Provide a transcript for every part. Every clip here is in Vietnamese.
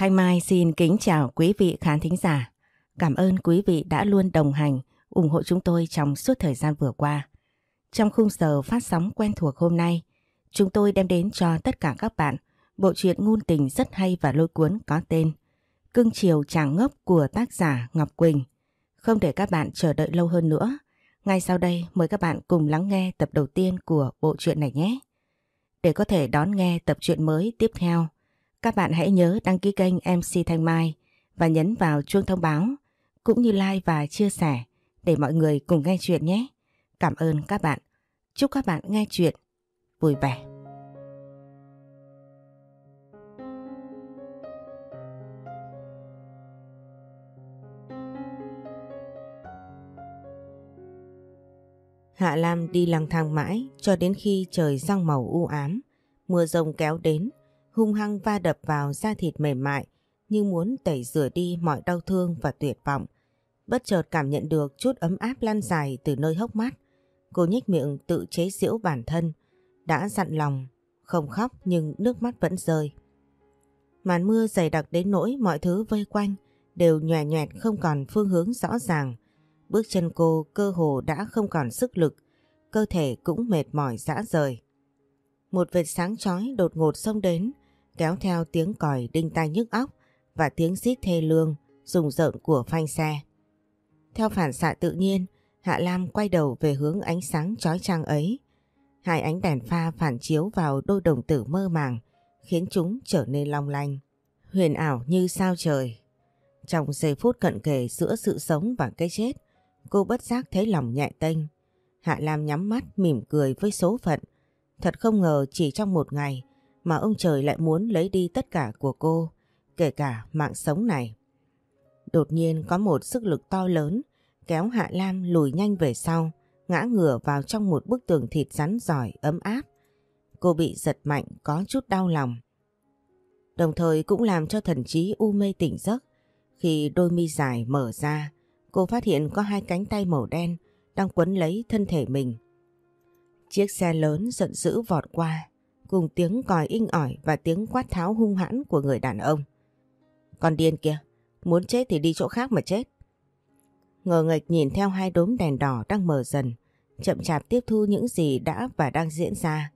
Thanh Mai xin kính chào quý vị khán thính giả. Cảm ơn quý vị đã luôn đồng hành, ủng hộ chúng tôi trong suốt thời gian vừa qua. Trong khung giờ phát sóng quen thuộc hôm nay, chúng tôi đem đến cho tất cả các bạn bộ truyện ngôn tình rất hay và lôi cuốn có tên Cưng chiều chàng ngốc của tác giả Ngọc Quỳnh. Không để các bạn chờ đợi lâu hơn nữa, ngay sau đây mời các bạn cùng lắng nghe tập đầu tiên của bộ truyện này nhé. Để có thể đón nghe tập truyện mới tiếp theo, các bạn hãy nhớ đăng ký kênh MC Thanh Mai và nhấn vào chuông thông báo cũng như like và chia sẻ để mọi người cùng nghe chuyện nhé. Cảm ơn các bạn. Chúc các bạn nghe chuyện vui vẻ. Hạ Lam đi lang thang mãi cho đến khi trời răng màu u ám. Mưa rông kéo đến, hung hăng va đập vào da thịt mềm mại như muốn tẩy rửa đi mọi đau thương và tuyệt vọng. Bất chợt cảm nhận được chút ấm áp lan dài từ nơi hốc mắt. Cô nhếch miệng tự chế giễu bản thân, đã dặn lòng, không khóc nhưng nước mắt vẫn rơi. Màn mưa dày đặc đến nỗi mọi thứ vây quanh đều nhòe nhòe không còn phương hướng rõ ràng. Bước chân cô cơ hồ đã không còn sức lực, cơ thể cũng mệt mỏi dã rời. Một vệt sáng chói đột ngột xông đến, kéo theo tiếng còi đinh tai nhức óc và tiếng xít thê lương, rùng rợn của phanh xe. Theo phản xạ tự nhiên, Hạ Lam quay đầu về hướng ánh sáng chói chang ấy. Hai ánh đèn pha phản chiếu vào đôi đồng tử mơ màng, khiến chúng trở nên long lanh, huyền ảo như sao trời. Trong giây phút cận kề giữa sự sống và cái chết, cô bất giác thấy lòng nhẹ tênh. Hạ Lam nhắm mắt mỉm cười với số phận. Thật không ngờ chỉ trong một ngày mà ông trời lại muốn lấy đi tất cả của cô, kể cả mạng sống này. Đột nhiên có một sức lực to lớn kéo Hạ Lam lùi nhanh về sau, ngã ngửa vào trong một bức tường thịt rắn giỏi ấm áp. Cô bị giật mạnh có chút đau lòng. Đồng thời cũng làm cho thần trí u mê tỉnh giấc. Khi đôi mi dài mở ra, cô phát hiện có hai cánh tay màu đen đang quấn lấy thân thể mình. Chiếc xe lớn giận dữ vọt qua, cùng tiếng còi inh ỏi và tiếng quát tháo hung hãn của người đàn ông. Con điên kia, muốn chết thì đi chỗ khác mà chết. Ngờ nghịch nhìn theo hai đốm đèn đỏ đang mở dần, chậm chạp tiếp thu những gì đã và đang diễn ra.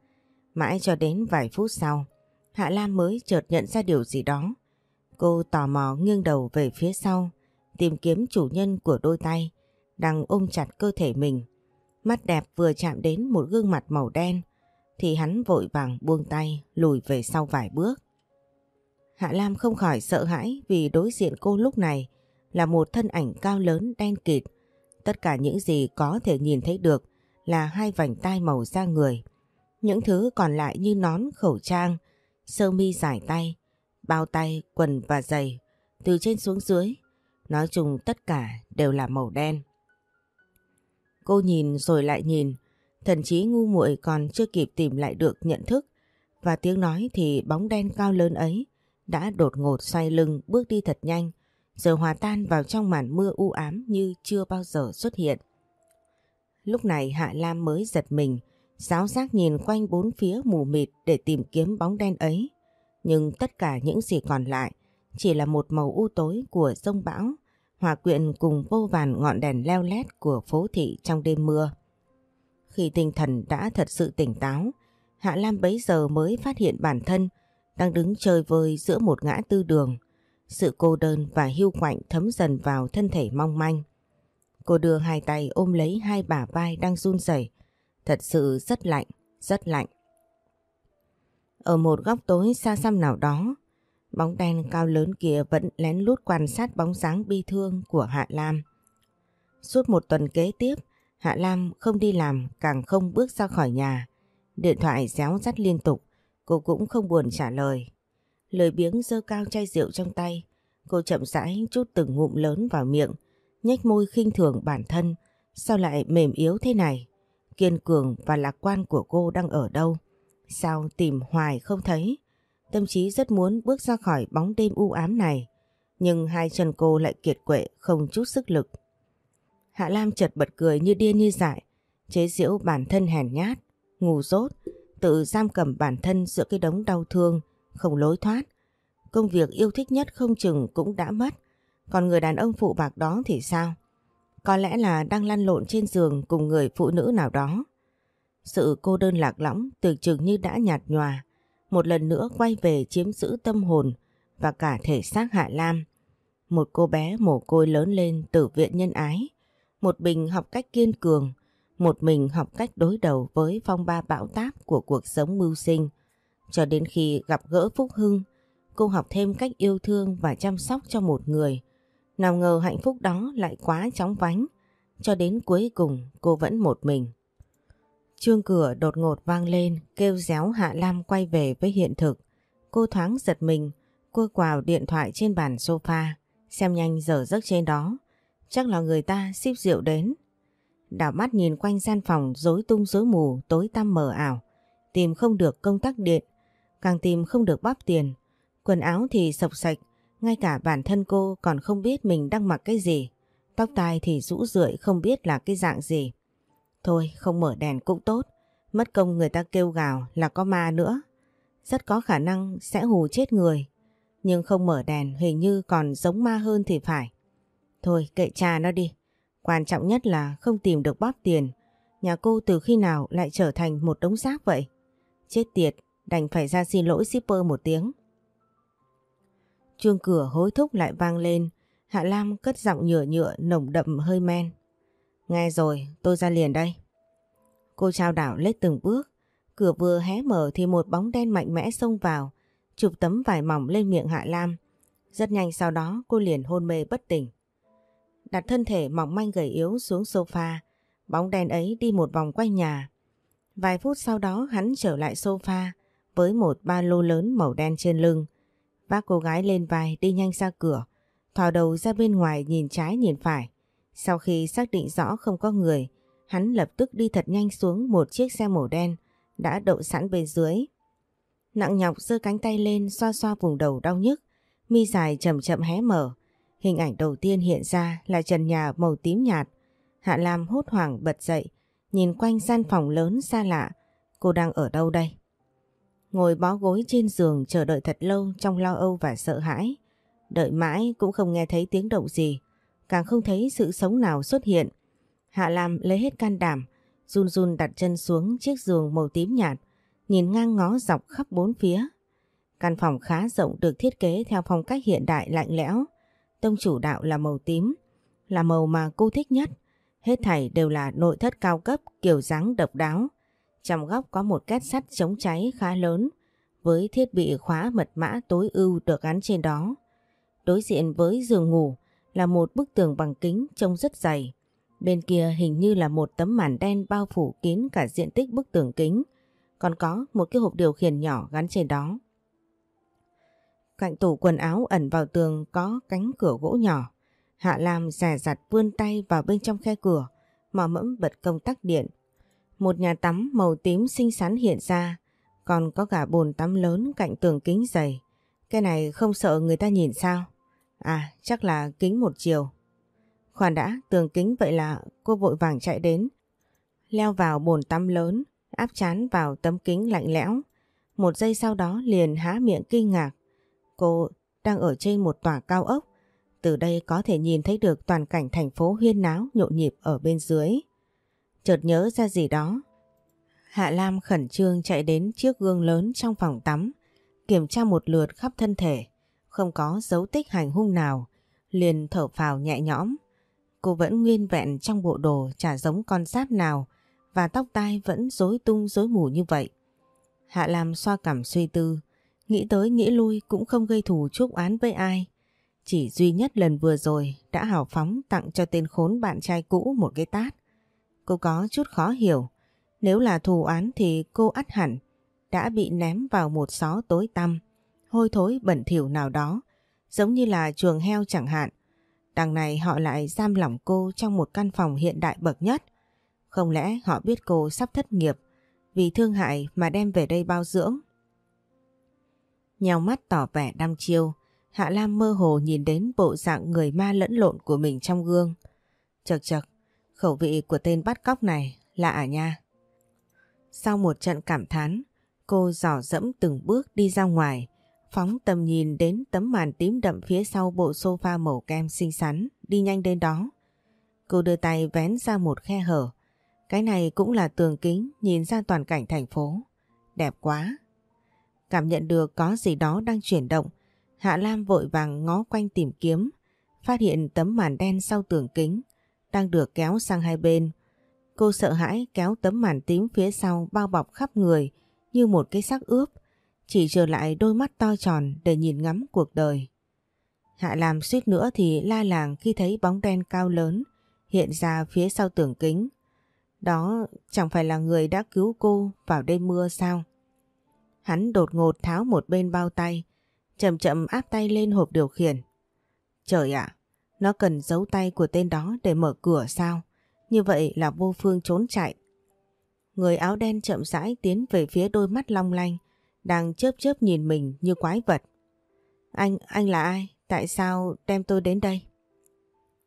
Mãi cho đến vài phút sau, Hạ Lam mới chợt nhận ra điều gì đó. Cô tò mò nghiêng đầu về phía sau, tìm kiếm chủ nhân của đôi tay, đang ôm chặt cơ thể mình. Mắt đẹp vừa chạm đến một gương mặt màu đen, thì hắn vội vàng buông tay, lùi về sau vài bước. Hạ Lam không khỏi sợ hãi vì đối diện cô lúc này là một thân ảnh cao lớn đen kịt. Tất cả những gì có thể nhìn thấy được là hai vành tai màu da người. Những thứ còn lại như nón, khẩu trang, sơ mi dài tay, bao tay, quần và giày, từ trên xuống dưới. Nói chung tất cả đều là màu đen. Cô nhìn rồi lại nhìn, thần chí ngu muội còn chưa kịp tìm lại được nhận thức và tiếng nói thì bóng đen cao lớn ấy đã đột ngột xoay lưng bước đi thật nhanh rồi hòa tan vào trong màn mưa u ám như chưa bao giờ xuất hiện. Lúc này Hạ Lam mới giật mình, giáo giác nhìn quanh bốn phía mù mịt để tìm kiếm bóng đen ấy. Nhưng tất cả những gì còn lại chỉ là một màu u tối của sông bão, hòa quyện cùng vô vàn ngọn đèn leo lét của phố thị trong đêm mưa. Khi tinh thần đã thật sự tỉnh táo, Hạ Lam bấy giờ mới phát hiện bản thân đang đứng chơi vơi giữa một ngã tư đường. Sự cô đơn và hưu quạnh thấm dần vào thân thể mong manh. Cô đưa hai tay ôm lấy hai bả vai đang run rẩy, Thật sự rất lạnh, rất lạnh. Ở một góc tối xa xăm nào đó, bóng đen cao lớn kia vẫn lén lút quan sát bóng dáng bi thương của Hạ Lam. Suốt một tuần kế tiếp, Hạ Lam không đi làm càng không bước ra khỏi nhà. Điện thoại réo rắt liên tục, cô cũng không buồn trả lời. Lời biếng dơ cao chai rượu trong tay, cô chậm rãi chút từng ngụm lớn vào miệng, nhếch môi khinh thường bản thân, sao lại mềm yếu thế này? Kiên cường và lạc quan của cô đang ở đâu? Sao tìm hoài không thấy? Tâm trí rất muốn bước ra khỏi bóng đêm u ám này, nhưng hai chân cô lại kiệt quệ không chút sức lực. Hạ Lam chợt bật cười như điên như dại, chế giễu bản thân hèn nhát, ngu dốt, tự giam cầm bản thân giữa cái đống đau thương, không lối thoát. công việc yêu thích nhất không chừng cũng đã mất. Còn người đàn ông phụ bạc đó thì sao? Có lẽ là đang lăn lộn trên giường cùng người phụ nữ nào đó. Sự cô đơn lạc lõng tưởng chừng như đã nhạt nhòa, một lần nữa quay về chiếm giữ tâm hồn và cả thể xác Hạ Lam. Một cô bé mồ côi lớn lên từ viện nhân ái, một mình học cách kiên cường, một mình học cách đối đầu với phong ba bão táp của cuộc sống mưu sinh. Cho đến khi gặp gỡ Phúc Hưng, cô học thêm cách yêu thương và chăm sóc cho một người. Nào ngờ hạnh phúc đó lại quá chóng vánh, cho đến cuối cùng cô vẫn một mình. Chuông cửa đột ngột vang lên, kêu réo Hạ Lam quay về với hiện thực. Cô thoáng giật mình, cô quào điện thoại trên bàn sofa, xem nhanh giờ giấc trên đó. Chắc là người ta xíp rượu đến. Đảo mắt nhìn quanh gian phòng rối tung rối mù, tối tăm mờ ảo. Tìm không được công tắc điện, càng tìm không được bóp tiền. Quần áo thì sọc sạch, ngay cả bản thân cô còn không biết mình đang mặc cái gì. Tóc tai thì rũ rượi không biết là cái dạng gì. Thôi không mở đèn cũng tốt, mất công người ta kêu gào là có ma nữa. Rất có khả năng sẽ hù chết người. Nhưng không mở đèn hình như còn giống ma hơn thì phải. Thôi kệ cha nó đi. Quan trọng nhất là không tìm được bóp tiền. Nhà cô từ khi nào lại trở thành một đống rác vậy? Chết tiệt, đành phải ra xin lỗi shipper một tiếng. Chuông cửa hối thúc lại vang lên. Hạ Lam cất giọng nhựa nhựa nồng đậm hơi men. Nghe rồi, tôi ra liền đây. Cô trao đảo lết từng bước. Cửa vừa hé mở thì một bóng đen mạnh mẽ xông vào, chụp tấm vải mỏng lên miệng Hạ Lam. Rất nhanh sau đó cô liền hôn mê bất tỉnh. Đặt thân thể mỏng manh gầy yếu xuống sofa, bóng đen ấy đi một vòng quanh nhà. Vài phút sau đó hắn trở lại sofa với một ba lô lớn màu đen trên lưng. Vác cô gái lên vai đi nhanh ra cửa, thò đầu ra bên ngoài nhìn trái nhìn phải. Sau khi xác định rõ không có người, hắn lập tức đi thật nhanh xuống một chiếc xe màu đen đã đậu sẵn bên dưới. Nặng nhọc giơ cánh tay lên xoa xoa vùng đầu đau nhức, mi dài chậm chậm hé mở. Hình ảnh đầu tiên hiện ra là trần nhà màu tím nhạt. Hạ Lam hốt hoảng bật dậy, nhìn quanh gian phòng lớn xa lạ. Cô đang ở đâu đây? Ngồi bó gối trên giường chờ đợi thật lâu trong lo âu và sợ hãi. Đợi mãi cũng không nghe thấy tiếng động gì càng không thấy sự sống nào xuất hiện. Hạ Lam lấy hết can đảm, run run đặt chân xuống chiếc giường màu tím nhạt, nhìn ngang ngó dọc khắp bốn phía. Căn phòng khá rộng được thiết kế theo phong cách hiện đại lạnh lẽo. Tông chủ đạo là màu tím, là màu mà cô thích nhất. Hết thảy đều là nội thất cao cấp kiểu dáng độc đáo. Trong góc có một két sắt chống cháy khá lớn với thiết bị khóa mật mã tối ưu được gắn trên đó. Đối diện với giường ngủ là một bức tường bằng kính trông rất dày. Bên kia hình như là một tấm màn đen bao phủ kín cả diện tích bức tường kính, còn có một cái hộp điều khiển nhỏ gắn trên đó. Cạnh tủ quần áo ẩn vào tường có cánh cửa gỗ nhỏ. Hạ Lam rè rặt vươn tay vào bên trong khe cửa, mò mẫm bật công tắc điện. Một nhà tắm màu tím xinh xắn hiện ra, còn có cả bồn tắm lớn cạnh tường kính dày. Cái này không sợ người ta nhìn sao? À chắc là kính một chiều. Khoan đã, tường kính vậy là cô vội vàng chạy đến. Leo vào bồn tắm lớn, áp chán vào tấm kính lạnh lẽo. Một giây sau đó liền há miệng kinh ngạc. Cô đang ở trên một tòa cao ốc. Từ đây có thể nhìn thấy được toàn cảnh thành phố huyên náo nhộn nhịp ở bên dưới. Chợt nhớ ra gì đó. Hạ Lam khẩn trương chạy đến chiếc gương lớn trong phòng tắm, kiểm tra một lượt khắp thân thể không có dấu tích hành hung nào, liền thở phào nhẹ nhõm. Cô vẫn nguyên vẹn trong bộ đồ chả giống con giáp nào và tóc tai vẫn rối tung rối mù như vậy. Hạ Lam xoa cảm suy tư, nghĩ tới nghĩ lui cũng không gây thù chuốc oán với ai. Chỉ duy nhất lần vừa rồi đã hào phóng tặng cho tên khốn bạn trai cũ một cái tát. Cô có chút khó hiểu, nếu là thù oán thì cô ắt hẳn đã bị ném vào một xó tối tăm hôi thối bẩn thỉu nào đó, giống như là chuồng heo chẳng hạn. Đằng này họ lại giam lỏng cô trong một căn phòng hiện đại bậc nhất. Không lẽ họ biết cô sắp thất nghiệp vì thương hại mà đem về đây bao dưỡng? Nhào mắt tỏ vẻ đăm chiêu, Hạ Lam mơ hồ nhìn đến bộ dạng người ma lẫn lộn của mình trong gương. Chật chật, khẩu vị của tên bắt cóc này lạ à nha. Sau một trận cảm thán, cô dò dẫm từng bước đi ra ngoài, phóng tầm nhìn đến tấm màn tím đậm phía sau bộ sofa màu kem xinh xắn, đi nhanh đến đó. Cô đưa tay vén ra một khe hở. Cái này cũng là tường kính nhìn ra toàn cảnh thành phố. Đẹp quá. Cảm nhận được có gì đó đang chuyển động, Hạ Lam vội vàng ngó quanh tìm kiếm, phát hiện tấm màn đen sau tường kính đang được kéo sang hai bên. Cô sợ hãi kéo tấm màn tím phía sau bao bọc khắp người như một cái xác ướp, chỉ trở lại đôi mắt to tròn để nhìn ngắm cuộc đời. Hạ Lam suýt nữa thì la làng khi thấy bóng đen cao lớn hiện ra phía sau tường kính. Đó chẳng phải là người đã cứu cô vào đêm mưa sao? Hắn đột ngột tháo một bên bao tay, chậm chậm áp tay lên hộp điều khiển. Trời ạ, nó cần giấu tay của tên đó để mở cửa sao? Như vậy là vô phương trốn chạy. Người áo đen chậm rãi tiến về phía đôi mắt long lanh, đang chớp chớp nhìn mình như quái vật. Anh, anh là ai? Tại sao đem tôi đến đây?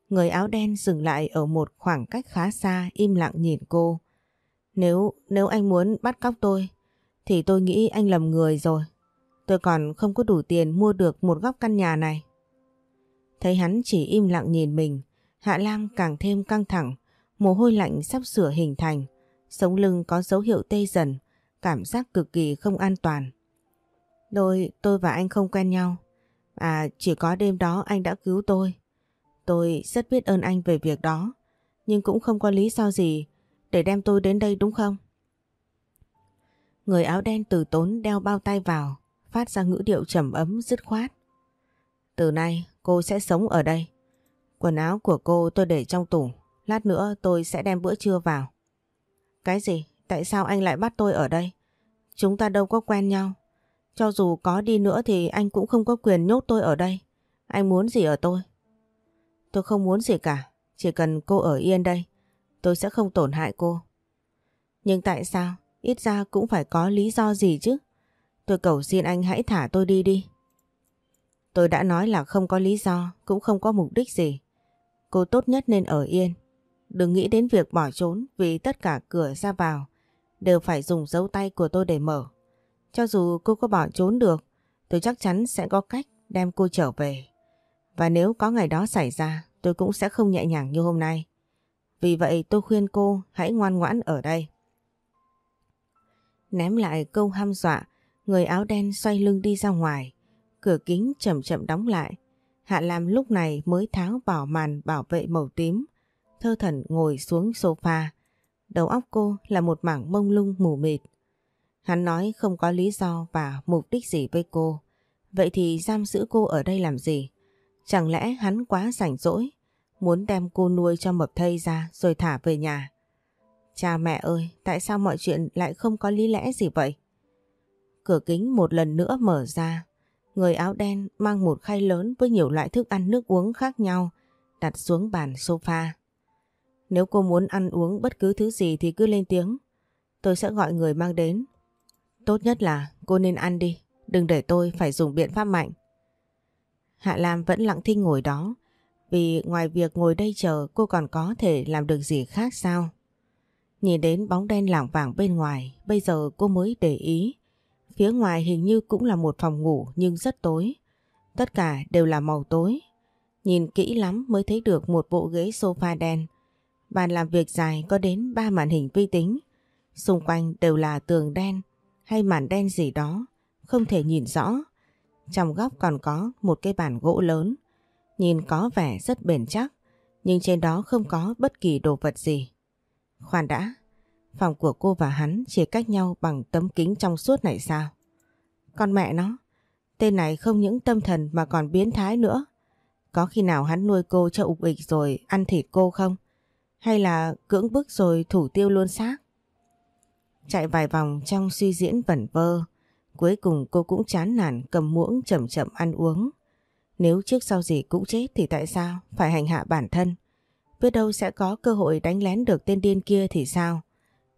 Người áo đen dừng lại ở một khoảng cách khá xa im lặng nhìn cô. Nếu, nếu anh muốn bắt cóc tôi, thì tôi nghĩ anh lầm người rồi. Tôi còn không có đủ tiền mua được một góc căn nhà này. Thấy hắn chỉ im lặng nhìn mình, Hạ Lam càng thêm căng thẳng, mồ hôi lạnh sắp sửa hình thành, sống lưng có dấu hiệu tê dần, cảm giác cực kỳ không an toàn. Tôi, tôi và anh không quen nhau, à chỉ có đêm đó anh đã cứu tôi. Tôi rất biết ơn anh về việc đó, nhưng cũng không có lý do gì để đem tôi đến đây đúng không? Người áo đen từ tốn đeo bao tay vào, phát ra ngữ điệu trầm ấm dứt khoát. Từ nay cô sẽ sống ở đây. Quần áo của cô tôi để trong tủ, lát nữa tôi sẽ đem bữa trưa vào. Cái gì? Tại sao anh lại bắt tôi ở đây? Chúng ta đâu có quen nhau. Cho dù có đi nữa thì anh cũng không có quyền nhốt tôi ở đây. Anh muốn gì ở tôi? Tôi không muốn gì cả. Chỉ cần cô ở yên đây. Tôi sẽ không tổn hại cô. Nhưng tại sao? Ít ra cũng phải có lý do gì chứ. Tôi cầu xin anh hãy thả tôi đi đi. Tôi đã nói là không có lý do, cũng không có mục đích gì. Cô tốt nhất nên ở yên. Đừng nghĩ đến việc bỏ trốn vì tất cả cửa ra vào đều phải dùng dấu tay của tôi để mở. Cho dù cô có bỏ trốn được, tôi chắc chắn sẽ có cách đem cô trở về. Và nếu có ngày đó xảy ra, tôi cũng sẽ không nhẹ nhàng như hôm nay. Vì vậy tôi khuyên cô hãy ngoan ngoãn ở đây. Ném lại câu ham dọa, người áo đen xoay lưng đi ra ngoài. Cửa kính chậm chậm đóng lại. Hạ Lam lúc này mới tháo bỏ màn bảo vệ màu tím. Thơ thần ngồi xuống sofa. Đầu óc cô là một mảng mông lung mù mịt. Hắn nói không có lý do và mục đích gì với cô. Vậy thì giam giữ cô ở đây làm gì? Chẳng lẽ hắn quá rảnh rỗi, muốn đem cô nuôi cho mập thây ra rồi thả về nhà? Cha mẹ ơi, tại sao mọi chuyện lại không có lý lẽ gì vậy? Cửa kính một lần nữa mở ra. Người áo đen mang một khay lớn với nhiều loại thức ăn nước uống khác nhau đặt xuống bàn sofa. Nếu cô muốn ăn uống bất cứ thứ gì thì cứ lên tiếng. Tôi sẽ gọi người mang đến. Tốt nhất là cô nên ăn đi. Đừng để tôi phải dùng biện pháp mạnh. Hạ Lam vẫn lặng thinh ngồi đó. Vì ngoài việc ngồi đây chờ cô còn có thể làm được gì khác sao? Nhìn đến bóng đen lảng vảng bên ngoài, bây giờ cô mới để ý. Phía ngoài hình như cũng là một phòng ngủ nhưng rất tối. Tất cả đều là màu tối. Nhìn kỹ lắm mới thấy được một bộ ghế sofa đen. Bàn làm việc dài có đến ba màn hình vi tính. Xung quanh đều là tường đen hay màn đen gì đó, không thể nhìn rõ. Trong góc còn có một cái bàn gỗ lớn, nhìn có vẻ rất bền chắc, nhưng trên đó không có bất kỳ đồ vật gì. Khoan đã, phòng của cô và hắn chỉ cách nhau bằng tấm kính trong suốt này sao? Con mẹ nó, tên này không những tâm thần mà còn biến thái nữa. Có khi nào hắn nuôi cô cho ục ịch rồi ăn thịt cô không? Hay là cưỡng bức rồi thủ tiêu luôn xác? Chạy vài vòng trong suy diễn vẩn vơ, cuối cùng cô cũng chán nản cầm muỗng chậm chậm ăn uống. Nếu trước sau gì cũng chết thì tại sao phải hành hạ bản thân? Biết đâu sẽ có cơ hội đánh lén được tên điên kia thì sao?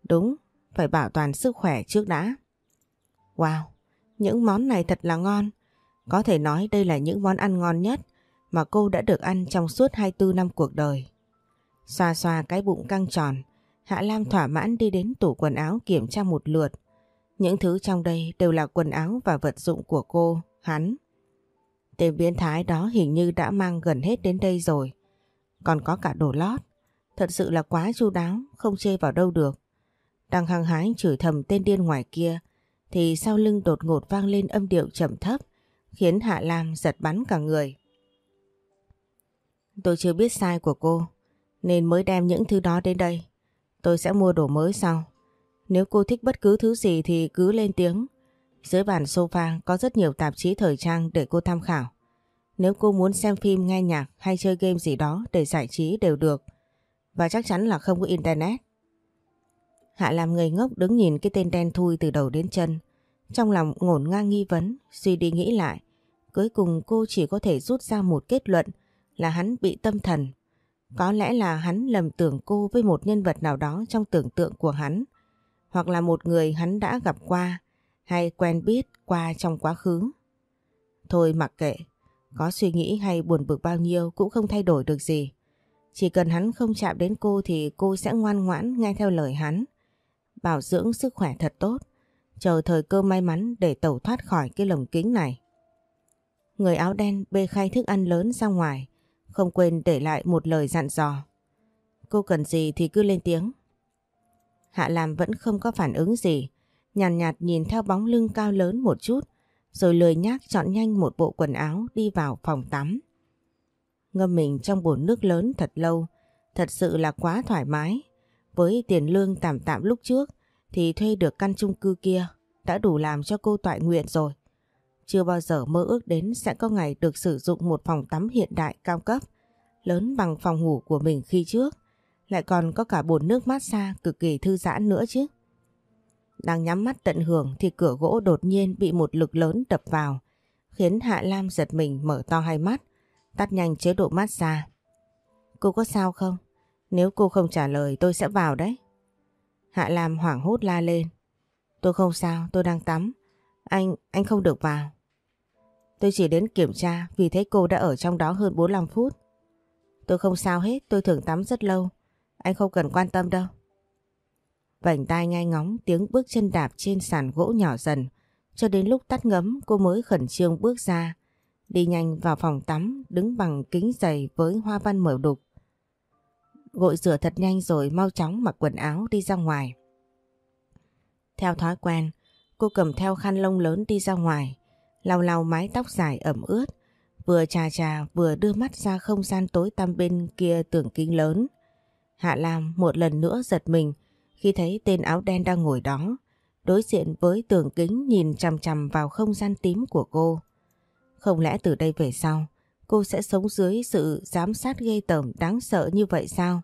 Đúng, phải bảo toàn sức khỏe trước đã. Wow, những món này thật là ngon. Có thể nói đây là những món ăn ngon nhất mà cô đã được ăn trong suốt 24 năm cuộc đời. Xoa xoa cái bụng căng tròn, Hạ Lam thỏa mãn đi đến tủ quần áo kiểm tra một lượt. Những thứ trong đây đều là quần áo và vật dụng của cô. Hắn. Tên biến thái đó hình như đã mang gần hết đến đây rồi. Còn có cả đồ lót. Thật sự là quá chu đáo, không chê vào đâu được. Đang hăng hái chửi thầm tên điên ngoài kia, thì sau lưng đột ngột vang lên âm điệu trầm thấp, khiến Hạ Lam giật bắn cả người. Tôi chưa biết sai của cô, nên mới đem những thứ đó đến đây. Tôi sẽ mua đồ mới sau. Nếu cô thích bất cứ thứ gì thì cứ lên tiếng. Dưới bàn sofa có rất nhiều tạp chí thời trang để cô tham khảo. Nếu cô muốn xem phim, nghe nhạc hay chơi game gì đó để giải trí đều được. Và chắc chắn là không có internet. Hạ làm người ngốc đứng nhìn cái tên đen thui từ đầu đến chân. Trong lòng ngổn ngang nghi vấn, suy đi nghĩ lại. Cuối cùng cô chỉ có thể rút ra một kết luận là hắn bị tâm thần. Có lẽ là hắn lầm tưởng cô với một nhân vật nào đó trong tưởng tượng của hắn. Hoặc là một người hắn đã gặp qua hay quen biết qua trong quá khứ. Thôi mặc kệ, có suy nghĩ hay buồn bực bao nhiêu cũng không thay đổi được gì. Chỉ cần hắn không chạm đến cô thì cô sẽ ngoan ngoãn nghe theo lời hắn. Bảo dưỡng sức khỏe thật tốt, chờ thời cơ may mắn để tẩu thoát khỏi cái lồng kính này. Người áo đen bê khay thức ăn lớn ra ngoài, không quên để lại một lời dặn dò. Cô cần gì thì cứ lên tiếng. Hạ Lam vẫn không có phản ứng gì, nhàn nhạt, nhạt nhìn theo bóng lưng cao lớn một chút, rồi lười nhác chọn nhanh một bộ quần áo đi vào phòng tắm. Ngâm mình trong bồn nước lớn thật lâu, thật sự là quá thoải mái. Với tiền lương tạm tạm lúc trước thì thuê được căn chung cư kia đã đủ làm cho cô toại nguyện rồi. Chưa bao giờ mơ ước đến sẽ có ngày được sử dụng một phòng tắm hiện đại cao cấp, lớn bằng phòng ngủ của mình khi trước, lại còn có cả bồn nước massage cực kỳ thư giãn nữa chứ. Đang nhắm mắt tận hưởng thì cửa gỗ đột nhiên bị một lực lớn đập vào, khiến Hạ Lam giật mình mở to hai mắt, tắt nhanh chế độ massage. Cô có sao không? Nếu cô không trả lời tôi sẽ vào đấy. Hạ Lam hoảng hốt la lên. Tôi không sao, tôi đang tắm. Anh, anh không được vào. Tôi chỉ đến kiểm tra vì thấy cô đã ở trong đó hơn 45 phút. Tôi không sao hết, tôi thường tắm rất lâu. Anh không cần quan tâm đâu. Vành tai ngay ngóng tiếng bước chân đạp trên sàn gỗ nhỏ dần. Cho đến lúc tắt ngấm cô mới khẩn trương bước ra. Đi nhanh vào phòng tắm đứng bằng kính giày với hoa văn mở đục. Gội rửa thật nhanh rồi mau chóng mặc quần áo đi ra ngoài. Theo thói quen, cô cầm theo khăn lông lớn đi ra ngoài, lau lau mái tóc dài ẩm ướt, vừa trà trà vừa đưa mắt ra không gian tối tăm bên kia tường kính lớn. Hạ Lam một lần nữa giật mình khi thấy tên áo đen đang ngồi đó, đối diện với tường kính nhìn chằm chằm vào không gian tím của cô. Không lẽ từ đây về sau, cô sẽ sống dưới sự giám sát ghê tởm đáng sợ như vậy sao?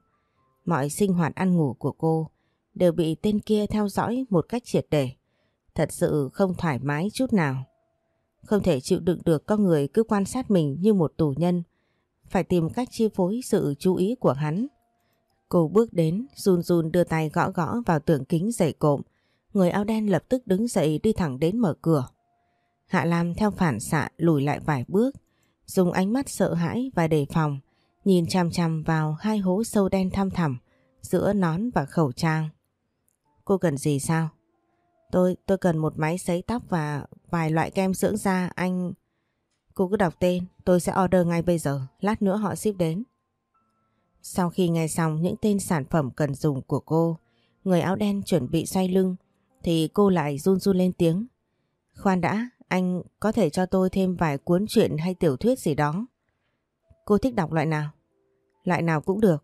Mọi sinh hoạt ăn ngủ của cô đều bị tên kia theo dõi một cách triệt để. Thật sự không thoải mái chút nào. Không thể chịu đựng được con người cứ quan sát mình như một tù nhân. Phải tìm cách chi phối sự chú ý của hắn. Cô bước đến, run run đưa tay gõ gõ vào tường kính dày cộm. Người áo đen lập tức đứng dậy đi thẳng đến mở cửa. Hạ Lam theo phản xạ lùi lại vài bước, dùng ánh mắt sợ hãi và đề phòng, nhìn chằm chằm vào hai hố sâu đen thăm thẳm giữa nón và khẩu trang. Cô cần gì sao? Tôi, tôi cần một máy sấy tóc và vài loại kem dưỡng da anh... Cô cứ đọc tên, tôi sẽ order ngay bây giờ, lát nữa họ ship đến. Sau khi nghe xong những tên sản phẩm cần dùng của cô, người áo đen chuẩn bị xoay lưng, thì cô lại run run lên tiếng. Khoan đã, anh có thể cho tôi thêm vài cuốn truyện hay tiểu thuyết gì đó. Cô thích đọc loại nào? Loại nào cũng được.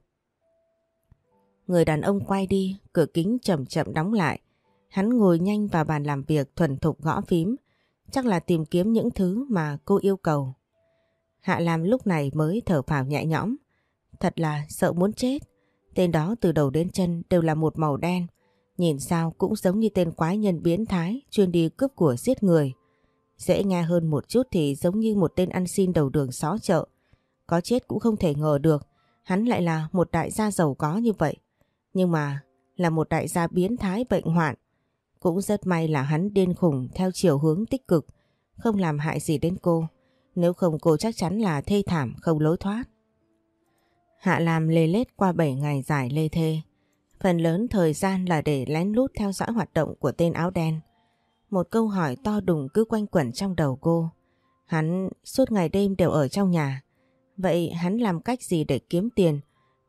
Người đàn ông quay đi, cửa kính chậm chậm đóng lại. Hắn ngồi nhanh vào bàn làm việc thuần thục gõ phím, chắc là tìm kiếm những thứ mà cô yêu cầu. Hạ Lam lúc này mới thở phào nhẹ nhõm. Thật là sợ muốn chết. Tên đó từ đầu đến chân đều là một màu đen. Nhìn sao cũng giống như tên quái nhân biến thái chuyên đi cướp của giết người. Dễ nghe hơn một chút thì giống như một tên ăn xin đầu đường xó chợ. Có chết cũng không thể ngờ được hắn lại là một đại gia giàu có như vậy. Nhưng mà là một đại gia biến thái bệnh hoạn. Cũng rất may là hắn điên khủng theo chiều hướng tích cực, không làm hại gì đến cô. Nếu không cô chắc chắn là thê thảm không lối thoát. Hạ làm lê lết qua 7 ngày dài lê thê. Phần lớn thời gian là để lén lút theo dõi hoạt động của tên áo đen. Một câu hỏi to đùng cứ quanh quẩn trong đầu cô. Hắn suốt ngày đêm đều ở trong nhà. Vậy hắn làm cách gì để kiếm tiền,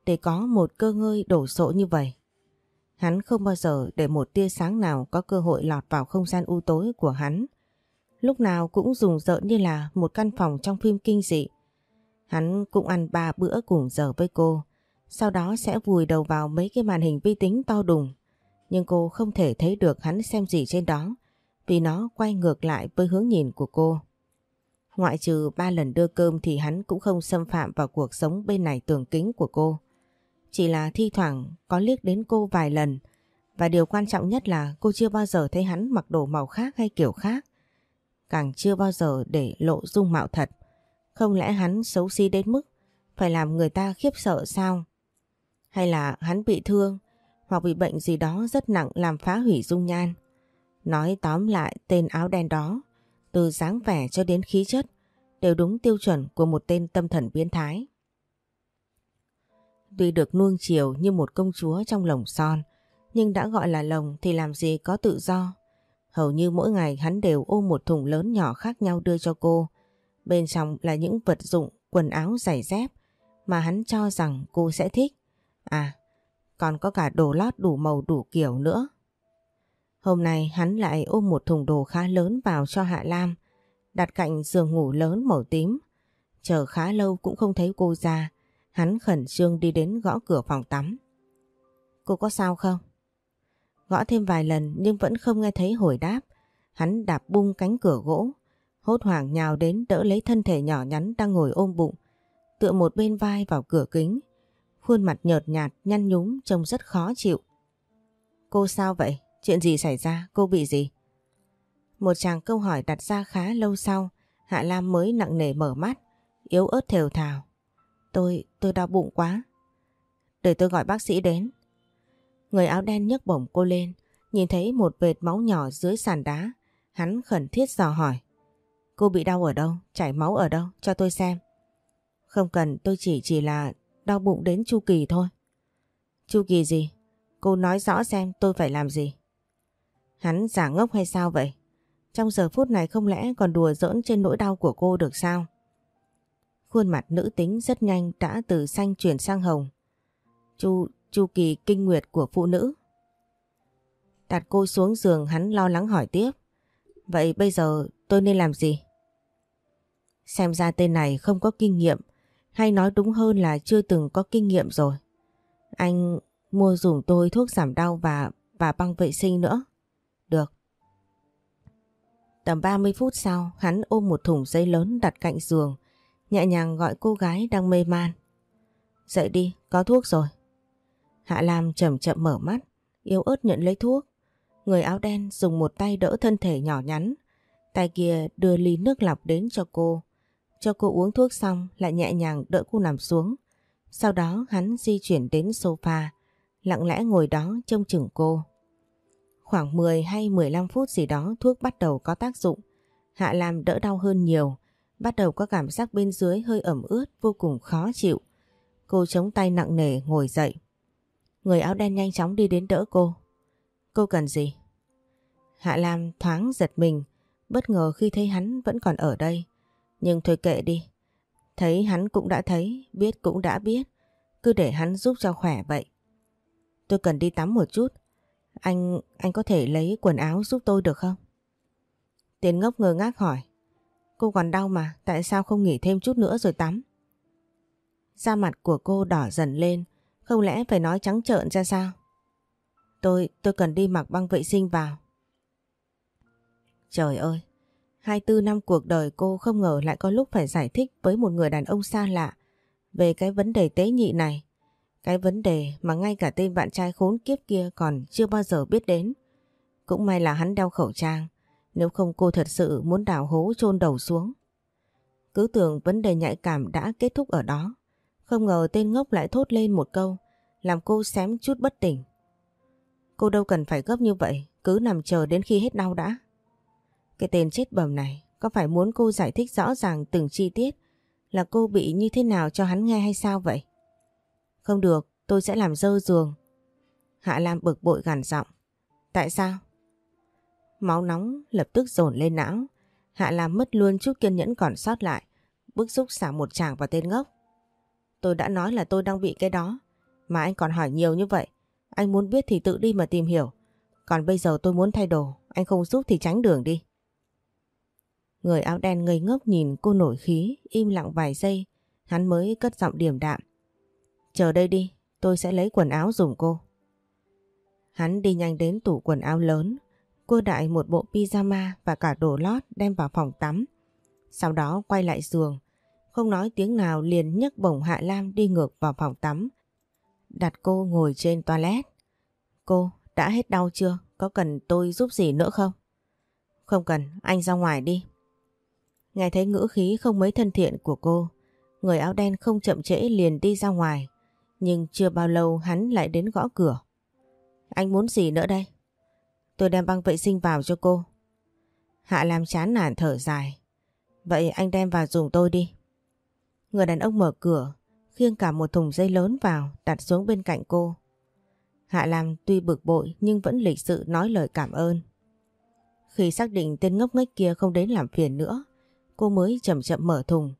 để có một cơ ngơi đổ sộ như vậy? Hắn không bao giờ để một tia sáng nào có cơ hội lọt vào không gian u tối của hắn. Lúc nào cũng dùng rợn như là một căn phòng trong phim kinh dị. Hắn cũng ăn ba bữa cùng giờ với cô, sau đó sẽ vùi đầu vào mấy cái màn hình vi tính to đùng. Nhưng cô không thể thấy được hắn xem gì trên đó, vì nó quay ngược lại với hướng nhìn của cô. Ngoại trừ ba lần đưa cơm thì hắn cũng không xâm phạm vào cuộc sống bên này tường kính của cô. Chỉ là thi thoảng có liếc đến cô vài lần và điều quan trọng nhất là cô chưa bao giờ thấy hắn mặc đồ màu khác hay kiểu khác. Càng chưa bao giờ để lộ dung mạo thật. Không lẽ hắn xấu xí đến mức phải làm người ta khiếp sợ sao? Hay là hắn bị thương hoặc bị bệnh gì đó rất nặng làm phá hủy dung nhan? Nói tóm lại tên áo đen đó, từ dáng vẻ cho đến khí chất, đều đúng tiêu chuẩn của một tên tâm thần biến thái. Tuy được nuông chiều như một công chúa trong lồng son, nhưng đã gọi là lồng thì làm gì có tự do. Hầu như mỗi ngày hắn đều ôm một thùng lớn nhỏ khác nhau đưa cho cô. Bên trong là những vật dụng, quần áo, giày dép mà hắn cho rằng cô sẽ thích. À, còn có cả đồ lót đủ màu đủ kiểu nữa. Hôm nay hắn lại ôm một thùng đồ khá lớn vào cho Hạ Lam, đặt cạnh giường ngủ lớn màu tím. Chờ khá lâu cũng không thấy cô ra, hắn khẩn trương đi đến gõ cửa phòng tắm. Cô có sao không? Gõ thêm vài lần nhưng vẫn không nghe thấy hồi đáp. Hắn đạp bung cánh cửa gỗ, hốt hoảng nhào đến đỡ lấy thân thể nhỏ nhắn đang ngồi ôm bụng, tựa một bên vai vào cửa kính. Khuôn mặt nhợt nhạt, nhăn nhúm trông rất khó chịu. Cô sao vậy? Chuyện gì xảy ra? Cô bị gì? Một chàng câu hỏi đặt ra khá lâu sau, Hạ Lam mới nặng nề mở mắt, yếu ớt thều thào. Tôi, tôi đau bụng quá. Để tôi gọi bác sĩ đến. Người áo đen nhấc bổng cô lên, nhìn thấy một vệt máu nhỏ dưới sàn đá. Hắn khẩn thiết dò hỏi. Cô bị đau ở đâu? Chảy máu ở đâu? Cho tôi xem. Không cần, tôi chỉ chỉ là đau bụng đến chu kỳ thôi. Chu kỳ gì? Cô nói rõ xem tôi phải làm gì. Hắn giả ngốc hay sao vậy? Trong giờ phút này không lẽ còn đùa giỡn trên nỗi đau của cô được sao? Khuôn mặt nữ tính rất nhanh đã từ xanh chuyển sang hồng. Chu, chu kỳ kinh nguyệt của phụ nữ. Đặt cô xuống giường hắn lo lắng hỏi tiếp. Vậy bây giờ tôi nên làm gì? Xem ra tên này không có kinh nghiệm hay nói đúng hơn là chưa từng có kinh nghiệm rồi. Anh mua dùng tôi thuốc giảm đau và và băng vệ sinh nữa. Được. Tầm 30 phút sau hắn ôm một thùng giấy lớn đặt cạnh giường nhẹ nhàng gọi cô gái đang mê man. Dậy đi, có thuốc rồi. Hạ Lam chậm chậm mở mắt, yếu ớt nhận lấy thuốc. Người áo đen dùng một tay đỡ thân thể nhỏ nhắn, tay kia đưa ly nước lọc đến cho cô. Cho cô uống thuốc xong lại nhẹ nhàng đỡ cô nằm xuống. Sau đó hắn di chuyển đến sofa, lặng lẽ ngồi đó trông chừng cô. Khoảng 10 hay 15 phút gì đó thuốc bắt đầu có tác dụng. Hạ Lam đỡ đau hơn nhiều, bắt đầu có cảm giác bên dưới hơi ẩm ướt vô cùng khó chịu. Cô chống tay nặng nề ngồi dậy. Người áo đen nhanh chóng đi đến đỡ cô. Cô cần gì? Hạ Lam thoáng giật mình, bất ngờ khi thấy hắn vẫn còn ở đây. Nhưng thôi kệ đi. Thấy hắn cũng đã thấy, biết cũng đã biết. Cứ để hắn giúp cho khỏe vậy. Tôi cần đi tắm một chút. Anh, anh có thể lấy quần áo giúp tôi được không? Tiền ngốc ngơ ngác hỏi. Cô còn đau mà, tại sao không nghỉ thêm chút nữa rồi tắm? Da mặt của cô đỏ dần lên, không lẽ phải nói trắng trợn ra sao? Tôi, tôi cần đi mặc băng vệ sinh vào. Trời ơi, 24 năm cuộc đời cô không ngờ lại có lúc phải giải thích với một người đàn ông xa lạ về cái vấn đề tế nhị này. Cái vấn đề mà ngay cả tên bạn trai khốn kiếp kia còn chưa bao giờ biết đến. Cũng may là hắn đeo khẩu trang, nếu không cô thật sự muốn đào hố chôn đầu xuống. Cứ tưởng vấn đề nhạy cảm đã kết thúc ở đó. Không ngờ tên ngốc lại thốt lên một câu, làm cô xém chút bất tỉnh. Cô đâu cần phải gấp như vậy, cứ nằm chờ đến khi hết đau đã. Cái tên chết bầm này, có phải muốn cô giải thích rõ ràng từng chi tiết là cô bị như thế nào cho hắn nghe hay sao vậy? Không được, tôi sẽ làm dơ giường. Hạ Lam bực bội gằn giọng. Tại sao? Máu nóng lập tức dồn lên não. Hạ lam mất luôn chút kiên nhẫn còn sót lại, bức xúc xả một chàng vào tên ngốc. Tôi đã nói là tôi đang bị cái đó, mà anh còn hỏi nhiều như vậy. Anh muốn biết thì tự đi mà tìm hiểu. Còn bây giờ tôi muốn thay đồ, anh không giúp thì tránh đường đi. Người áo đen ngây ngốc nhìn cô nổi khí, im lặng vài giây, hắn mới cất giọng điềm đạm. Chờ đây đi, tôi sẽ lấy quần áo dùng cô. Hắn đi nhanh đến tủ quần áo lớn, cô đại một bộ pyjama và cả đồ lót đem vào phòng tắm. Sau đó quay lại giường, không nói tiếng nào liền nhấc bổng Hạ Lam đi ngược vào phòng tắm. Đặt cô ngồi trên toilet. Cô, đã hết đau chưa? Có cần tôi giúp gì nữa không? Không cần, anh ra ngoài đi. Nghe thấy ngữ khí không mấy thân thiện của cô, người áo đen không chậm trễ liền đi ra ngoài. Nhưng chưa bao lâu hắn lại đến gõ cửa. Anh muốn gì nữa đây? Tôi đem băng vệ sinh vào cho cô. Hạ làm chán nản thở dài. Vậy anh đem vào dùng tôi đi. Người đàn ông mở cửa, khiêng cả một thùng dây lớn vào, đặt xuống bên cạnh cô. Hạ Lam tuy bực bội nhưng vẫn lịch sự nói lời cảm ơn. Khi xác định tên ngốc nghếch kia không đến làm phiền nữa, cô mới chậm chậm mở thùng.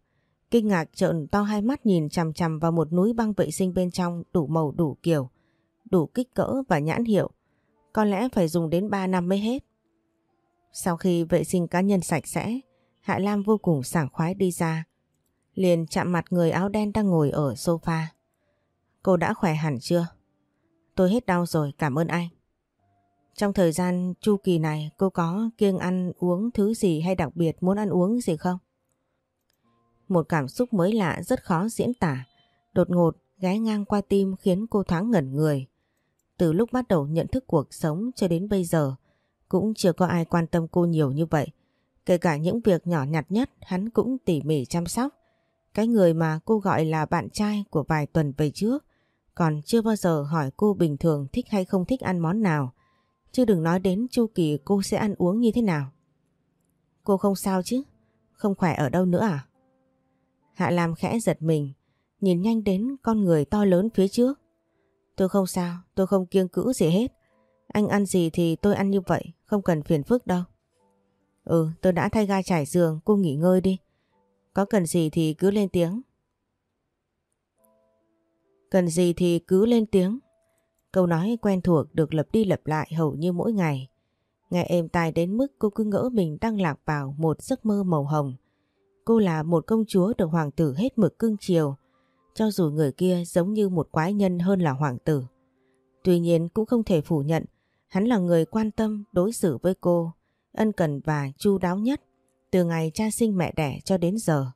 Kinh ngạc trợn to hai mắt nhìn chằm chằm vào một núi băng vệ sinh bên trong đủ màu đủ kiểu, đủ kích cỡ và nhãn hiệu. Có lẽ phải dùng đến 3 năm mới hết. Sau khi vệ sinh cá nhân sạch sẽ, Hạ Lam vô cùng sảng khoái đi ra. Liền chạm mặt người áo đen đang ngồi ở sofa. Cô đã khỏe hẳn chưa? Tôi hết đau rồi, cảm ơn anh. Trong thời gian chu kỳ này, cô có kiêng ăn uống thứ gì hay đặc biệt muốn ăn uống gì không? Một cảm xúc mới lạ rất khó diễn tả. Đột ngột, ghé ngang qua tim khiến cô thoáng ngẩn người. Từ lúc bắt đầu nhận thức cuộc sống cho đến bây giờ, cũng chưa có ai quan tâm cô nhiều như vậy. Kể cả những việc nhỏ nhặt nhất, hắn cũng tỉ mỉ chăm sóc. Cái người mà cô gọi là bạn trai của vài tuần về trước, còn chưa bao giờ hỏi cô bình thường thích hay không thích ăn món nào. Chứ đừng nói đến chu kỳ cô sẽ ăn uống như thế nào. Cô không sao chứ? Không khỏe ở đâu nữa à? Hạ Lam khẽ giật mình, nhìn nhanh đến con người to lớn phía trước. Tôi không sao, tôi không kiêng cữ gì hết. Anh ăn gì thì tôi ăn như vậy, không cần phiền phức đâu. Ừ, tôi đã thay ga trải giường, cô nghỉ ngơi đi. Có cần gì thì cứ lên tiếng. Cần gì thì cứ lên tiếng. Câu nói quen thuộc được lặp đi lặp lại hầu như mỗi ngày. Nghe êm tai đến mức cô cứ ngỡ mình đang lạc vào một giấc mơ màu hồng. Cô là một công chúa được hoàng tử hết mực cưng chiều, cho dù người kia giống như một quái nhân hơn là hoàng tử. Tuy nhiên cũng không thể phủ nhận, hắn là người quan tâm đối xử với cô, ân cần và chu đáo nhất từ ngày cha sinh mẹ đẻ cho đến giờ.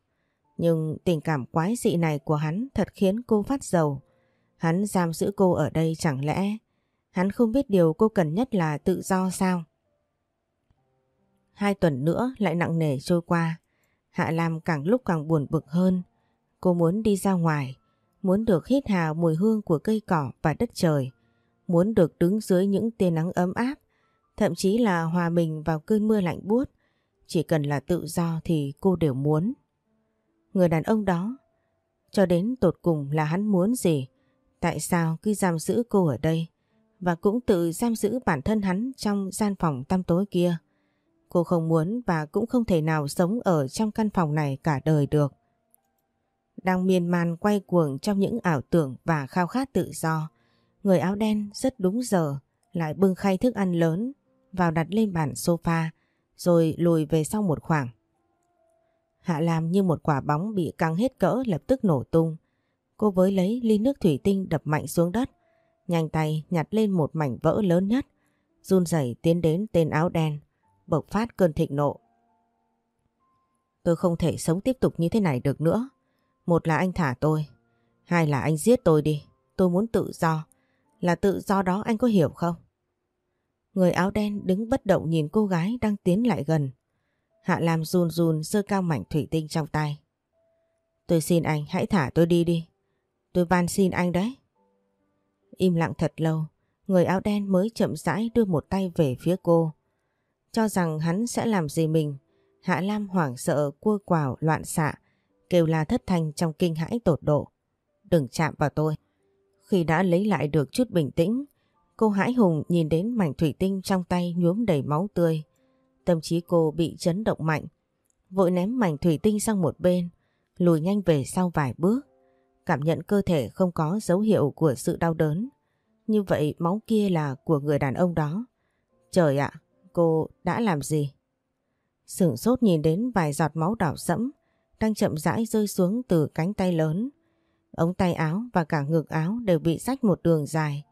Nhưng tình cảm quái dị này của hắn thật khiến cô phát dầu. Hắn giam giữ cô ở đây chẳng lẽ hắn không biết điều cô cần nhất là tự do sao? Hai tuần nữa lại nặng nề trôi qua. Hạ Lam càng lúc càng buồn bực hơn. Cô muốn đi ra ngoài, muốn được hít hà mùi hương của cây cỏ và đất trời, muốn được đứng dưới những tia nắng ấm áp, thậm chí là hòa mình vào cơn mưa lạnh buốt. Chỉ cần là tự do thì cô đều muốn. Người đàn ông đó, cho đến tột cùng là hắn muốn gì? Tại sao cứ giam giữ cô ở đây và cũng tự giam giữ bản thân hắn trong gian phòng tăm tối kia? Cô không muốn và cũng không thể nào sống ở trong căn phòng này cả đời được. Đang miên man quay cuồng trong những ảo tưởng và khao khát tự do. Người áo đen rất đúng giờ lại bưng khay thức ăn lớn vào đặt lên bàn sofa rồi lùi về sau một khoảng. Hạ Lam như một quả bóng bị căng hết cỡ lập tức nổ tung. Cô với lấy ly nước thủy tinh đập mạnh xuống đất, nhanh tay nhặt lên một mảnh vỡ lớn nhất, run rẩy tiến đến tên áo đen, bộc phát cơn thịnh nộ. Tôi không thể sống tiếp tục như thế này được nữa. Một là anh thả tôi, hai là anh giết tôi đi. Tôi muốn tự do. Là tự do đó anh có hiểu không? Người áo đen đứng bất động nhìn cô gái đang tiến lại gần. Hạ Lam run run giơ cao mảnh thủy tinh trong tay. Tôi xin anh hãy thả tôi đi đi. Tôi van xin anh đấy. Im lặng thật lâu, người áo đen mới chậm rãi đưa một tay về phía cô. Cho rằng hắn sẽ làm gì mình, Hạ Lam hoảng sợ cua quào loạn xạ, kêu la thất thanh trong kinh hãi tột độ. Đừng chạm vào tôi. Khi đã lấy lại được chút bình tĩnh, cô hãi hùng nhìn đến mảnh thủy tinh trong tay nhuốm đầy máu tươi. Tâm trí cô bị chấn động mạnh, vội ném mảnh thủy tinh sang một bên, lùi nhanh về sau vài bước, cảm nhận cơ thể không có dấu hiệu của sự đau đớn. Như vậy máu kia là của người đàn ông đó. Trời ạ, cô đã làm gì? Sửng sốt nhìn đến vài giọt máu đỏ sẫm đang chậm rãi rơi xuống từ cánh tay lớn. Ống tay áo và cả ngực áo đều bị rách một đường dài.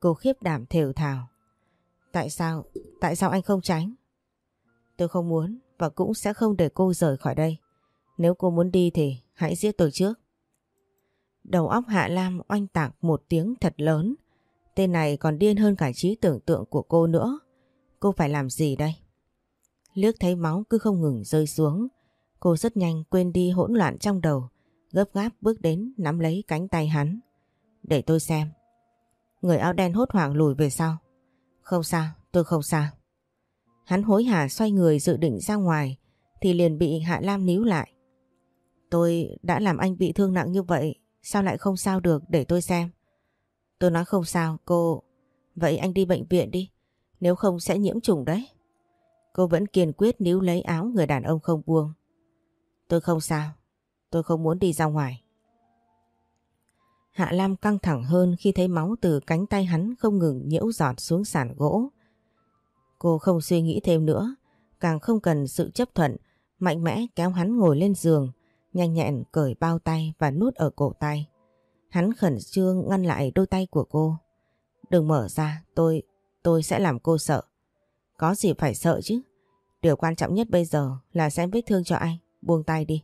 Cô khiếp đảm thều thào. Tại sao? Tại sao anh không tránh? Tôi không muốn và cũng sẽ không để cô rời khỏi đây. Nếu cô muốn đi thì hãy giết tôi trước. Đầu óc Hạ Lam oanh tạc một tiếng thật lớn. Tên này còn điên hơn cả trí tưởng tượng của cô nữa. Cô phải làm gì đây? Liếc thấy máu cứ không ngừng rơi xuống. Cô rất nhanh quên đi hỗn loạn trong đầu. Gấp gáp bước đến nắm lấy cánh tay hắn. Để tôi xem. Người áo đen hốt hoảng lùi về sau. Không sao, tôi không sao. Hắn hối hả xoay người dự định ra ngoài thì liền bị Hạ Lam níu lại. Tôi đã làm anh bị thương nặng như vậy sao lại không sao được để tôi xem. Tôi nói không sao cô... Vậy anh đi bệnh viện đi nếu không sẽ nhiễm trùng đấy. Cô vẫn kiên quyết níu lấy áo người đàn ông không buông. Tôi không sao. Tôi không muốn đi ra ngoài. Hạ Lam căng thẳng hơn khi thấy máu từ cánh tay hắn không ngừng nhiễu giọt xuống sàn gỗ. Cô không suy nghĩ thêm nữa, càng không cần sự chấp thuận, mạnh mẽ kéo hắn ngồi lên giường, nhanh nhẹn cởi bao tay và nút ở cổ tay. Hắn khẩn trương ngăn lại đôi tay của cô. Đừng mở ra, tôi, tôi sẽ làm cô sợ. Có gì phải sợ chứ? Điều quan trọng nhất bây giờ là xem vết thương cho anh, buông tay đi.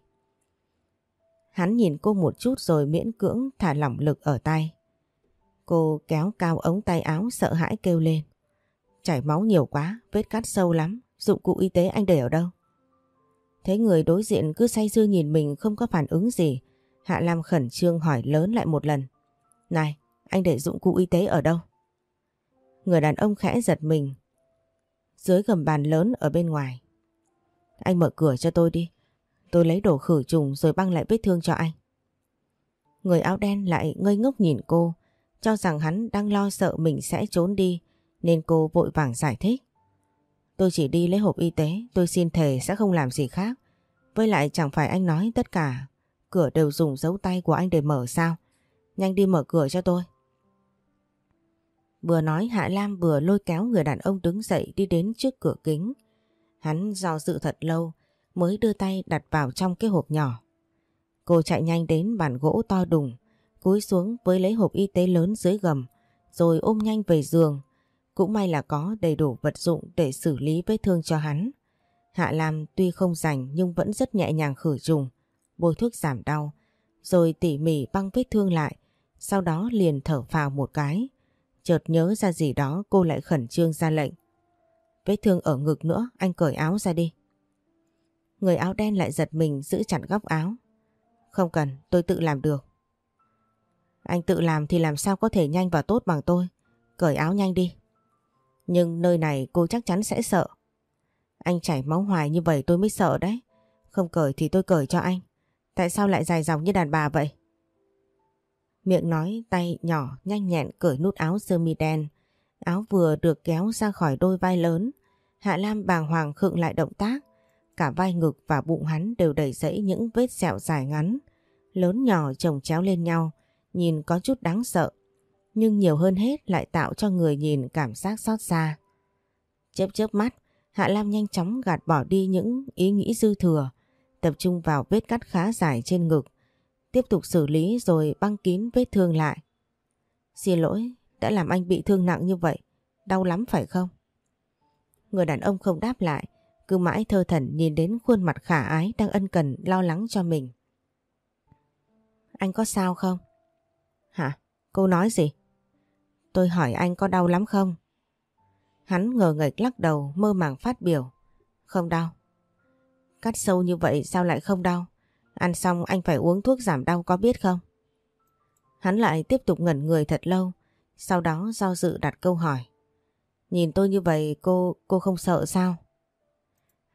Hắn nhìn cô một chút rồi miễn cưỡng thả lỏng lực ở tay. Cô kéo cao ống tay áo sợ hãi kêu lên. Chảy máu nhiều quá, vết cắt sâu lắm, dụng cụ y tế anh để ở đâu? Thấy người đối diện cứ say sưa nhìn mình không có phản ứng gì, Hạ Lam khẩn trương hỏi lớn lại một lần. Này, anh để dụng cụ y tế ở đâu? Người đàn ông khẽ giật mình. Dưới gầm bàn lớn ở bên ngoài. Anh mở cửa cho tôi đi. Tôi lấy đồ khử trùng rồi băng lại vết thương cho anh. Người áo đen lại ngây ngốc nhìn cô, cho rằng hắn đang lo sợ mình sẽ trốn đi, nên cô vội vàng giải thích. Tôi chỉ đi lấy hộp y tế, tôi xin thề sẽ không làm gì khác. Với lại chẳng phải anh nói tất cả, cửa đều dùng dấu tay của anh để mở sao? Nhanh đi mở cửa cho tôi. Vừa nói Hạ Lam vừa lôi kéo người đàn ông đứng dậy đi đến trước cửa kính. Hắn do dự thật lâu mới đưa tay đặt vào trong cái hộp nhỏ. Cô chạy nhanh đến bàn gỗ to đùng, cúi xuống với lấy hộp y tế lớn dưới gầm, rồi ôm nhanh về giường. Cũng may là có đầy đủ vật dụng để xử lý vết thương cho hắn. Hạ Lam tuy không rảnh nhưng vẫn rất nhẹ nhàng khử trùng, bôi thuốc giảm đau, rồi tỉ mỉ băng vết thương lại, sau đó liền thở phào một cái. Chợt nhớ ra gì đó cô lại khẩn trương ra lệnh. Vết thương ở ngực nữa, anh cởi áo ra đi. Người áo đen lại giật mình giữ chặt góc áo. Không cần, tôi tự làm được. Anh tự làm thì làm sao có thể nhanh và tốt bằng tôi. Cởi áo nhanh đi. Nhưng nơi này cô chắc chắn sẽ sợ. Anh chảy máu hoài như vậy tôi mới sợ đấy. Không cởi thì tôi cởi cho anh. Tại sao lại dài dòng như đàn bà vậy? Miệng nói, tay nhỏ, nhanh nhẹn cởi nút áo sơ mi đen. Áo vừa được kéo ra khỏi đôi vai lớn. Hạ Lam bàng hoàng khựng lại động tác. Cả vai ngực và bụng hắn đều đầy rẫy những vết sẹo dài ngắn. Lớn nhỏ chồng chéo lên nhau. Nhìn có chút đáng sợ. Nhưng nhiều hơn hết lại tạo cho người nhìn cảm giác xót xa. Chớp chớp mắt. Hạ Lam nhanh chóng gạt bỏ đi những ý nghĩ dư thừa. Tập trung vào vết cắt khá dài trên ngực tiếp tục xử lý rồi băng kín vết thương lại. Xin lỗi, đã làm anh bị thương nặng như vậy, đau lắm phải không? Người đàn ông không đáp lại, cứ mãi thơ thẩn nhìn đến khuôn mặt khả ái đang ân cần lo lắng cho mình. Anh có sao không? Hả? Cô nói gì? Tôi hỏi anh có đau lắm không? Hắn ngờ ngạch lắc đầu mơ màng phát biểu. Không đau. Cắt sâu như vậy sao lại không đau? Ăn xong anh phải uống thuốc giảm đau có biết không? Hắn lại tiếp tục ngẩn người thật lâu, sau đó do dự đặt câu hỏi. Nhìn tôi như vậy cô, cô không sợ sao?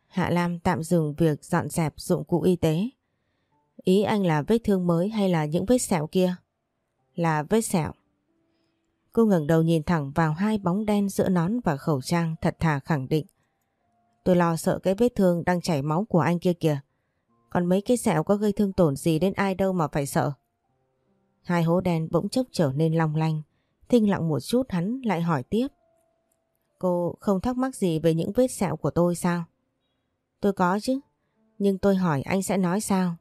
Hạ Lam tạm dừng việc dọn dẹp dụng cụ y tế. Ý anh là vết thương mới hay là những vết sẹo kia? Là vết sẹo. Cô ngẩng đầu nhìn thẳng vào hai bóng đen giữa nón và khẩu trang, thật thà khẳng định. Tôi lo sợ cái vết thương đang chảy máu của anh kia kìa. Còn mấy cái sẹo có gây thương tổn gì đến ai đâu mà phải sợ. Hai hố đen bỗng chốc trở nên long lanh. Thinh lặng một chút, hắn lại hỏi tiếp. Cô không thắc mắc gì về những vết sẹo của tôi sao? Tôi có chứ. Nhưng tôi hỏi anh sẽ nói sao?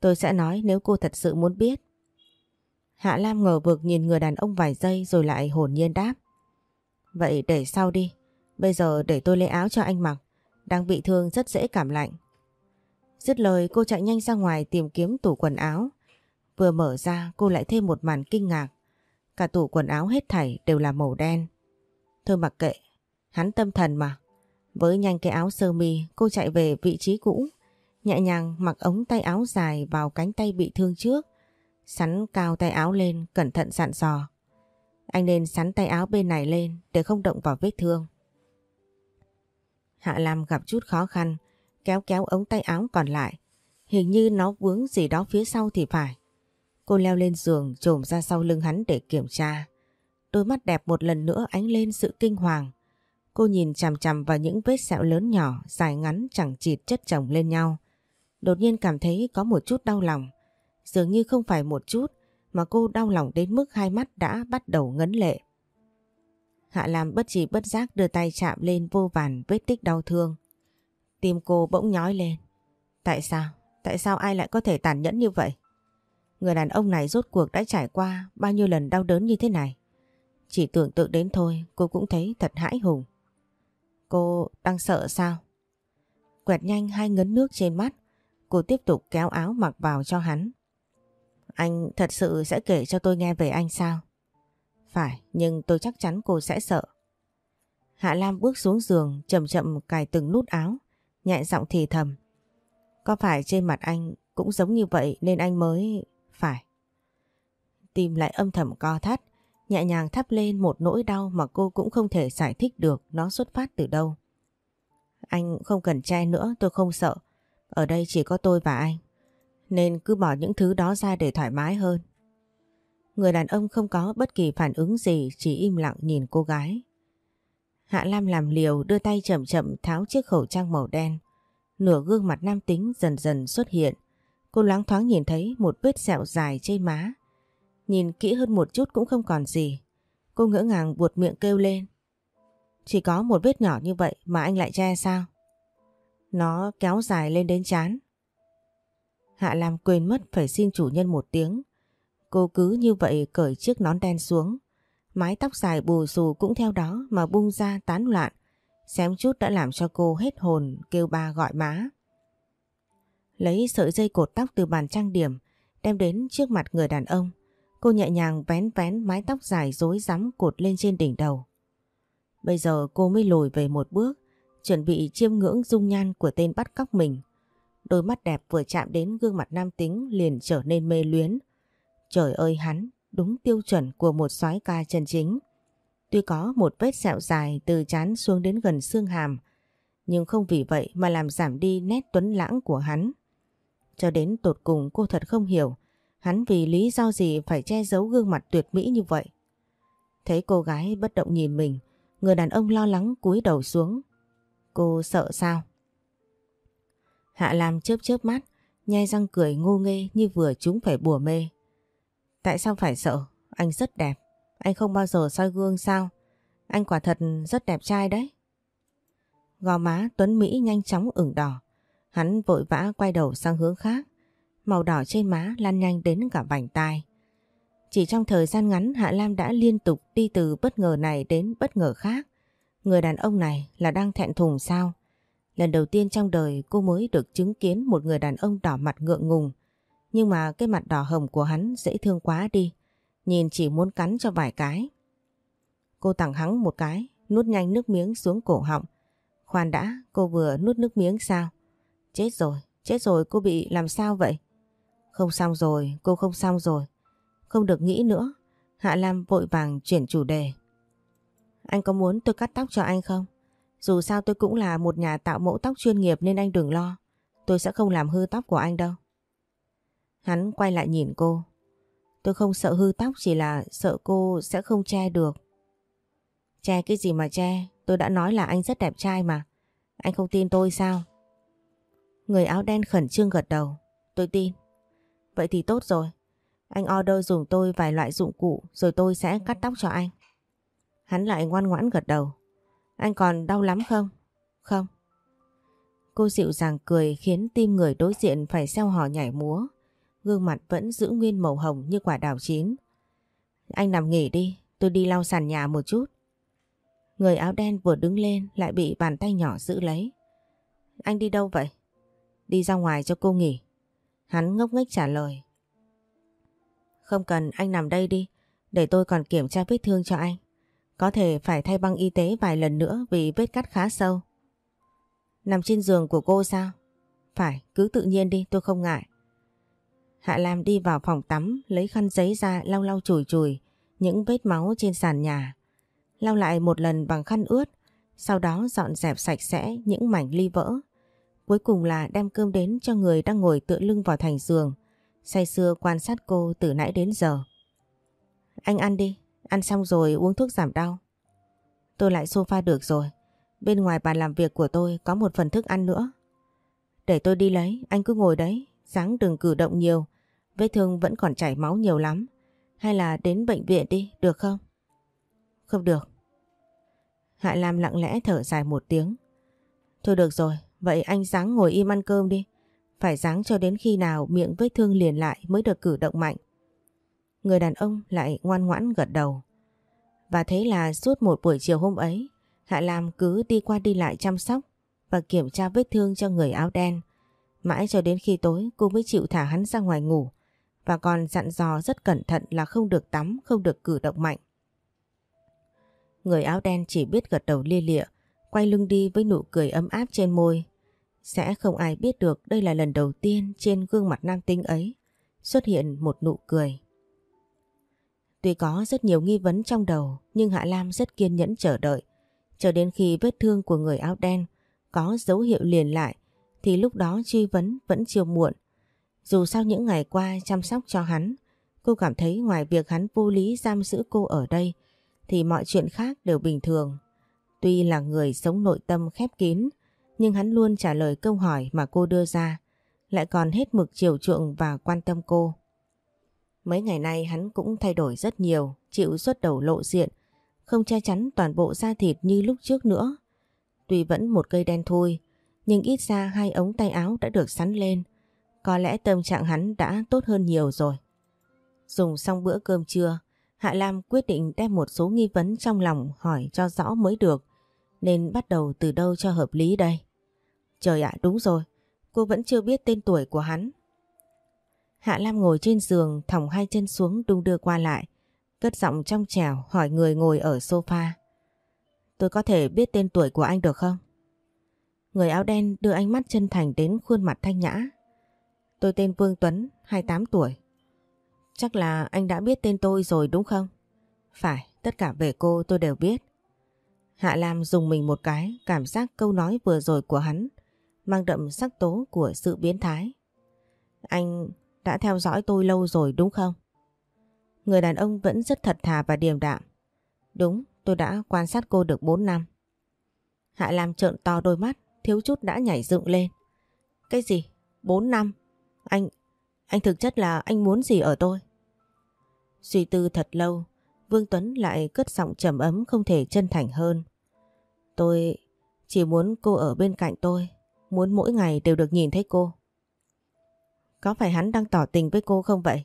Tôi sẽ nói nếu cô thật sự muốn biết. Hạ Lam ngờ vực nhìn người đàn ông vài giây rồi lại hồn nhiên đáp. Vậy để sau đi. Bây giờ để tôi lấy áo cho anh mặc. Đang bị thương rất dễ cảm lạnh. Dứt lời cô chạy nhanh ra ngoài tìm kiếm tủ quần áo. Vừa mở ra cô lại thêm một màn kinh ngạc. Cả tủ quần áo hết thảy đều là màu đen. Thôi mặc kệ, hắn tâm thần mà. Với nhanh cái áo sơ mi cô chạy về vị trí cũ. Nhẹ nhàng mặc ống tay áo dài vào cánh tay bị thương trước. Sắn cao tay áo lên cẩn thận dặn dò. Anh nên sắn tay áo bên này lên để không động vào vết thương. Hạ Lam gặp chút khó khăn, kéo kéo ống tay áo còn lại. Hình như nó vướng gì đó phía sau thì phải. Cô leo lên giường trồm ra sau lưng hắn để kiểm tra. Đôi mắt đẹp một lần nữa ánh lên sự kinh hoàng. Cô nhìn chằm chằm vào những vết sẹo lớn nhỏ, dài ngắn chẳng chịt chất chồng lên nhau. Đột nhiên cảm thấy có một chút đau lòng. Dường như không phải một chút, mà cô đau lòng đến mức hai mắt đã bắt đầu ngấn lệ. Hạ Lam bất chỉ bất giác đưa tay chạm lên vô vàn vết tích đau thương. Tim cô bỗng nhói lên. Tại sao? Tại sao ai lại có thể tàn nhẫn như vậy? Người đàn ông này rốt cuộc đã trải qua bao nhiêu lần đau đớn như thế này. Chỉ tưởng tượng đến thôi cô cũng thấy thật hãi hùng. Cô đang sợ sao? Quẹt nhanh hai ngấn nước trên mắt. Cô tiếp tục kéo áo mặc vào cho hắn. Anh thật sự sẽ kể cho tôi nghe về anh sao? Phải, nhưng tôi chắc chắn cô sẽ sợ. Hạ Lam bước xuống giường, chậm chậm cài từng nút áo, nhẹ giọng thì thầm. Có phải trên mặt anh cũng giống như vậy nên anh mới... Phải. Tim lại âm thầm co thắt, nhẹ nhàng thắp lên một nỗi đau mà cô cũng không thể giải thích được nó xuất phát từ đâu. Anh không cần che nữa, tôi không sợ. Ở đây chỉ có tôi và anh. Nên cứ bỏ những thứ đó ra để thoải mái hơn. Người đàn ông không có bất kỳ phản ứng gì, chỉ im lặng nhìn cô gái. Hạ Lam làm liều, đưa tay chậm chậm tháo chiếc khẩu trang màu đen. Nửa gương mặt nam tính dần dần xuất hiện. Cô loáng thoáng nhìn thấy một vết sẹo dài trên má. Nhìn kỹ hơn một chút cũng không còn gì. Cô ngỡ ngàng buột miệng kêu lên. Chỉ có một vết nhỏ như vậy mà anh lại che sao? Nó kéo dài lên đến chán. Hạ Lam quên mất phải xin chủ nhân một tiếng. Cô cứ như vậy cởi chiếc nón đen xuống. Mái tóc dài bù xù cũng theo đó mà bung ra tán loạn. Xém chút đã làm cho cô hết hồn kêu ba gọi má. Lấy sợi dây cột tóc từ bàn trang điểm đem đến trước mặt người đàn ông. Cô nhẹ nhàng vén vén mái tóc dài rối rắm cột lên trên đỉnh đầu. Bây giờ cô mới lùi về một bước, chuẩn bị chiêm ngưỡng dung nhan của tên bắt cóc mình. Đôi mắt đẹp vừa chạm đến gương mặt nam tính liền trở nên mê luyến. Trời ơi hắn, đúng tiêu chuẩn của một soái ca chân chính. Tuy có một vết sẹo dài từ chán xuống đến gần xương hàm, nhưng không vì vậy mà làm giảm đi nét tuấn lãng của hắn. Cho đến tột cùng cô thật không hiểu hắn vì lý do gì phải che giấu gương mặt tuyệt mỹ như vậy. Thấy cô gái bất động nhìn mình, người đàn ông lo lắng cúi đầu xuống. Cô sợ sao? Hạ Lam chớp chớp mắt, nhai răng cười ngô nghê như vừa chúng phải bùa mê. Tại sao phải sợ? Anh rất đẹp. Anh không bao giờ soi gương sao? Anh quả thật rất đẹp trai đấy. Gò má Tuấn Mỹ nhanh chóng ửng đỏ. Hắn vội vã quay đầu sang hướng khác. Màu đỏ trên má lan nhanh đến cả vành tai. Chỉ trong thời gian ngắn Hạ Lam đã liên tục đi từ bất ngờ này đến bất ngờ khác. Người đàn ông này là đang thẹn thùng sao? Lần đầu tiên trong đời cô mới được chứng kiến một người đàn ông đỏ mặt ngượng ngùng. Nhưng mà cái mặt đỏ hồng của hắn dễ thương quá đi. Nhìn chỉ muốn cắn cho vài cái. Cô tặng hắn một cái, nuốt nhanh nước miếng xuống cổ họng. Khoan đã, cô vừa nuốt nước miếng sao? Chết rồi, chết rồi cô bị làm sao vậy? Không xong rồi, cô không xong rồi. Không được nghĩ nữa. Hạ Lam vội vàng chuyển chủ đề. Anh có muốn tôi cắt tóc cho anh không? Dù sao tôi cũng là một nhà tạo mẫu tóc chuyên nghiệp nên anh đừng lo. Tôi sẽ không làm hư tóc của anh đâu. Hắn quay lại nhìn cô. Tôi không sợ hư tóc, chỉ là sợ cô sẽ không che được. Che cái gì mà che? Tôi đã nói là anh rất đẹp trai mà. Anh không tin tôi sao? Người áo đen khẩn trương gật đầu. Tôi tin. Vậy thì tốt rồi. Anh order dùng tôi vài loại dụng cụ, rồi tôi sẽ cắt tóc cho anh. Hắn lại ngoan ngoãn gật đầu. Anh còn đau lắm không? Không. Cô dịu dàng cười khiến tim người đối diện phải xeo hò nhảy múa. Gương mặt vẫn giữ nguyên màu hồng như quả đào chín. Anh nằm nghỉ đi, tôi đi lau sàn nhà một chút. Người áo đen vừa đứng lên lại bị bàn tay nhỏ giữ lấy. Anh đi đâu vậy? Đi ra ngoài cho cô nghỉ. Hắn ngốc nghếch trả lời. Không cần anh nằm đây đi, để tôi còn kiểm tra vết thương cho anh. Có thể phải thay băng y tế vài lần nữa vì vết cắt khá sâu. Nằm trên giường của cô sao? Phải, cứ tự nhiên đi, tôi không ngại. Hạ Lam đi vào phòng tắm, lấy khăn giấy ra lau lau chùi chùi những vết máu trên sàn nhà. Lau lại một lần bằng khăn ướt, sau đó dọn dẹp sạch sẽ những mảnh ly vỡ. Cuối cùng là đem cơm đến cho người đang ngồi tựa lưng vào thành giường, say sưa quan sát cô từ nãy đến giờ. Anh ăn đi, ăn xong rồi uống thuốc giảm đau. Tôi lại sofa được rồi, bên ngoài bàn làm việc của tôi có một phần thức ăn nữa. Để tôi đi lấy, anh cứ ngồi đấy, Sáng đừng cử động nhiều, vết thương vẫn còn chảy máu nhiều lắm. Hay là đến bệnh viện đi, được không? Không được. Hạ Lam lặng lẽ thở dài một tiếng. Thôi được rồi, vậy anh sáng ngồi im ăn cơm đi. Phải dáng cho đến khi nào miệng vết thương liền lại mới được cử động mạnh. Người đàn ông lại ngoan ngoãn gật đầu. Và thế là suốt một buổi chiều hôm ấy, Hạ Lam cứ đi qua đi lại chăm sóc và kiểm tra vết thương cho người áo đen. Mãi cho đến khi tối cô mới chịu thả hắn ra ngoài ngủ và còn dặn dò rất cẩn thận là không được tắm, không được cử động mạnh. Người áo đen chỉ biết gật đầu lia lịa, quay lưng đi với nụ cười ấm áp trên môi. Sẽ không ai biết được đây là lần đầu tiên trên gương mặt nam tinh ấy xuất hiện một nụ cười. Tuy có rất nhiều nghi vấn trong đầu nhưng Hạ Lam rất kiên nhẫn chờ đợi. Chờ đến khi vết thương của người áo đen có dấu hiệu liền lại thì lúc đó truy vấn vẫn chưa muộn. Dù sau những ngày qua chăm sóc cho hắn, cô cảm thấy ngoài việc hắn vô lý giam giữ cô ở đây thì mọi chuyện khác đều bình thường. Tuy là người sống nội tâm khép kín, nhưng hắn luôn trả lời câu hỏi mà cô đưa ra, lại còn hết mực chiều chuộng và quan tâm cô. Mấy ngày nay hắn cũng thay đổi rất nhiều, chịu xuất đầu lộ diện, không che chắn toàn bộ da thịt như lúc trước nữa. Tuy vẫn một cây đen thui, nhưng ít ra hai ống tay áo đã được sắn lên. Có lẽ tâm trạng hắn đã tốt hơn nhiều rồi. Dùng xong bữa cơm trưa, Hạ Lam quyết định đem một số nghi vấn trong lòng hỏi cho rõ mới được, nên bắt đầu từ đâu cho hợp lý đây. Trời ạ đúng rồi, cô vẫn chưa biết tên tuổi của hắn. Hạ Lam ngồi trên giường thòng hai chân xuống đung đưa qua lại, cất giọng trong trẻo hỏi người ngồi ở sofa. Tôi có thể biết tên tuổi của anh được không? Người áo đen đưa ánh mắt chân thành đến khuôn mặt thanh nhã. Tôi tên Vương Tuấn, 28 tuổi. Chắc là anh đã biết tên tôi rồi đúng không? Phải, tất cả về cô tôi đều biết. Hạ Lam dùng mình một cái, cảm giác câu nói vừa rồi của hắn mang đậm sắc tố của sự biến thái. Anh đã theo dõi tôi lâu rồi đúng không? Người đàn ông vẫn rất thật thà và điềm đạm. Đúng, tôi đã quan sát cô được 4 năm. Hạ Lam trợn to đôi mắt, thiếu chút đã nhảy dựng lên. Cái gì? 4 năm? Anh, anh thực chất là anh muốn gì ở tôi? Suy tư thật lâu, Vương Tuấn lại cất giọng trầm ấm không thể chân thành hơn. Tôi chỉ muốn cô ở bên cạnh tôi, muốn mỗi ngày đều được nhìn thấy cô. Có phải hắn đang tỏ tình với cô không vậy?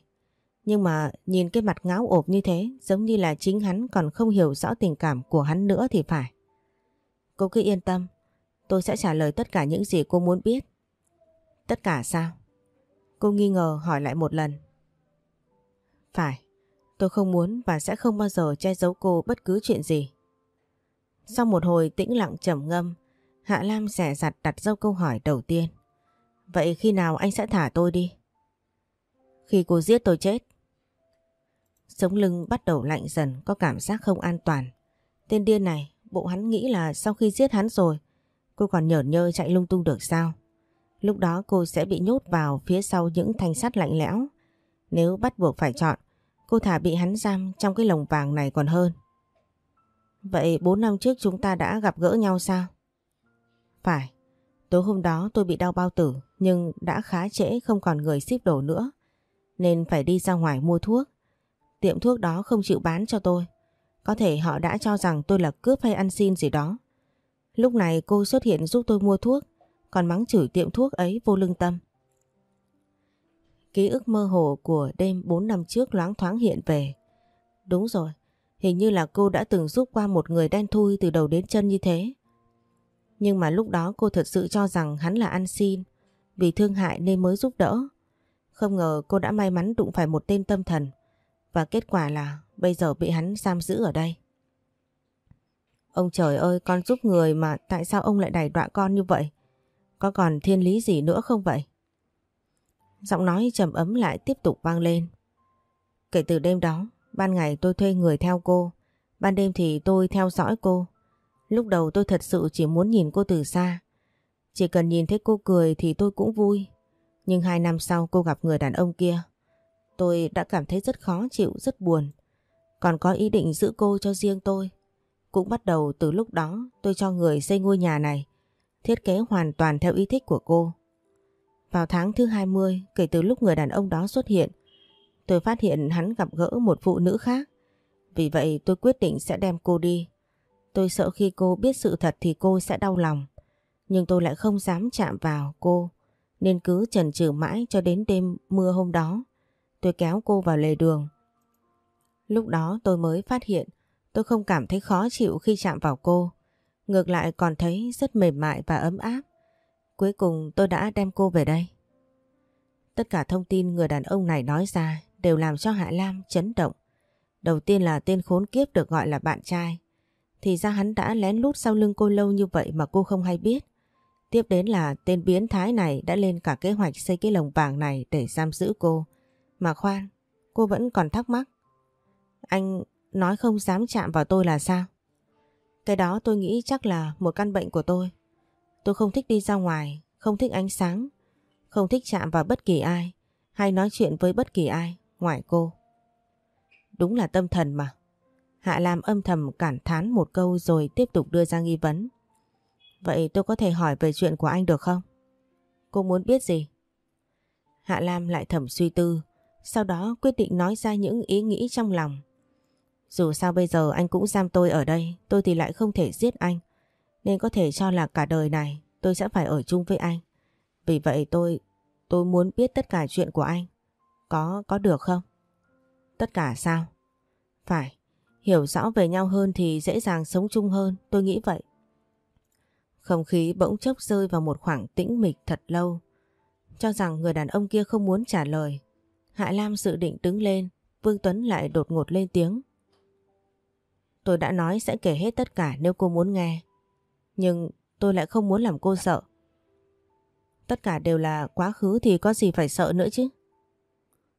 Nhưng mà nhìn cái mặt ngáo ộp như thế giống như là chính hắn còn không hiểu rõ tình cảm của hắn nữa thì phải. Cô cứ yên tâm, tôi sẽ trả lời tất cả những gì cô muốn biết. Tất cả sao? Cô nghi ngờ hỏi lại một lần. Phải, tôi không muốn và sẽ không bao giờ che giấu cô bất cứ chuyện gì. Sau một hồi tĩnh lặng trầm ngâm, Hạ Lam rẻ rặt đặt dâu câu hỏi đầu tiên. Vậy khi nào anh sẽ thả tôi đi? Khi cô giết tôi chết. Sống lưng bắt đầu lạnh dần có cảm giác không an toàn. Tên điên này, bộ hắn nghĩ là sau khi giết hắn rồi, cô còn nhởn nhơ chạy lung tung được sao? Lúc đó cô sẽ bị nhốt vào phía sau những thanh sắt lạnh lẽo. Nếu bắt buộc phải chọn, cô thả bị hắn giam trong cái lồng vàng này còn hơn. Vậy 4 năm trước chúng ta đã gặp gỡ nhau sao? Phải, Tối hôm đó tôi bị đau bao tử nhưng đã khá trễ không còn người ship đồ nữa nên phải đi ra ngoài mua thuốc. Tiệm thuốc đó không chịu bán cho tôi. Có thể họ đã cho rằng tôi là cướp hay ăn xin gì đó. Lúc này cô xuất hiện giúp tôi mua thuốc còn mắng chửi tiệm thuốc ấy vô lương tâm. Ký ức mơ hồ của đêm 4 năm trước loáng thoáng hiện về. Đúng rồi, hình như là cô đã từng giúp qua một người đen thui từ đầu đến chân như thế. Nhưng mà lúc đó cô thật sự cho rằng hắn là ăn xin, vì thương hại nên mới giúp đỡ. Không ngờ cô đã may mắn đụng phải một tên tâm thần, và kết quả là bây giờ bị hắn giam giữ ở đây. Ông trời ơi con giúp người mà tại sao ông lại đẩy đọa con như vậy? Có còn thiên lý gì nữa không vậy? Giọng nói trầm ấm lại tiếp tục vang lên. Kể từ đêm đó, ban ngày tôi thuê người theo cô, ban đêm thì tôi theo dõi cô. Lúc đầu tôi thật sự chỉ muốn nhìn cô từ xa. Chỉ cần nhìn thấy cô cười thì tôi cũng vui. Nhưng hai năm sau cô gặp người đàn ông kia. Tôi đã cảm thấy rất khó chịu, rất buồn. Còn có ý định giữ cô cho riêng tôi. Cũng bắt đầu từ lúc đó tôi cho người xây ngôi nhà này. Thiết kế hoàn toàn theo ý thích của cô. Vào tháng thứ 20 kể từ lúc người đàn ông đó xuất hiện, tôi phát hiện hắn gặp gỡ một phụ nữ khác. Vì vậy tôi quyết định sẽ đem cô đi. Tôi sợ khi cô biết sự thật thì cô sẽ đau lòng. Nhưng tôi lại không dám chạm vào cô, nên cứ chần chừ mãi cho đến đêm mưa hôm đó. Tôi kéo cô vào lề đường. Lúc đó tôi mới phát hiện tôi không cảm thấy khó chịu khi chạm vào cô. Ngược lại còn thấy rất mềm mại và ấm áp. Cuối cùng tôi đã đem cô về đây. Tất cả thông tin người đàn ông này nói ra đều làm cho Hạ Lam chấn động. Đầu tiên là tên khốn kiếp được gọi là bạn trai. Thì ra hắn đã lén lút sau lưng cô lâu như vậy mà cô không hay biết. Tiếp đến là tên biến thái này đã lên cả kế hoạch xây cái lồng vàng này để giam giữ cô. Mà khoan, cô vẫn còn thắc mắc. Anh nói không dám chạm vào tôi là sao? Cái đó tôi nghĩ chắc là một căn bệnh của tôi. Tôi không thích đi ra ngoài, không thích ánh sáng, không thích chạm vào bất kỳ ai hay nói chuyện với bất kỳ ai ngoài cô. Đúng là tâm thần mà. Hạ Lam âm thầm cản thán một câu rồi tiếp tục đưa ra nghi vấn. Vậy tôi có thể hỏi về chuyện của anh được không? Cô muốn biết gì? Hạ Lam lại thầm suy tư, sau đó quyết định nói ra những ý nghĩ trong lòng. Dù sao bây giờ anh cũng giam tôi ở đây, tôi thì lại không thể giết anh. Nên có thể cho là cả đời này tôi sẽ phải ở chung với anh. Vì vậy tôi, tôi muốn biết tất cả chuyện của anh. Có, có được không? Tất cả sao? Phải, hiểu rõ về nhau hơn thì dễ dàng sống chung hơn, tôi nghĩ vậy. Không khí bỗng chốc rơi vào một khoảng tĩnh mịch thật lâu. Cho rằng người đàn ông kia không muốn trả lời. Hạ Lam dự định đứng lên, Vương Tuấn lại đột ngột lên tiếng. Tôi đã nói sẽ kể hết tất cả nếu cô muốn nghe. Nhưng tôi lại không muốn làm cô sợ. Tất cả đều là quá khứ thì có gì phải sợ nữa chứ.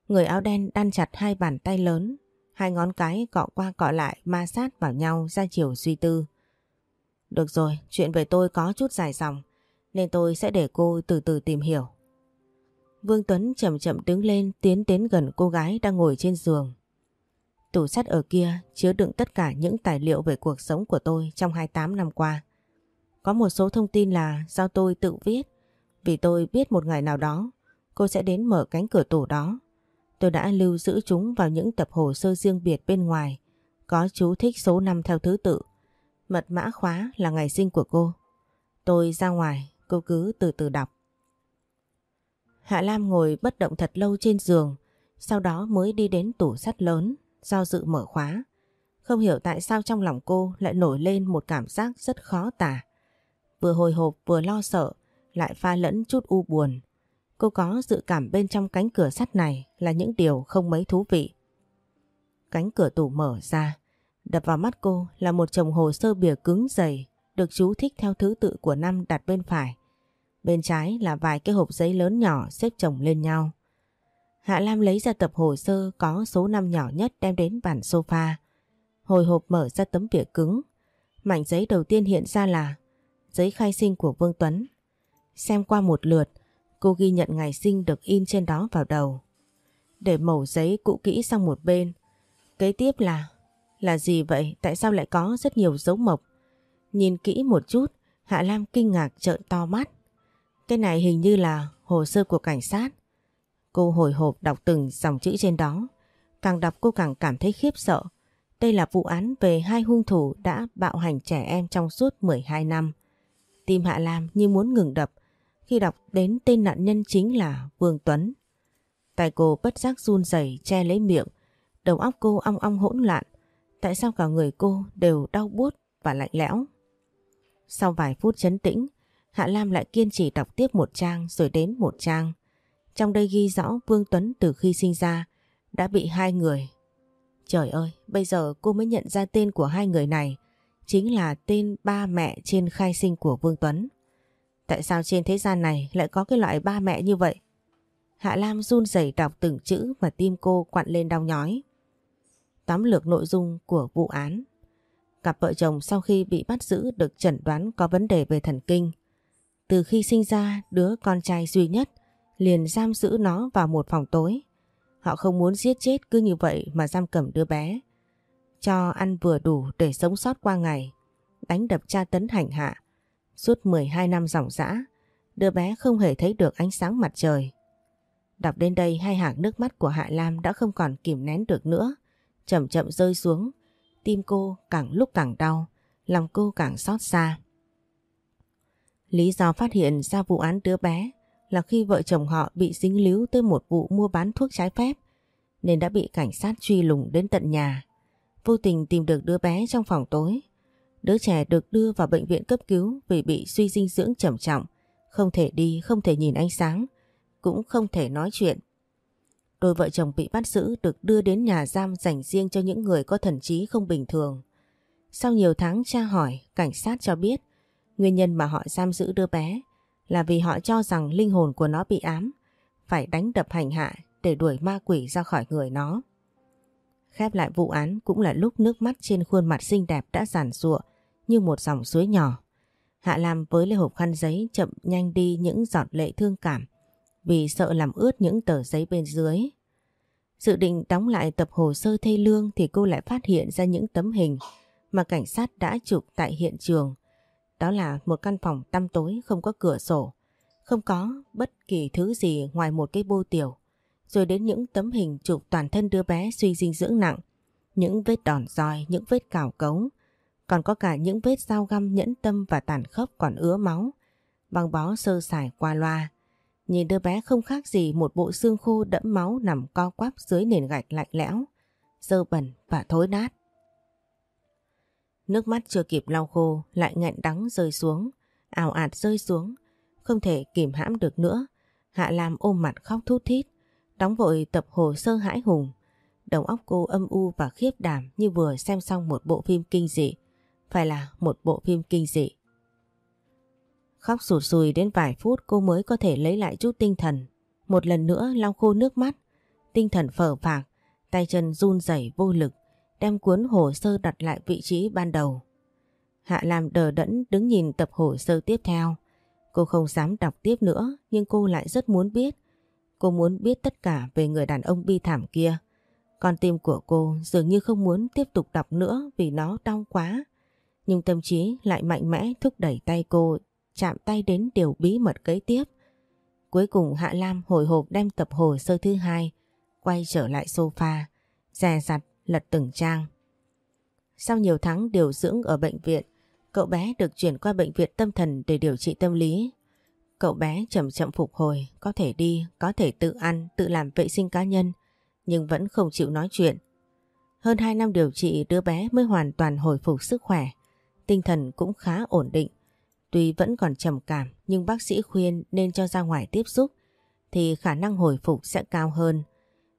Người áo đen đan chặt hai bàn tay lớn, hai ngón cái cọ qua cọ lại ma sát vào nhau ra chiều suy tư. Được rồi, chuyện về tôi có chút dài dòng, nên tôi sẽ để cô từ từ tìm hiểu. Vương Tuấn chậm chậm đứng lên tiến đến gần cô gái đang ngồi trên giường. Tủ sắt ở kia chứa đựng tất cả những tài liệu về cuộc sống của tôi trong 28 năm qua. Có một số thông tin là do tôi tự viết vì tôi biết một ngày nào đó cô sẽ đến mở cánh cửa tủ đó. Tôi đã lưu giữ chúng vào những tập hồ sơ riêng biệt bên ngoài có chú thích số năm theo thứ tự. Mật mã khóa là ngày sinh của cô. Tôi ra ngoài, cô cứ từ từ đọc. Hạ Lam ngồi bất động thật lâu trên giường, sau đó mới đi đến tủ sắt lớn, do dự mở khóa. Không hiểu tại sao trong lòng cô lại nổi lên một cảm giác rất khó tả. Vừa hồi hộp vừa lo sợ, lại pha lẫn chút u buồn. Cô có dự cảm bên trong cánh cửa sắt này là những điều không mấy thú vị. Cánh cửa tủ mở ra, đập vào mắt cô là một chồng hồ sơ bìa cứng dày được chú thích theo thứ tự của năm đặt bên phải. Bên trái là vài cái hộp giấy lớn nhỏ xếp chồng lên nhau. Hạ Lam lấy ra tập hồ sơ có số năm nhỏ nhất đem đến bàn sofa. Hồi hộp mở ra tấm bìa cứng. Mảnh giấy đầu tiên hiện ra là giấy khai sinh của Vương Tuấn. Xem qua một lượt, cô ghi nhận ngày sinh được in trên đó vào đầu. Để mẩu giấy cũ kỹ sang một bên. Kế tiếp là... Là gì vậy? Tại sao lại có rất nhiều dấu mộc? Nhìn kỹ một chút, Hạ Lam kinh ngạc trợn to mắt. Cái này hình như là hồ sơ của cảnh sát. Cô hồi hộp đọc từng dòng chữ trên đó. Càng đọc cô càng cảm thấy khiếp sợ. Đây là vụ án về hai hung thủ đã bạo hành trẻ em trong suốt 12 năm. Tim Hạ Lam như muốn ngừng đập khi đọc đến tên nạn nhân chính là Vương Tuấn. tài cô bất giác run rẩy che lấy miệng, đầu óc cô ong ong hỗn loạn. Tại sao cả người cô đều đau buốt và lạnh lẽo? Sau vài phút chấn tĩnh, Hạ Lam lại kiên trì đọc tiếp một trang rồi đến một trang. Trong đây ghi rõ Vương Tuấn từ khi sinh ra đã bị hai người. Trời ơi, bây giờ cô mới nhận ra tên của hai người này chính là tên ba mẹ trên khai sinh của Vương Tuấn. Tại sao trên thế gian này lại có cái loại ba mẹ như vậy? Hạ Lam run rẩy đọc từng chữ mà tim cô quặn lên đau nhói. Tóm lược nội dung của vụ án. Cặp vợ chồng sau khi bị bắt giữ được chẩn đoán có vấn đề về thần kinh. Từ khi sinh ra, đứa con trai duy nhất liền giam giữ nó vào một phòng tối. Họ không muốn giết chết cứ như vậy mà giam cầm đứa bé. Cho ăn vừa đủ để sống sót qua ngày. Đánh đập tra tấn hành hạ. Suốt 12 năm dòng dã, đứa bé không hề thấy được ánh sáng mặt trời. Đọc đến đây hai hàng nước mắt của Hạ Lam đã không còn kìm nén được nữa. Chậm chậm rơi xuống, tim cô càng lúc càng đau, lòng cô càng xót xa. Lý do phát hiện ra vụ án đứa bé là khi vợ chồng họ bị dính líu tới một vụ mua bán thuốc trái phép nên đã bị cảnh sát truy lùng đến tận nhà. Vô tình tìm được đứa bé trong phòng tối. Đứa trẻ được đưa vào bệnh viện cấp cứu vì bị suy dinh dưỡng trầm trọng, không thể đi, không thể nhìn ánh sáng, cũng không thể nói chuyện. Đôi vợ chồng bị bắt giữ được đưa đến nhà giam dành riêng cho những người có thần trí không bình thường. Sau nhiều tháng tra hỏi, cảnh sát cho biết nguyên nhân mà họ giam giữ đứa bé là vì họ cho rằng linh hồn của nó bị ám, phải đánh đập hành hạ để đuổi ma quỷ ra khỏi người nó. Khép lại vụ án cũng là lúc nước mắt trên khuôn mặt xinh đẹp đã giàn rụa như một dòng suối nhỏ. Hạ Lam với lấy hộp khăn giấy chậm nhanh đi những giọt lệ thương cảm vì sợ làm ướt những tờ giấy bên dưới. Dự định đóng lại tập hồ sơ thê lương thì cô lại phát hiện ra những tấm hình mà cảnh sát đã chụp tại hiện trường. Đó là một căn phòng tăm tối không có cửa sổ, không có bất kỳ thứ gì ngoài một cái bô tiểu. Rồi đến những tấm hình chụp toàn thân đứa bé suy dinh dưỡng nặng, những vết đòn roi, những vết cào cống, còn có cả những vết dao găm nhẫn tâm và tàn khốc còn ứa máu, băng bó sơ sài qua loa. Nhìn đứa bé không khác gì một bộ xương khô đẫm máu nằm co quắp dưới nền gạch lạnh lẽo, dơ bẩn và thối nát. Nước mắt chưa kịp lau khô lại nghẹn đắng rơi xuống, ảo ạt rơi xuống, không thể kìm hãm được nữa. Hạ Lam ôm mặt khóc thút thít, đóng vội tập hồ sơ hãi hùng. Đầu óc cô âm u và khiếp đảm như vừa xem xong một bộ phim kinh dị. Phải là một bộ phim kinh dị. Khóc sụt sùi đến vài phút cô mới có thể lấy lại chút tinh thần. Một lần nữa lau khô nước mắt. Tinh thần phở phạc, tay chân run rẩy vô lực, đem cuốn hồ sơ đặt lại vị trí ban đầu. Hạ Lam đờ đẫn đứng nhìn tập hồ sơ tiếp theo. Cô không dám đọc tiếp nữa nhưng cô lại rất muốn biết. Cô muốn biết tất cả về người đàn ông bi thảm kia. Con tim của cô dường như không muốn tiếp tục đọc nữa vì nó đau quá. Nhưng tâm trí lại mạnh mẽ thúc đẩy tay cô chạm tay đến điều bí mật kế tiếp. Cuối cùng Hạ Lam hồi hộp đem tập hồ sơ thứ hai, quay trở lại sofa, dè dặt lật từng trang. Sau nhiều tháng điều dưỡng ở bệnh viện, cậu bé được chuyển qua bệnh viện tâm thần để điều trị tâm lý. Cậu bé chậm chậm phục hồi, có thể đi, có thể tự ăn, tự làm vệ sinh cá nhân, nhưng vẫn không chịu nói chuyện. Hơn 2 năm điều trị đứa bé mới hoàn toàn hồi phục sức khỏe, tinh thần cũng khá ổn định. Tuy vẫn còn trầm cảm, nhưng bác sĩ khuyên nên cho ra ngoài tiếp xúc, thì khả năng hồi phục sẽ cao hơn.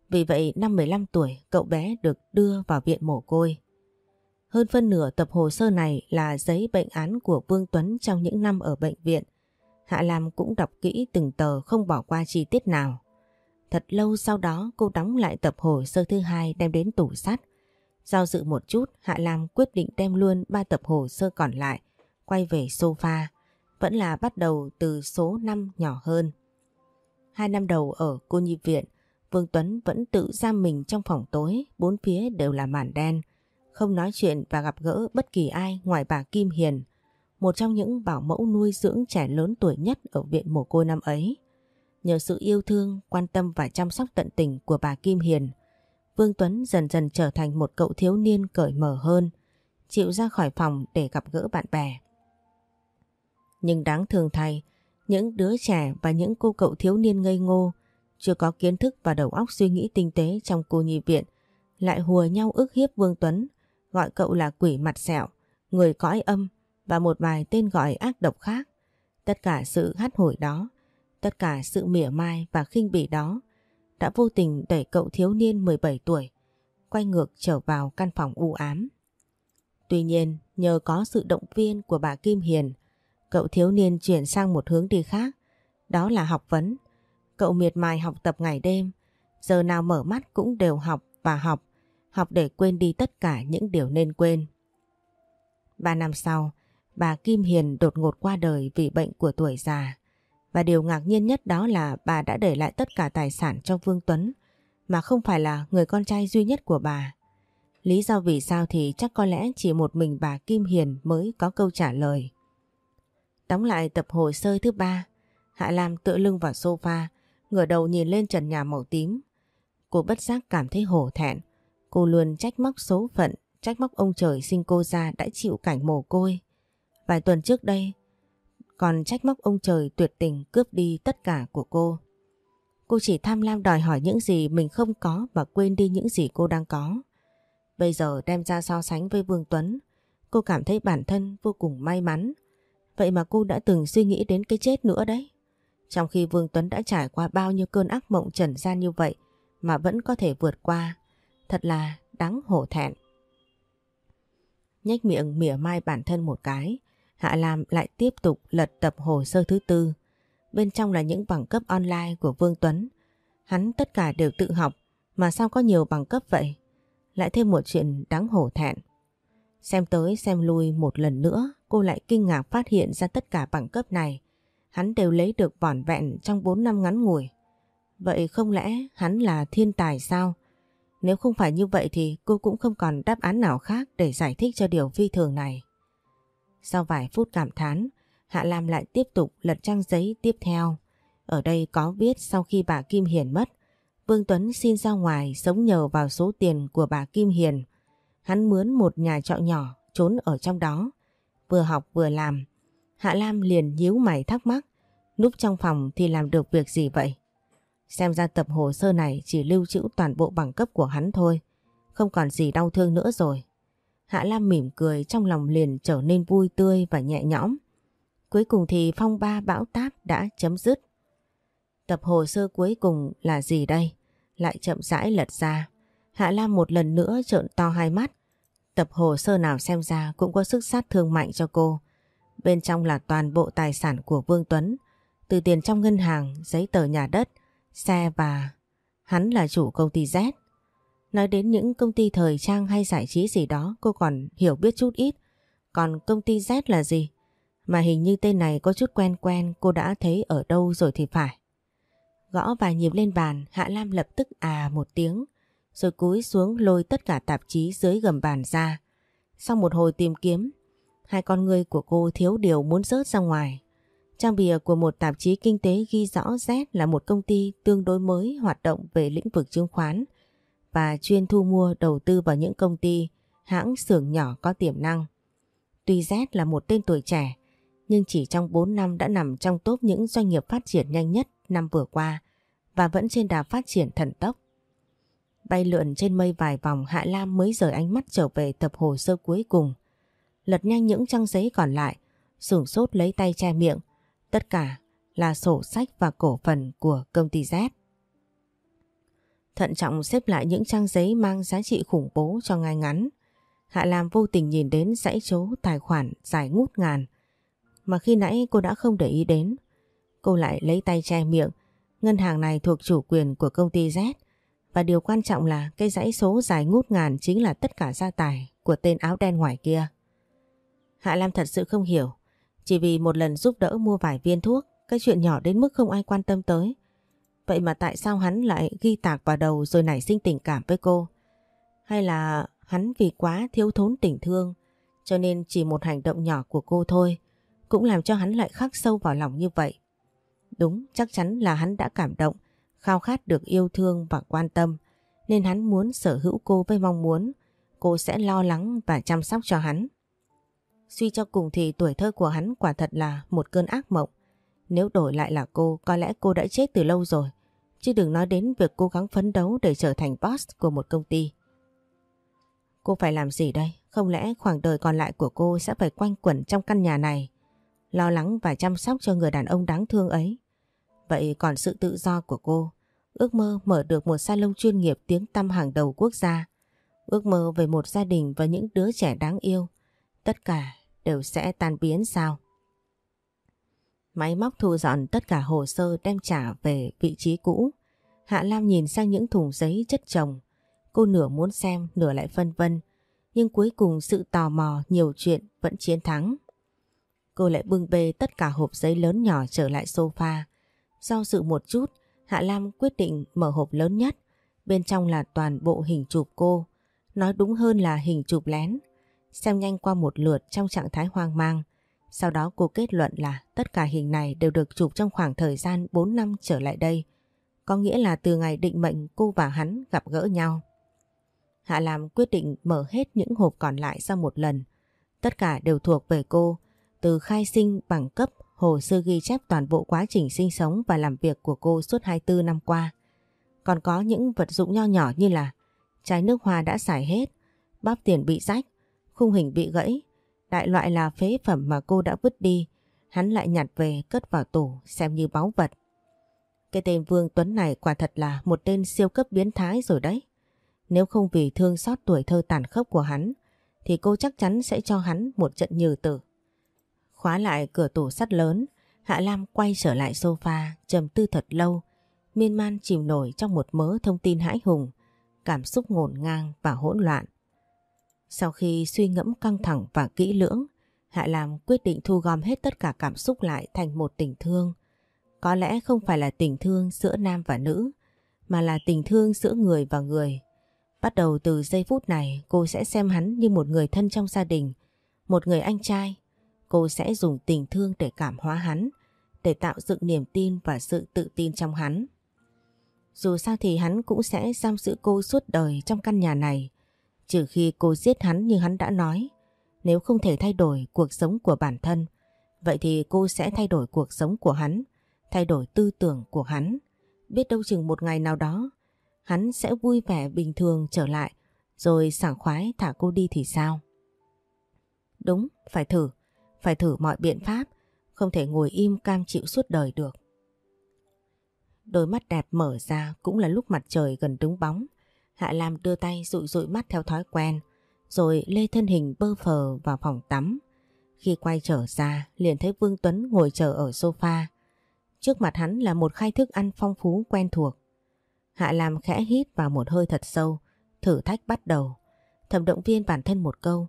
Vì vậy, năm 15 tuổi, cậu bé được đưa vào viện mồ côi. Hơn phân nửa tập hồ sơ này là giấy bệnh án của Vương Tuấn trong những năm ở bệnh viện. Hạ Lam cũng đọc kỹ từng tờ không bỏ qua chi tiết nào. Thật lâu sau đó, cô đóng lại tập hồ sơ thứ hai đem đến tủ sắt. Giao dự một chút Hạ Lam quyết định đem luôn ba tập hồ sơ còn lại quay về sofa, vẫn là bắt đầu từ số 5 nhỏ hơn. Hai năm đầu ở cô nhi viện, Vương Tuấn vẫn tự giam mình trong phòng tối, bốn phía đều là màn đen, không nói chuyện và gặp gỡ bất kỳ ai ngoài bà Kim Hiền, một trong những bảo mẫu nuôi dưỡng trẻ lớn tuổi nhất ở viện mồ côi năm ấy. Nhờ sự yêu thương, quan tâm và chăm sóc tận tình của bà Kim Hiền, Vương Tuấn dần dần trở thành một cậu thiếu niên cởi mở hơn, chịu ra khỏi phòng để gặp gỡ bạn bè. Nhưng đáng thương thay, những đứa trẻ và những cô cậu thiếu niên ngây ngô, chưa có kiến thức và đầu óc suy nghĩ tinh tế trong cô nhi viện, lại hùa nhau ức hiếp Vương Tuấn, gọi cậu là quỷ mặt sẹo, người cõi âm và một vài tên gọi ác độc khác. Tất cả sự hắt hủi đó, tất cả sự mỉa mai và khinh bỉ đó đã vô tình đẩy cậu thiếu niên 17 tuổi quay ngược trở vào căn phòng u ám. Tuy nhiên, nhờ có sự động viên của bà Kim Hiền, cậu thiếu niên chuyển sang một hướng đi khác, đó là học vấn. Cậu miệt mài học tập ngày đêm, giờ nào mở mắt cũng đều học và học, học để quên đi tất cả những điều nên quên. Ba năm sau, bà Kim Hiền đột ngột qua đời vì bệnh của tuổi già. Và điều ngạc nhiên nhất đó là bà đã để lại tất cả tài sản cho Vương Tuấn mà không phải là người con trai duy nhất của bà. Lý do vì sao thì chắc có lẽ chỉ một mình bà Kim Hiền mới có câu trả lời. Đóng lại tập hồ sơ thứ ba, Hạ Lam tựa lưng vào sofa, ngửa đầu nhìn lên trần nhà màu tím. Cô bất giác cảm thấy hổ thẹn. Cô luôn trách móc số phận, trách móc ông trời sinh cô ra đã chịu cảnh mồ côi. Vài tuần trước đây, còn trách móc ông trời tuyệt tình cướp đi tất cả của cô. Cô chỉ tham lam đòi hỏi những gì mình không có và quên đi những gì cô đang có. Bây giờ đem ra so sánh với Vương Tuấn, cô cảm thấy bản thân vô cùng may mắn. Vậy mà cô đã từng suy nghĩ đến cái chết nữa đấy. Trong khi Vương Tuấn đã trải qua bao nhiêu cơn ác mộng trần gian như vậy mà vẫn có thể vượt qua. Thật là đáng hổ thẹn. Nhách miệng mỉa mai bản thân một cái, Hạ Lam lại tiếp tục lật tập hồ sơ thứ tư. Bên trong là những bằng cấp online của Vương Tuấn. Hắn tất cả đều tự học, mà sao có nhiều bằng cấp vậy? Lại thêm một chuyện đáng hổ thẹn. Xem tới xem lui một lần nữa, cô lại kinh ngạc phát hiện ra tất cả bằng cấp này. Hắn đều lấy được vỏn vẹn trong 4 năm ngắn ngủi. Vậy không lẽ hắn là thiên tài sao? Nếu không phải như vậy thì cô cũng không còn đáp án nào khác để giải thích cho điều phi thường này. Sau vài phút cảm thán, Hạ Lam lại tiếp tục lật trang giấy tiếp theo. Ở đây có viết sau khi bà Kim Hiền mất, Vương Tuấn xin ra ngoài sống nhờ vào số tiền của bà Kim Hiền. Hắn mướn một nhà trọ nhỏ trốn ở trong đó, vừa học vừa làm. Hạ Lam liền nhíu mày thắc mắc, núp trong phòng thì làm được việc gì vậy? Xem ra tập hồ sơ này chỉ lưu trữ toàn bộ bằng cấp của hắn thôi, không còn gì đau thương nữa rồi. Hạ Lam mỉm cười trong lòng liền trở nên vui tươi và nhẹ nhõm. Cuối cùng thì phong ba bão táp đã chấm dứt. Tập hồ sơ cuối cùng là gì đây? Lại chậm rãi lật ra. Hạ Lam một lần nữa trợn to hai mắt. Tập hồ sơ nào xem ra cũng có sức sát thương mạnh cho cô. Bên trong là toàn bộ tài sản của Vương Tuấn. Từ tiền trong ngân hàng, giấy tờ nhà đất, xe và... Hắn là chủ công ty Z. Nói đến những công ty thời trang hay giải trí gì đó, cô còn hiểu biết chút ít. Còn công ty Z là gì? Mà hình như tên này có chút quen quen, cô đã thấy ở đâu rồi thì phải. Gõ vài nhịp lên bàn, Hạ Lam lập tức à một tiếng, rồi cúi xuống lôi tất cả tạp chí dưới gầm bàn ra. Sau một hồi tìm kiếm, hai con người của cô thiếu điều muốn rớt ra ngoài. Trang bìa của một tạp chí kinh tế ghi rõ Z là một công ty tương đối mới hoạt động về lĩnh vực chứng khoán và chuyên thu mua đầu tư vào những công ty, hãng xưởng nhỏ có tiềm năng. Tuy Z là một tên tuổi trẻ, nhưng chỉ trong 4 năm đã nằm trong top những doanh nghiệp phát triển nhanh nhất năm vừa qua và vẫn trên đà phát triển thần tốc. Bay lượn trên mây vài vòng Hạ Lam mới rời ánh mắt trở về tập hồ sơ cuối cùng. Lật nhanh những trang giấy còn lại, sửng sốt lấy tay che miệng. Tất cả là sổ sách và cổ phần của công ty Z. Thận trọng xếp lại những trang giấy mang giá trị khủng bố cho ngay ngắn. Hạ Lam vô tình nhìn đến dãy số tài khoản dài ngút ngàn mà khi nãy cô đã không để ý đến. Cô lại lấy tay che miệng. Ngân hàng này thuộc chủ quyền của công ty Z và điều quan trọng là cái dãy số dài ngút ngàn chính là tất cả gia tài của tên áo đen ngoài kia. Hạ Lam thật sự không hiểu. Chỉ vì một lần giúp đỡ mua vài viên thuốc, cái chuyện nhỏ đến mức không ai quan tâm tới. Vậy mà tại sao hắn lại ghi tạc vào đầu rồi nảy sinh tình cảm với cô? Hay là hắn vì quá thiếu thốn tình thương cho nên chỉ một hành động nhỏ của cô thôi cũng làm cho hắn lại khắc sâu vào lòng như vậy. Đúng, chắc chắn là hắn đã cảm động, khao khát được yêu thương và quan tâm, nên hắn muốn sở hữu cô với mong muốn cô sẽ lo lắng và chăm sóc cho hắn. Suy cho cùng thì tuổi thơ của hắn quả thật là một cơn ác mộng. Nếu đổi lại là cô, có lẽ cô đã chết từ lâu rồi. Chứ đừng nói đến việc cố gắng phấn đấu để trở thành boss của một công ty. Cô phải làm gì đây? Không lẽ khoảng đời còn lại của cô sẽ phải quanh quẩn trong căn nhà này, lo lắng và chăm sóc cho người đàn ông đáng thương ấy? Vậy còn sự tự do của cô, ước mơ mở được một salon chuyên nghiệp tiếng tăm hàng đầu quốc gia, ước mơ về một gia đình và những đứa trẻ đáng yêu, tất cả đều sẽ tan biến sao? Máy móc thu dọn tất cả hồ sơ đem trả về vị trí cũ. Hạ Lam nhìn sang những thùng giấy chất chồng. Cô nửa muốn xem, nửa lại phân vân. Nhưng cuối cùng sự tò mò, nhiều chuyện vẫn chiến thắng. Cô lại bưng bê tất cả hộp giấy lớn nhỏ trở lại sofa. Do sự một chút, Hạ Lam quyết định mở hộp lớn nhất. Bên trong là toàn bộ hình chụp cô. Nói đúng hơn là hình chụp lén. Xem nhanh qua một lượt trong trạng thái hoang mang. Sau đó cô kết luận là tất cả hình này đều được chụp trong khoảng thời gian 4 năm trở lại đây. Có nghĩa là từ ngày định mệnh cô và hắn gặp gỡ nhau. Hạ Lam quyết định mở hết những hộp còn lại ra một lần. Tất cả đều thuộc về cô, từ khai sinh bằng cấp, hồ sơ ghi chép toàn bộ quá trình sinh sống và làm việc của cô suốt 24 năm qua. Còn có những vật dụng nho nhỏ như là chai nước hoa đã xài hết, bắp tiền bị rách, khung hình bị gãy, Đại loại là phế phẩm mà cô đã vứt đi, hắn lại nhặt về cất vào tủ xem như báu vật. Cái tên Vương Tuấn này quả thật là một tên siêu cấp biến thái rồi đấy. Nếu không vì thương xót tuổi thơ tàn khốc của hắn, thì cô chắc chắn sẽ cho hắn một trận nhừ tử. Khóa lại cửa tủ sắt lớn, Hạ Lam quay trở lại sofa, trầm tư thật lâu, miên man chìm nổi trong một mớ thông tin hãi hùng, cảm xúc ngổn ngang và hỗn loạn. Sau khi suy ngẫm căng thẳng và kỹ lưỡng, Hạ Lam quyết định thu gom hết tất cả cảm xúc lại thành một tình thương. Có lẽ không phải là tình thương giữa nam và nữ, mà là tình thương giữa người và người. Bắt đầu từ giây phút này cô sẽ xem hắn như một người thân trong gia đình, một người anh trai. Cô sẽ dùng tình thương để cảm hóa hắn, để tạo dựng niềm tin và sự tự tin trong hắn. Dù sao thì hắn cũng sẽ giam giữ cô suốt đời trong căn nhà này, Trừ khi cô giết hắn như hắn đã nói. Nếu không thể thay đổi cuộc sống của bản thân, vậy thì cô sẽ thay đổi cuộc sống của hắn, thay đổi tư tưởng của hắn. Biết đâu chừng một ngày nào đó, hắn sẽ vui vẻ bình thường trở lại, rồi sảng khoái thả cô đi thì sao? Đúng, phải thử, phải thử mọi biện pháp, không thể ngồi im cam chịu suốt đời được. Đôi mắt đẹp mở ra cũng là lúc mặt trời gần đứng bóng. Hạ Lam đưa tay dụi dụi mắt theo thói quen, rồi lê thân hình bơ phờ vào phòng tắm. Khi quay trở ra, liền thấy Vương Tuấn ngồi chờ ở sofa. Trước mặt hắn là một khai thức ăn phong phú quen thuộc. Hạ Lam khẽ hít vào một hơi thật sâu, thử thách bắt đầu. Thẩm động viên bản thân một câu.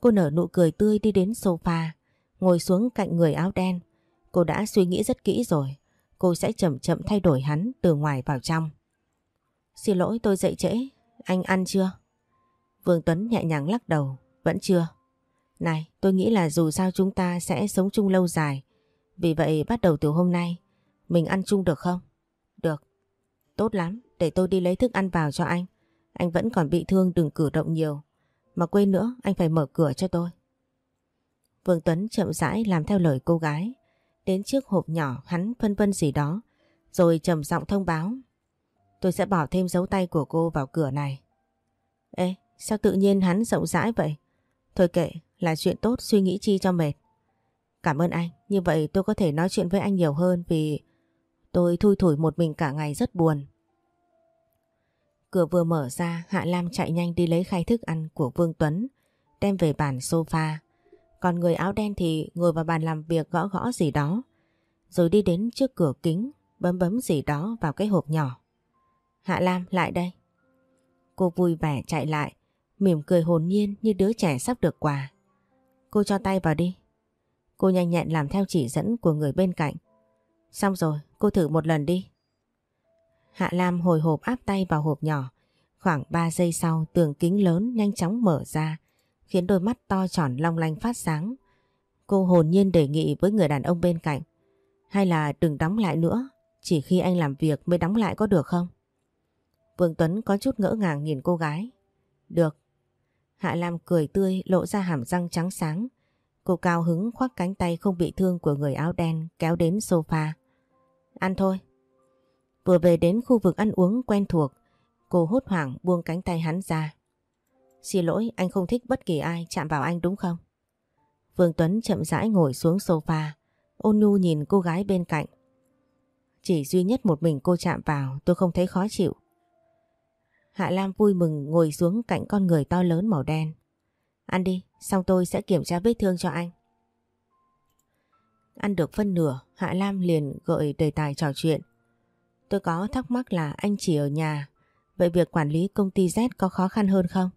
Cô nở nụ cười tươi đi đến sofa, ngồi xuống cạnh người áo đen. Cô đã suy nghĩ rất kỹ rồi. Cô sẽ chậm chậm thay đổi hắn từ ngoài vào trong. Xin lỗi tôi dậy trễ, anh ăn chưa? Vương Tuấn nhẹ nhàng lắc đầu, vẫn chưa. Này, tôi nghĩ là dù sao chúng ta sẽ sống chung lâu dài. Vì vậy bắt đầu từ hôm nay, mình ăn chung được không? Được. Tốt lắm, để tôi đi lấy thức ăn vào cho anh. Anh vẫn còn bị thương đừng cử động nhiều. Mà quên nữa, anh phải mở cửa cho tôi. Vương Tuấn chậm rãi làm theo lời cô gái. Đến trước hộp nhỏ hắn phân vân gì đó. Rồi trầm giọng thông báo Tôi sẽ bỏ thêm dấu tay của cô vào cửa này. Ê, sao tự nhiên hắn rộng rãi vậy? Thôi kệ, là chuyện tốt suy nghĩ chi cho mệt. Cảm ơn anh, như vậy tôi có thể nói chuyện với anh nhiều hơn vì tôi thui thủi một mình cả ngày rất buồn. Cửa vừa mở ra, Hạ Lam chạy nhanh đi lấy khai thức ăn của Vương Tuấn, đem về bàn sofa. Còn người áo đen thì ngồi vào bàn làm việc gõ gõ gì đó, rồi đi đến trước cửa kính, bấm bấm gì đó vào cái hộp nhỏ. Hạ Lam lại đây. Cô vui vẻ chạy lại, mỉm cười hồn nhiên như đứa trẻ sắp được quà. Cô cho tay vào đi. Cô nhanh nhẹn làm theo chỉ dẫn của người bên cạnh. Xong rồi, cô thử một lần đi. Hạ Lam hồi hộp áp tay vào hộp nhỏ. Khoảng 3 giây sau tường kính lớn nhanh chóng mở ra khiến đôi mắt to tròn long lanh phát sáng. Cô hồn nhiên đề nghị với người đàn ông bên cạnh. Hay là đừng đóng lại nữa, chỉ khi anh làm việc mới đóng lại có được không? Vương Tuấn có chút ngỡ ngàng nhìn cô gái. Được. Hạ Lam cười tươi lộ ra hàm răng trắng sáng. Cô cao hứng khoác cánh tay không bị thương của người áo đen kéo đến sofa. Ăn thôi. Vừa về đến khu vực ăn uống quen thuộc, cô hốt hoảng buông cánh tay hắn ra. Xin lỗi, anh không thích bất kỳ ai chạm vào anh đúng không? Vương Tuấn chậm rãi ngồi xuống sofa, ôn nhu nhìn cô gái bên cạnh. Chỉ duy nhất một mình cô chạm vào tôi không thấy khó chịu. Hạ Lam vui mừng ngồi xuống cạnh con người to lớn màu đen. Ăn đi, xong tôi sẽ kiểm tra vết thương cho anh. Ăn được phân nửa, Hạ Lam liền gợi đề tài trò chuyện. Tôi có thắc mắc là anh chỉ ở nhà, vậy việc quản lý công ty Z có khó khăn hơn không?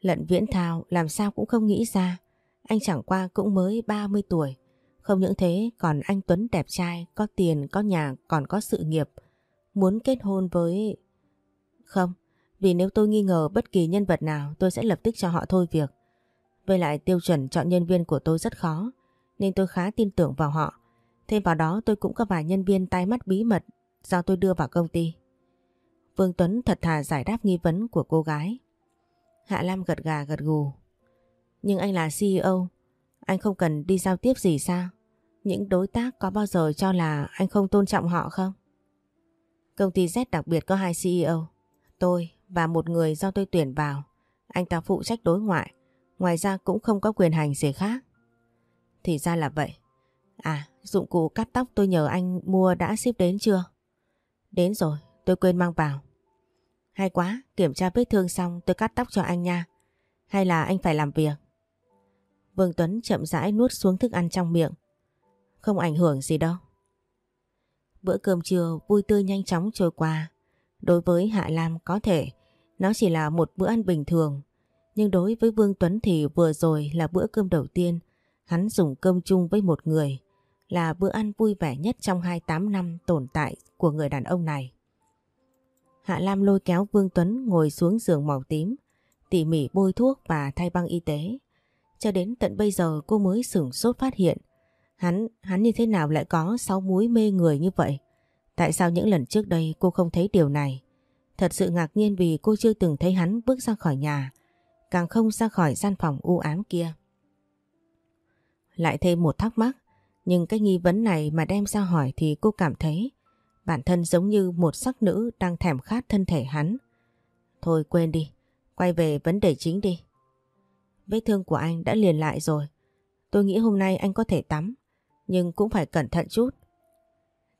Lận viễn thao làm sao cũng không nghĩ ra, anh chẳng qua cũng mới 30 tuổi. Không những thế còn anh Tuấn đẹp trai, có tiền, có nhà, còn có sự nghiệp. Muốn kết hôn với... Không, vì nếu tôi nghi ngờ bất kỳ nhân vật nào tôi sẽ lập tức cho họ thôi việc. Với lại tiêu chuẩn chọn nhân viên của tôi rất khó nên tôi khá tin tưởng vào họ. Thêm vào đó tôi cũng có vài nhân viên tay mắt bí mật do tôi đưa vào công ty. Vương Tuấn thật thà giải đáp nghi vấn của cô gái. Hạ Lam gật gà gật gù. Nhưng anh là CEO, anh không cần đi giao tiếp gì sao? Những đối tác có bao giờ cho là anh không tôn trọng họ không? Công ty Z đặc biệt có hai CEO, tôi và một người do tôi tuyển vào. Anh ta phụ trách đối ngoại, ngoài ra cũng không có quyền hành gì khác. Thì ra là vậy. À, dụng cụ cắt tóc tôi nhờ anh mua đã ship đến chưa? Đến rồi, tôi quên mang vào. Hay quá, kiểm tra vết thương xong tôi cắt tóc cho anh nha. Hay là anh phải làm việc? Vương Tuấn chậm rãi nuốt xuống thức ăn trong miệng. Không ảnh hưởng gì đâu. Bữa cơm trưa vui tươi nhanh chóng trôi qua. Đối với Hạ Lam có thể nó chỉ là một bữa ăn bình thường. Nhưng đối với Vương Tuấn thì vừa rồi là bữa cơm đầu tiên hắn dùng cơm chung với một người là bữa ăn vui vẻ nhất trong 28 năm tồn tại của người đàn ông này. Hạ Lam lôi kéo Vương Tuấn ngồi xuống giường màu tím, tỉ mỉ bôi thuốc và thay băng y tế. Cho đến tận bây giờ cô mới sửng sốt phát hiện Hắn, hắn như thế nào lại có sáu múi mê người như vậy? Tại sao những lần trước đây cô không thấy điều này? Thật sự ngạc nhiên vì cô chưa từng thấy hắn bước ra khỏi nhà, càng không ra khỏi gian phòng u ám kia. Lại thêm một thắc mắc, nhưng cái nghi vấn này mà đem ra hỏi thì cô cảm thấy bản thân giống như một sắc nữ đang thèm khát thân thể hắn. Thôi quên đi, quay về vấn đề chính đi. Vết thương của anh đã liền lại rồi. Tôi nghĩ hôm nay anh có thể tắm, nhưng cũng phải cẩn thận chút.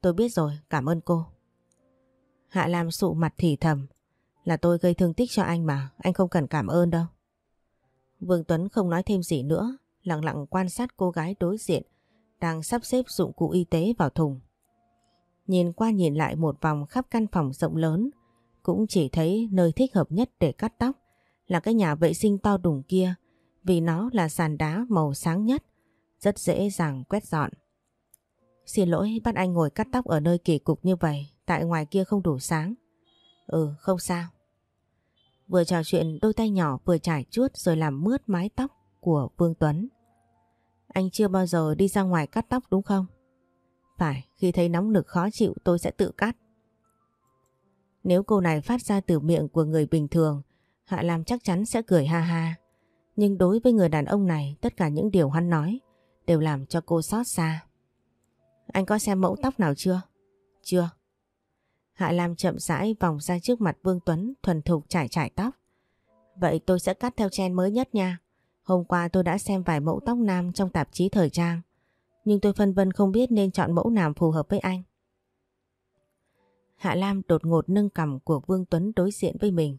Tôi biết rồi, cảm ơn cô. Hạ Lam sụ mặt thì thầm, là tôi gây thương tích cho anh mà, anh không cần cảm ơn đâu. Vương Tuấn không nói thêm gì nữa, lặng lặng quan sát cô gái đối diện đang sắp xếp dụng cụ y tế vào thùng. Nhìn qua nhìn lại một vòng khắp căn phòng rộng lớn, cũng chỉ thấy nơi thích hợp nhất để cắt tóc là cái nhà vệ sinh to đùng kia vì nó là sàn đá màu sáng nhất, rất dễ dàng quét dọn. Xin lỗi bắt anh ngồi cắt tóc ở nơi kỳ cục như vậy, tại ngoài kia không đủ sáng. Ừ, không sao. Vừa trò chuyện đôi tay nhỏ vừa trải chuốt rồi làm mướt mái tóc của Vương Tuấn. Anh chưa bao giờ đi ra ngoài cắt tóc đúng không? Phải, khi thấy nóng nực khó chịu tôi sẽ tự cắt. Nếu câu này phát ra từ miệng của người bình thường, Hạ Lam chắc chắn sẽ cười ha ha. Nhưng đối với người đàn ông này, tất cả những điều hắn nói đều làm cho cô xót xa. Anh có xem mẫu tóc nào chưa? Chưa. Hạ Lam chậm rãi vòng ra trước mặt Vương Tuấn thuần thục trải trải tóc. Vậy tôi sẽ cắt theo trend mới nhất nha. Hôm qua tôi đã xem vài mẫu tóc nam trong tạp chí thời trang. Nhưng tôi phân vân không biết nên chọn mẫu nào phù hợp với anh. Hạ Lam đột ngột nâng cầm của Vương Tuấn đối diện với mình.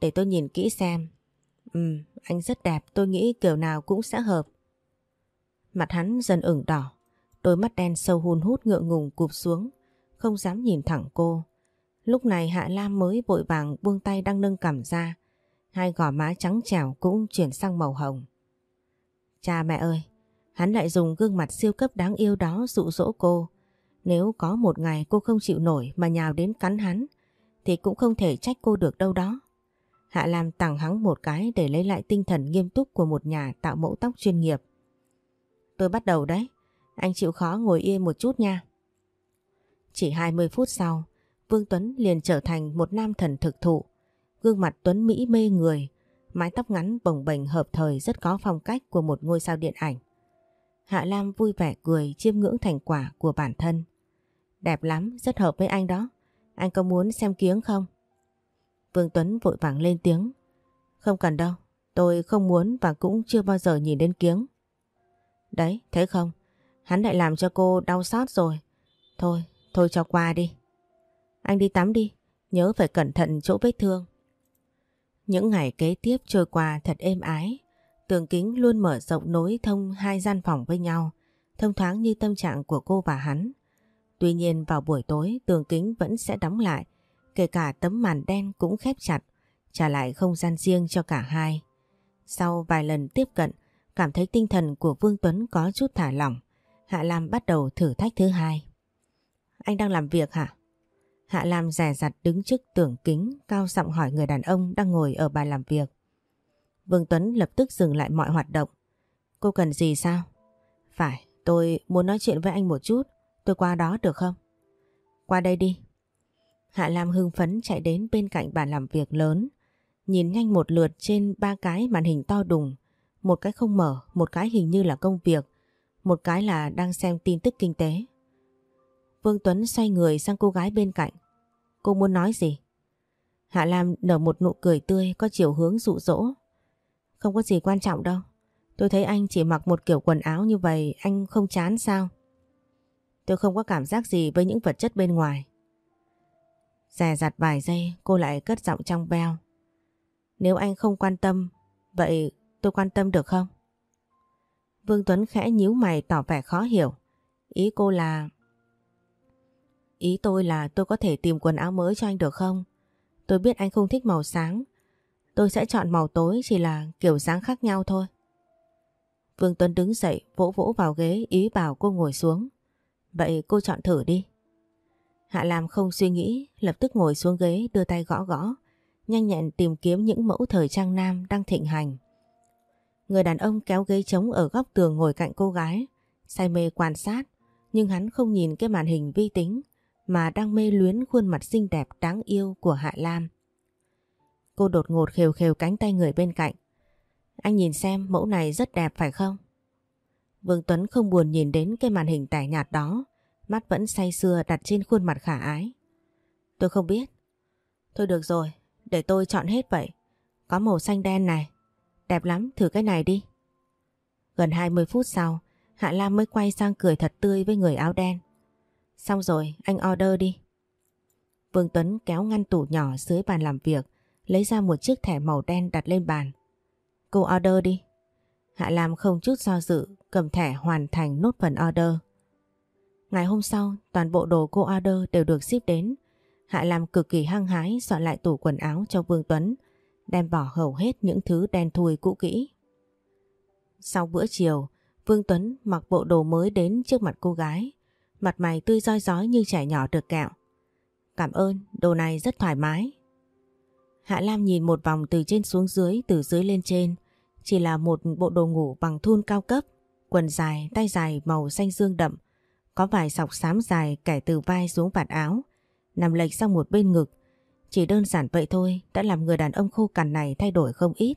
Để tôi nhìn kỹ xem. Ừ, anh rất đẹp, tôi nghĩ kiểu nào cũng sẽ hợp. Mặt hắn dần ửng đỏ, đôi mắt đen sâu hun hút ngượng ngùng cụp xuống, không dám nhìn thẳng cô. Lúc này Hạ Lam mới vội vàng buông tay đang nâng cằm ra, hai gò má trắng trẻo cũng chuyển sang màu hồng. Cha mẹ ơi, hắn lại dùng gương mặt siêu cấp đáng yêu đó dụ dỗ cô. Nếu có một ngày cô không chịu nổi mà nhào đến cắn hắn, thì cũng không thể trách cô được đâu đó. Hạ Lam tặng hắn một cái để lấy lại tinh thần nghiêm túc của một nhà tạo mẫu tóc chuyên nghiệp. Tôi bắt đầu đấy, anh chịu khó ngồi yên một chút nha. Chỉ 20 phút sau, Vương Tuấn liền trở thành một nam thần thực thụ. Gương mặt Tuấn Mỹ mê người, mái tóc ngắn bồng bềnh hợp thời rất có phong cách của một ngôi sao điện ảnh. Hạ Lam vui vẻ cười chiêm ngưỡng thành quả của bản thân. Đẹp lắm, rất hợp với anh đó. Anh có muốn xem kiếng không? Vương Tuấn vội vàng lên tiếng. Không cần đâu, tôi không muốn và cũng chưa bao giờ nhìn đến kiếng. Đấy, thấy không? Hắn lại làm cho cô đau xót rồi. Thôi, thôi cho qua đi. Anh đi tắm đi, nhớ phải cẩn thận chỗ vết thương. Những ngày kế tiếp trôi qua thật êm ái. Tường kính luôn mở rộng nối thông hai gian phòng với nhau, thông thoáng như tâm trạng của cô và hắn. Tuy nhiên vào buổi tối tường kính vẫn sẽ đóng lại, kể cả tấm màn đen cũng khép chặt, trả lại không gian riêng cho cả hai. Sau vài lần tiếp cận, cảm thấy tinh thần của Vương Tuấn có chút thả lỏng, Hạ Lam bắt đầu thử thách thứ hai. Anh đang làm việc hả? Hạ Lam rè rặt đứng trước tường kính, cao giọng hỏi người đàn ông đang ngồi ở bàn làm việc. Vương Tuấn lập tức dừng lại mọi hoạt động. Cô cần gì sao? Phải, tôi muốn nói chuyện với anh một chút. Tôi qua đó được không? Qua đây đi. Hạ Lam hưng phấn chạy đến bên cạnh bàn làm việc lớn. Nhìn nhanh một lượt trên ba cái màn hình to đùng. Một cái không mở, một cái hình như là công việc. Một cái là đang xem tin tức kinh tế. Vương Tuấn xoay người sang cô gái bên cạnh. Cô muốn nói gì? Hạ Lam nở một nụ cười tươi có chiều hướng dụ dỗ. Không có gì quan trọng đâu. Tôi thấy anh chỉ mặc một kiểu quần áo như vậy anh không chán sao? Tôi không có cảm giác gì với những vật chất bên ngoài. Rè rặt vài giây cô lại cất giọng trong veo. Nếu anh không quan tâm, vậy tôi quan tâm được không? Vương Tuấn khẽ nhíu mày tỏ vẻ khó hiểu. Ý cô là... Ý tôi là tôi có thể tìm quần áo mới cho anh được không? Tôi biết anh không thích màu sáng. Tôi sẽ chọn màu tối chỉ là kiểu dáng khác nhau thôi. Vương Tuấn đứng dậy vỗ vỗ vào ghế ý bảo cô ngồi xuống. Vậy cô chọn thử đi. Hạ Lam không suy nghĩ, lập tức ngồi xuống ghế đưa tay gõ gõ, nhanh nhẹn tìm kiếm những mẫu thời trang nam đang thịnh hành. Người đàn ông kéo ghế trống ở góc tường ngồi cạnh cô gái, say mê quan sát, nhưng hắn không nhìn cái màn hình vi tính mà đang mê luyến khuôn mặt xinh đẹp đáng yêu của Hạ Lam. Cô đột ngột khều khều cánh tay người bên cạnh. Anh nhìn xem mẫu này rất đẹp phải không? Vương Tuấn không buồn nhìn đến cái màn hình tẻ nhạt đó, mắt vẫn say sưa đặt trên khuôn mặt khả ái. Tôi không biết. Thôi được rồi, để tôi chọn hết vậy. Có màu xanh đen này. Đẹp lắm, thử cái này đi. Gần 20 phút sau, Hạ Lam mới quay sang cười thật tươi với người áo đen. Xong rồi, anh order đi. Vương Tuấn kéo ngăn tủ nhỏ dưới bàn làm việc, lấy ra một chiếc thẻ màu đen đặt lên bàn. Cô order đi. Hạ Lam không chút do dự, cầm thẻ hoàn thành nốt phần order. Ngày hôm sau, toàn bộ đồ cô order đều được ship đến. Hạ Lam cực kỳ hăng hái dọn lại tủ quần áo cho Vương Tuấn, đem bỏ hầu hết những thứ đen thui cũ kỹ. Sau bữa chiều, Vương Tuấn mặc bộ đồ mới đến trước mặt cô gái, mặt mày tươi roi rói như trẻ nhỏ được kẹo. Cảm ơn, đồ này rất thoải mái. Hạ Lam nhìn một vòng từ trên xuống dưới, từ dưới lên trên, chỉ là một bộ đồ ngủ bằng thun cao cấp, quần dài, tay dài màu xanh dương đậm, có vài sọc xám dài kẻ từ vai xuống vạt áo, nằm lệch sang một bên ngực. Chỉ đơn giản vậy thôi đã làm người đàn ông khô cằn này thay đổi không ít.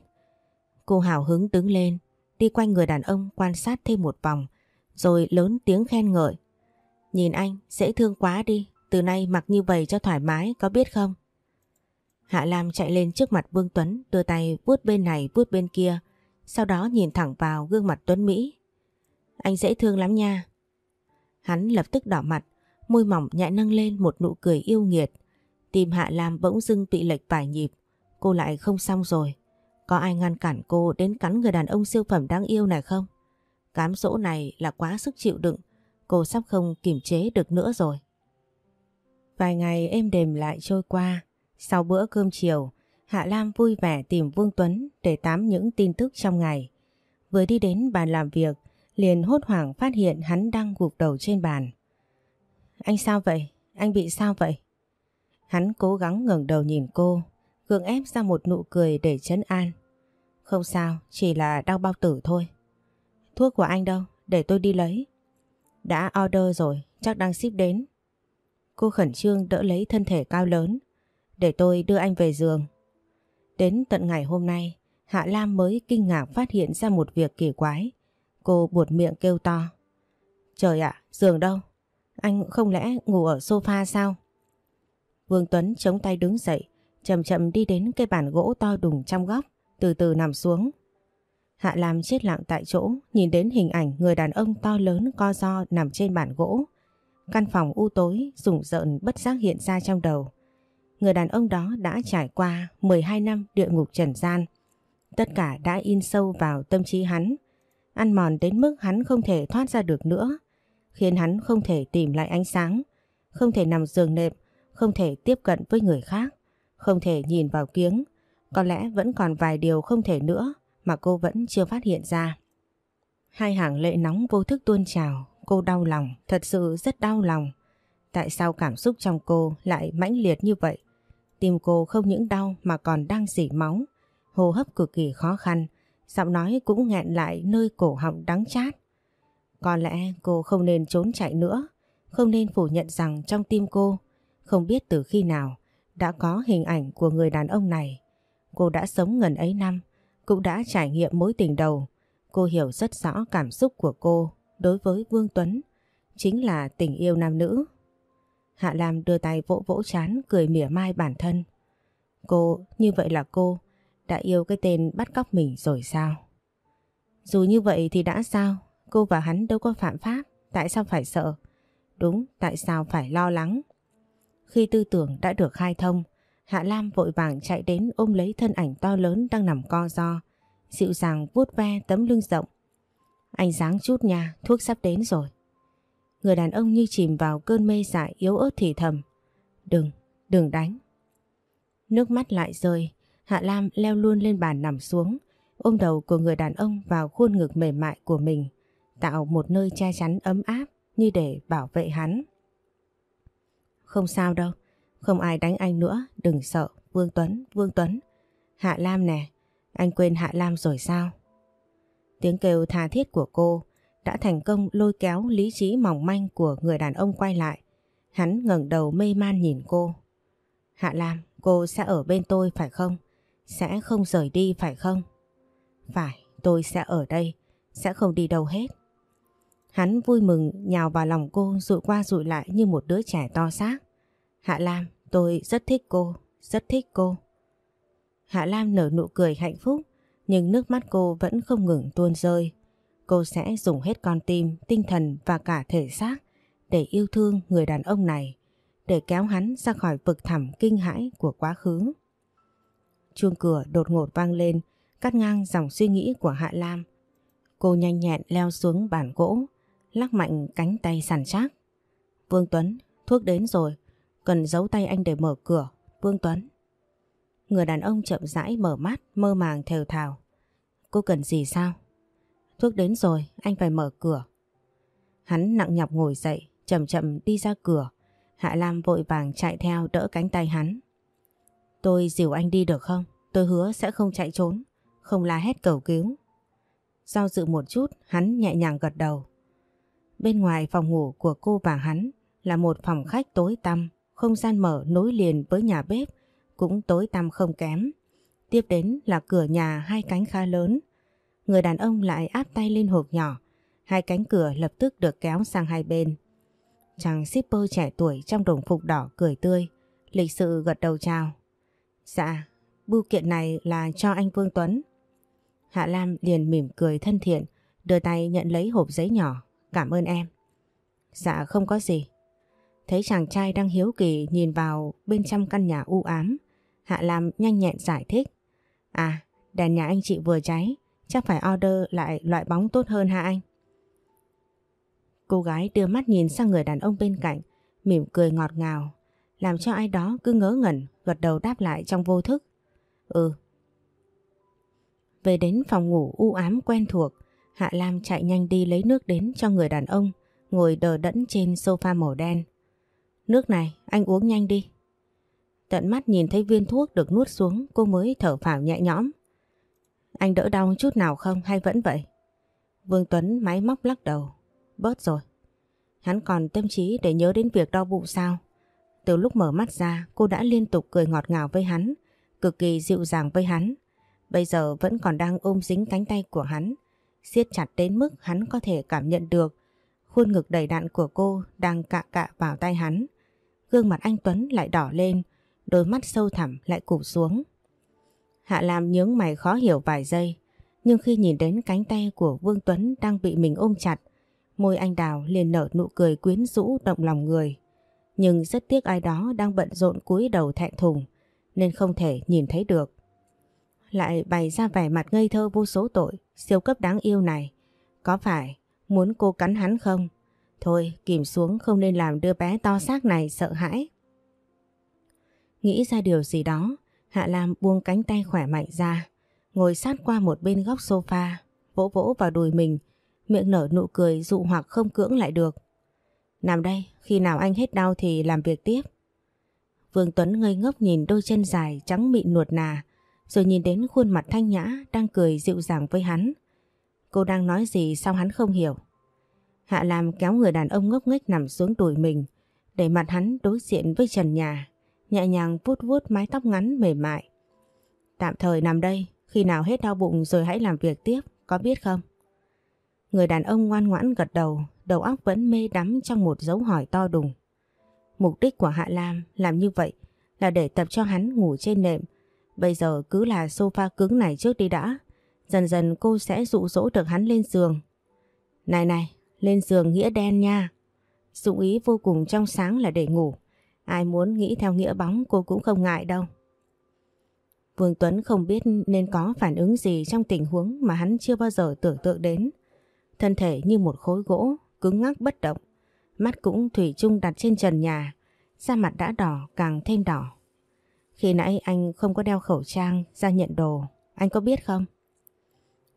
Cô hào hứng đứng lên, đi quanh người đàn ông quan sát thêm một vòng, rồi lớn tiếng khen ngợi. Nhìn anh, dễ thương quá đi, từ nay mặc như vậy cho thoải mái, có biết không? Hạ Lam chạy lên trước mặt Vương Tuấn, đưa tay vuốt bên này vuốt bên kia, sau đó nhìn thẳng vào gương mặt Tuấn Mỹ. Anh dễ thương lắm nha. Hắn lập tức đỏ mặt, môi mỏng nhẹ nâng lên một nụ cười yêu nghiệt. Tim Hạ Lam bỗng dưng bị lệch vài nhịp, cô lại không xong rồi. Có ai ngăn cản cô đến cắn người đàn ông siêu phẩm đáng yêu này không? Cám dỗ này là quá sức chịu đựng, cô sắp không kiềm chế được nữa rồi. Vài ngày êm đềm lại trôi qua, sau bữa cơm chiều, Hạ Lam vui vẻ tìm Vương Tuấn để tám những tin tức trong ngày. Vừa đi đến bàn làm việc, liền hốt hoảng phát hiện hắn đang gục đầu trên bàn. Anh sao vậy? Anh bị sao vậy? Hắn cố gắng ngẩng đầu nhìn cô, gượng ép ra một nụ cười để chấn an. Không sao, chỉ là đau bao tử thôi. Thuốc của anh đâu, để tôi đi lấy. Đã order rồi, chắc đang ship đến. Cô khẩn trương đỡ lấy thân thể cao lớn, để tôi đưa anh về giường. Đến tận ngày hôm nay, Hạ Lam mới kinh ngạc phát hiện ra một việc kỳ quái. Cô buột miệng kêu to. Trời ạ, giường đâu? Anh không lẽ ngủ ở sofa sao? Vương Tuấn chống tay đứng dậy, chậm chậm đi đến cây bàn gỗ to đùng trong góc, từ từ nằm xuống. Hạ Lam chết lặng tại chỗ, nhìn đến hình ảnh người đàn ông to lớn co do nằm trên bàn gỗ. Căn phòng u tối, rùng rợn bất giác hiện ra trong đầu. Người đàn ông đó đã trải qua 12 năm địa ngục trần gian. Tất cả đã in sâu vào tâm trí hắn, ăn mòn đến mức hắn không thể thoát ra được nữa, khiến hắn không thể tìm lại ánh sáng, không thể nằm giường nệm, không thể tiếp cận với người khác, không thể nhìn vào kiếng. Có lẽ vẫn còn vài điều không thể nữa mà cô vẫn chưa phát hiện ra. Hai hàng lệ nóng vô thức tuôn trào, cô đau lòng, thật sự rất đau lòng. Tại sao cảm xúc trong cô lại mãnh liệt như vậy? Tim cô không những đau mà còn đang dỉ máu, hô hấp cực kỳ khó khăn, giọng nói cũng nghẹn lại nơi cổ họng đắng chát. Có lẽ cô không nên trốn chạy nữa, không nên phủ nhận rằng trong tim cô, không biết từ khi nào đã có hình ảnh của người đàn ông này. Cô đã sống gần ấy năm, cũng đã trải nghiệm mối tình đầu. Cô hiểu rất rõ cảm xúc của cô đối với Vương Tuấn, chính là tình yêu nam nữ. Hạ Lam đưa tay vỗ vỗ chán cười mỉa mai bản thân. Cô, như vậy là cô đã yêu cái tên bắt cóc mình rồi sao? Dù như vậy thì đã sao? Cô và hắn đâu có phạm pháp, tại sao phải sợ? Đúng, tại sao phải lo lắng? Khi tư tưởng đã được khai thông, Hạ Lam vội vàng chạy đến ôm lấy thân ảnh to lớn đang nằm co do, dịu dàng vuốt ve tấm lưng rộng. Anh dáng chút nha, thuốc sắp đến rồi. Người đàn ông như chìm vào cơn mê dại yếu ớt thì thầm. Đừng, đừng đánh. Nước mắt lại rơi, Hạ Lam leo luôn lên bàn nằm xuống, ôm đầu của người đàn ông vào khuôn ngực mềm mại của mình, tạo một nơi che chắn ấm áp như để bảo vệ hắn. Không sao đâu, không ai đánh anh nữa, đừng sợ, Vương Tuấn, Vương Tuấn. Hạ Lam nè, anh quên Hạ Lam rồi sao? Tiếng kêu tha thiết của cô đã thành công lôi kéo lý trí mỏng manh của người đàn ông quay lại. Hắn ngẩng đầu mê man nhìn cô. Hạ Lam, cô sẽ ở bên tôi phải không? Sẽ không rời đi phải không? Phải, tôi sẽ ở đây, sẽ không đi đâu hết. Hắn vui mừng nhào vào lòng cô rụi qua rụi lại như một đứa trẻ to xác. Hạ Lam, tôi rất thích cô, rất thích cô. Hạ Lam nở nụ cười hạnh phúc, nhưng nước mắt cô vẫn không ngừng tuôn rơi. Cô sẽ dùng hết con tim, tinh thần và cả thể xác để yêu thương người đàn ông này, để kéo hắn ra khỏi vực thẳm kinh hãi của quá khứ. Chuông cửa đột ngột vang lên, cắt ngang dòng suy nghĩ của Hạ Lam. Cô nhanh nhẹn leo xuống bàn gỗ, lắc mạnh cánh tay sàn chắc. Vương Tuấn, thuốc đến rồi, cần giấu tay anh để mở cửa, Vương Tuấn. Người đàn ông chậm rãi mở mắt, mơ màng thều thào. Cô cần gì sao? Thuốc đến rồi, anh phải mở cửa. Hắn nặng nhọc ngồi dậy, chậm chậm đi ra cửa. Hạ Lam vội vàng chạy theo đỡ cánh tay hắn. Tôi dìu anh đi được không? Tôi hứa sẽ không chạy trốn, không la hét cầu cứu. Do dự một chút, hắn nhẹ nhàng gật đầu. Bên ngoài phòng ngủ của cô và hắn là một phòng khách tối tăm, không gian mở nối liền với nhà bếp, cũng tối tăm không kém. Tiếp đến là cửa nhà hai cánh khá lớn. Người đàn ông lại áp tay lên hộp nhỏ, hai cánh cửa lập tức được kéo sang hai bên. Chàng shipper trẻ tuổi trong đồng phục đỏ cười tươi, lịch sự gật đầu chào. Dạ, bưu kiện này là cho anh Vương Tuấn. Hạ Lam liền mỉm cười thân thiện, đưa tay nhận lấy hộp giấy nhỏ. Cảm ơn em. Dạ không có gì. Thấy chàng trai đang hiếu kỳ nhìn vào bên trong căn nhà u ám. Hạ Lam nhanh nhẹn giải thích. À, đèn nhà anh chị vừa cháy, chắc phải order lại loại bóng tốt hơn hả anh? Cô gái đưa mắt nhìn sang người đàn ông bên cạnh, mỉm cười ngọt ngào, làm cho ai đó cứ ngớ ngẩn, gật đầu đáp lại trong vô thức. Ừ. Về đến phòng ngủ u ám quen thuộc, Hạ Lam chạy nhanh đi lấy nước đến cho người đàn ông ngồi đờ đẫn trên sofa màu đen. Nước này, anh uống nhanh đi. Tận mắt nhìn thấy viên thuốc được nuốt xuống cô mới thở phào nhẹ nhõm. Anh đỡ đau chút nào không hay vẫn vậy? Vương Tuấn máy móc lắc đầu. Bớt rồi. Hắn còn tâm trí để nhớ đến việc đau bụng sao? Từ lúc mở mắt ra cô đã liên tục cười ngọt ngào với hắn, cực kỳ dịu dàng với hắn. Bây giờ vẫn còn đang ôm dính cánh tay của hắn, siết chặt đến mức hắn có thể cảm nhận được khuôn ngực đầy đạn của cô đang cạ cạ vào tay hắn. Gương mặt anh Tuấn lại đỏ lên, đôi mắt sâu thẳm lại cụp xuống. Hạ Lam nhướng mày khó hiểu vài giây, nhưng khi nhìn đến cánh tay của Vương Tuấn đang bị mình ôm chặt, môi anh đào liền nở nụ cười quyến rũ động lòng người. Nhưng rất tiếc ai đó đang bận rộn cúi đầu thẹn thùng, nên không thể nhìn thấy được. Lại bày ra vẻ mặt ngây thơ vô số tội, siêu cấp đáng yêu này. Có phải muốn cô cắn hắn không? Thôi, kìm xuống không nên làm đứa bé to xác này sợ hãi. Nghĩ ra điều gì đó, Hạ Lam buông cánh tay khỏe mạnh ra, ngồi sát qua một bên góc sofa, vỗ vỗ vào đùi mình, miệng nở nụ cười dụ hoặc không cưỡng lại được. Nằm đây, khi nào anh hết đau thì làm việc tiếp. Vương Tuấn ngây ngốc nhìn đôi chân dài trắng mịn nuột nà, rồi nhìn đến khuôn mặt thanh nhã đang cười dịu dàng với hắn. Cô đang nói gì sao hắn không hiểu. Hạ Lam kéo người đàn ông ngốc nghếch nằm xuống đùi mình, để mặt hắn đối diện với trần nhà, nhẹ nhàng vuốt vuốt mái tóc ngắn mềm mại. Tạm thời nằm đây, khi nào hết đau bụng rồi hãy làm việc tiếp, có biết không? Người đàn ông ngoan ngoãn gật đầu, đầu óc vẫn mê đắm trong một dấu hỏi to đùng. Mục đích của Hạ Lam làm như vậy là để tập cho hắn ngủ trên nệm. Bây giờ cứ là sofa cứng này trước đi đã. Dần dần cô sẽ dụ dỗ được hắn lên giường. Này này, lên giường nghĩa đen nha. Dụng ý vô cùng trong sáng là để ngủ. Ai muốn nghĩ theo nghĩa bóng cô cũng không ngại đâu. Vương Tuấn không biết nên có phản ứng gì trong tình huống mà hắn chưa bao giờ tưởng tượng đến. Thân thể như một khối gỗ, cứng ngắc bất động. Mắt cũng thủy chung đặt trên trần nhà, da mặt đã đỏ càng thêm đỏ. Khi nãy anh không có đeo khẩu trang ra nhận đồ, anh có biết không?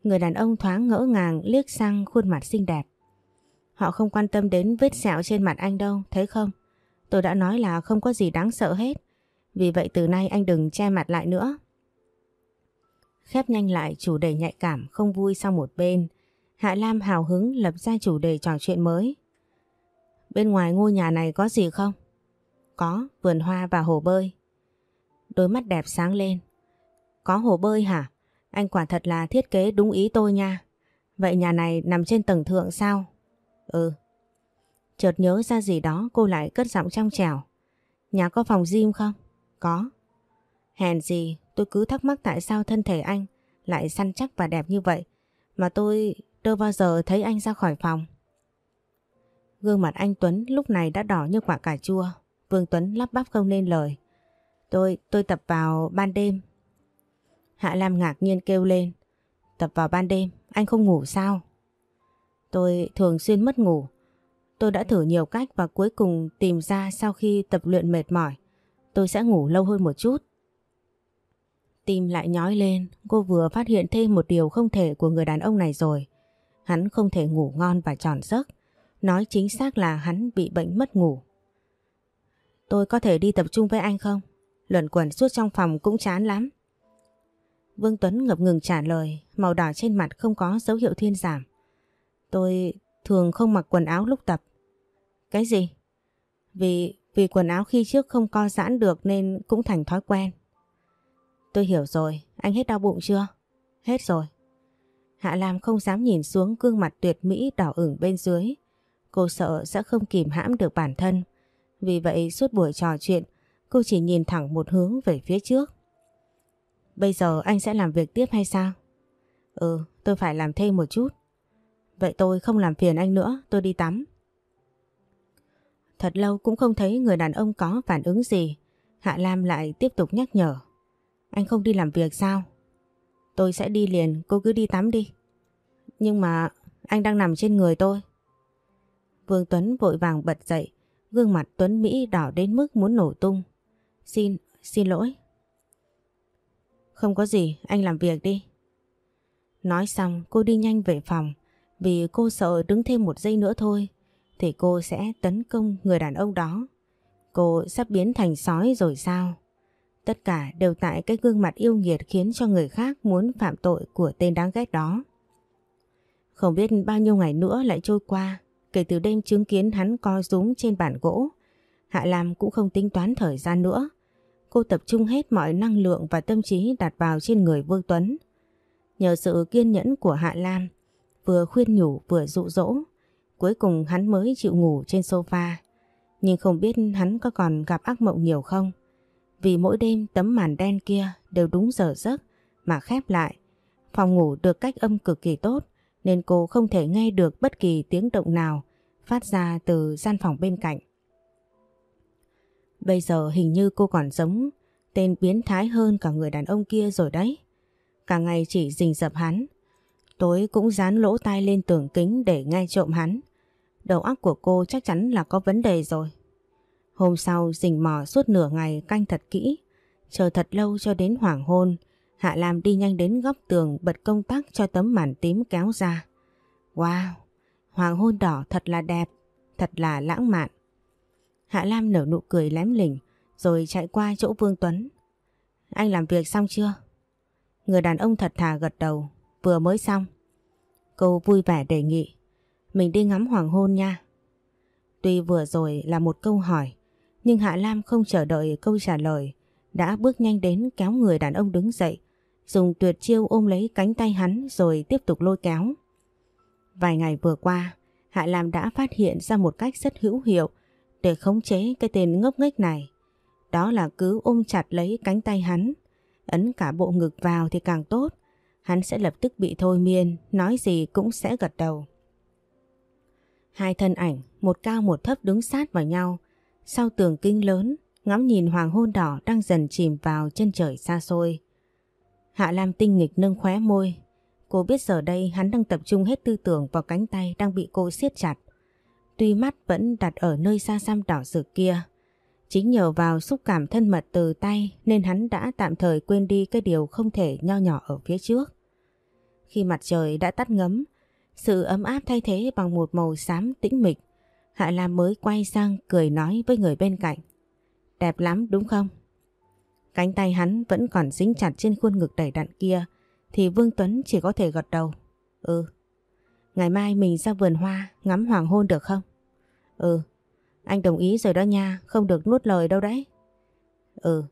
Người đàn ông thoáng ngỡ ngàng liếc sang khuôn mặt xinh đẹp. Họ không quan tâm đến vết sẹo trên mặt anh đâu, thấy không? Tôi đã nói là không có gì đáng sợ hết. Vì vậy từ nay anh đừng che mặt lại nữa. Khép nhanh lại chủ đề nhạy cảm không vui sang một bên. Hạ Lam hào hứng lập ra chủ đề trò chuyện mới. Bên ngoài ngôi nhà này có gì không? Có, vườn hoa và hồ bơi. Đôi mắt đẹp sáng lên. Có hồ bơi hả? Anh quả thật là thiết kế đúng ý tôi nha. Vậy nhà này nằm trên tầng thượng sao? Ừ. Chợt nhớ ra gì đó, cô lại cất giọng trong trẻo. Nhà có phòng gym không? Có. Hèn gì, tôi cứ thắc mắc tại sao thân thể anh lại săn chắc và đẹp như vậy, mà tôi đâu bao giờ thấy anh ra khỏi phòng. Gương mặt anh Tuấn lúc này đã đỏ như quả cà chua. Vương Tuấn lắp bắp không nên lời. Tôi, tôi tập vào ban đêm. Hạ Lam ngạc nhiên kêu lên. Tập vào ban đêm, anh không ngủ sao? Tôi thường xuyên mất ngủ. Tôi đã thử nhiều cách và cuối cùng tìm ra sau khi tập luyện mệt mỏi, tôi sẽ ngủ lâu hơn một chút. Tim lại nhói lên, cô vừa phát hiện thêm một điều không thể của người đàn ông này rồi. Hắn không thể ngủ ngon và tròn giấc. Nói chính xác là hắn bị bệnh mất ngủ. Tôi có thể đi tập trung với anh không? Luận quẩn suốt trong phòng cũng chán lắm. Vương Tuấn ngập ngừng trả lời, màu đỏ trên mặt không có dấu hiệu thiên giảm. Tôi thường không mặc quần áo lúc tập. Cái gì? Vì vì quần áo khi trước không co giãn được nên cũng thành thói quen. Tôi hiểu rồi, anh hết đau bụng chưa? Hết rồi. Hạ Lam không dám nhìn xuống gương mặt tuyệt mỹ đỏ ửng bên dưới. Cô sợ sẽ không kìm hãm được bản thân. Vì vậy suốt buổi trò chuyện, cô chỉ nhìn thẳng một hướng về phía trước. Bây giờ anh sẽ làm việc tiếp hay sao? Ừ, tôi phải làm thêm một chút. Vậy tôi không làm phiền anh nữa, tôi đi tắm. Thật lâu cũng không thấy người đàn ông có phản ứng gì. Hạ Lam lại tiếp tục nhắc nhở. Anh không đi làm việc sao? Tôi sẽ đi liền, cô cứ đi tắm đi. Nhưng mà anh đang nằm trên người tôi. Vương Tuấn vội vàng bật dậy, gương mặt Tuấn Mỹ đỏ đến mức muốn nổ tung. Xin, xin lỗi. Không có gì, anh làm việc đi. Nói xong cô đi nhanh về phòng vì cô sợ đứng thêm một giây nữa thôi thì cô sẽ tấn công người đàn ông đó. Cô sắp biến thành sói rồi sao? Tất cả đều tại cái gương mặt yêu nghiệt khiến cho người khác muốn phạm tội của tên đáng ghét đó. Không biết bao nhiêu ngày nữa lại trôi qua kể từ đêm chứng kiến hắn co rúm trên bàn gỗ. Hạ Lam cũng không tính toán thời gian nữa. Cô tập trung hết mọi năng lượng và tâm trí đặt vào trên người Vương Tuấn. Nhờ sự kiên nhẫn của Hạ Lam, vừa khuyên nhủ vừa dụ dỗ, cuối cùng hắn mới chịu ngủ trên sofa. Nhưng không biết hắn có còn gặp ác mộng nhiều không? Vì mỗi đêm tấm màn đen kia đều đúng giờ giấc mà khép lại. Phòng ngủ được cách âm cực kỳ tốt nên cô không thể nghe được bất kỳ tiếng động nào phát ra từ gian phòng bên cạnh. Bây giờ hình như cô còn giống tên biến thái hơn cả người đàn ông kia rồi đấy. Cả ngày chỉ rình rập hắn. Tối cũng dán lỗ tai lên tường kính để nghe trộm hắn. Đầu óc của cô chắc chắn là có vấn đề rồi. Hôm sau rình mò suốt nửa ngày canh thật kỹ. Chờ thật lâu cho đến hoàng hôn. Hạ Lam đi nhanh đến góc tường bật công tắc cho tấm màn tím kéo ra. Wow, hoàng hôn đỏ thật là đẹp, thật là lãng mạn. Hạ Lam nở nụ cười lém lỉnh rồi chạy qua chỗ Vương Tuấn. Anh làm việc xong chưa? Người đàn ông thật thà gật đầu, vừa mới xong. Cô vui vẻ đề nghị, mình đi ngắm hoàng hôn nha. Tuy vừa rồi là một câu hỏi, nhưng Hạ Lam không chờ đợi câu trả lời, đã bước nhanh đến kéo người đàn ông đứng dậy, dùng tuyệt chiêu ôm lấy cánh tay hắn rồi tiếp tục lôi kéo. Vài ngày vừa qua, Hạ Lam đã phát hiện ra một cách rất hữu hiệu để khống chế cái tên ngốc nghếch này. Đó là cứ ôm chặt lấy cánh tay hắn, ấn cả bộ ngực vào thì càng tốt. Hắn sẽ lập tức bị thôi miên, nói gì cũng sẽ gật đầu. Hai thân ảnh, một cao một thấp đứng sát vào nhau, sau tường kinh lớn, ngắm nhìn hoàng hôn đỏ đang dần chìm vào chân trời xa xôi. Hạ Lam tinh nghịch nâng khóe môi. Cô biết giờ đây hắn đang tập trung hết tư tưởng vào cánh tay đang bị cô siết chặt. Tuy mắt vẫn đặt ở nơi xa xăm đỏ rực kia. Chính nhờ vào xúc cảm thân mật từ tay nên hắn đã tạm thời quên đi cái điều không thể nho nhỏ ở phía trước. Khi mặt trời đã tắt ngấm, sự ấm áp thay thế bằng một màu xám tĩnh mịch. Hạ Lam mới quay sang cười nói với người bên cạnh. Đẹp lắm đúng không? Cánh tay hắn vẫn còn dính chặt trên khuôn ngực đầy đặn kia thì Vương Tuấn chỉ có thể gật đầu. Ừ. Ngày mai mình ra vườn hoa ngắm hoàng hôn được không? Ừ. Anh đồng ý rồi đó nha, không được nuốt lời đâu đấy. Ừ.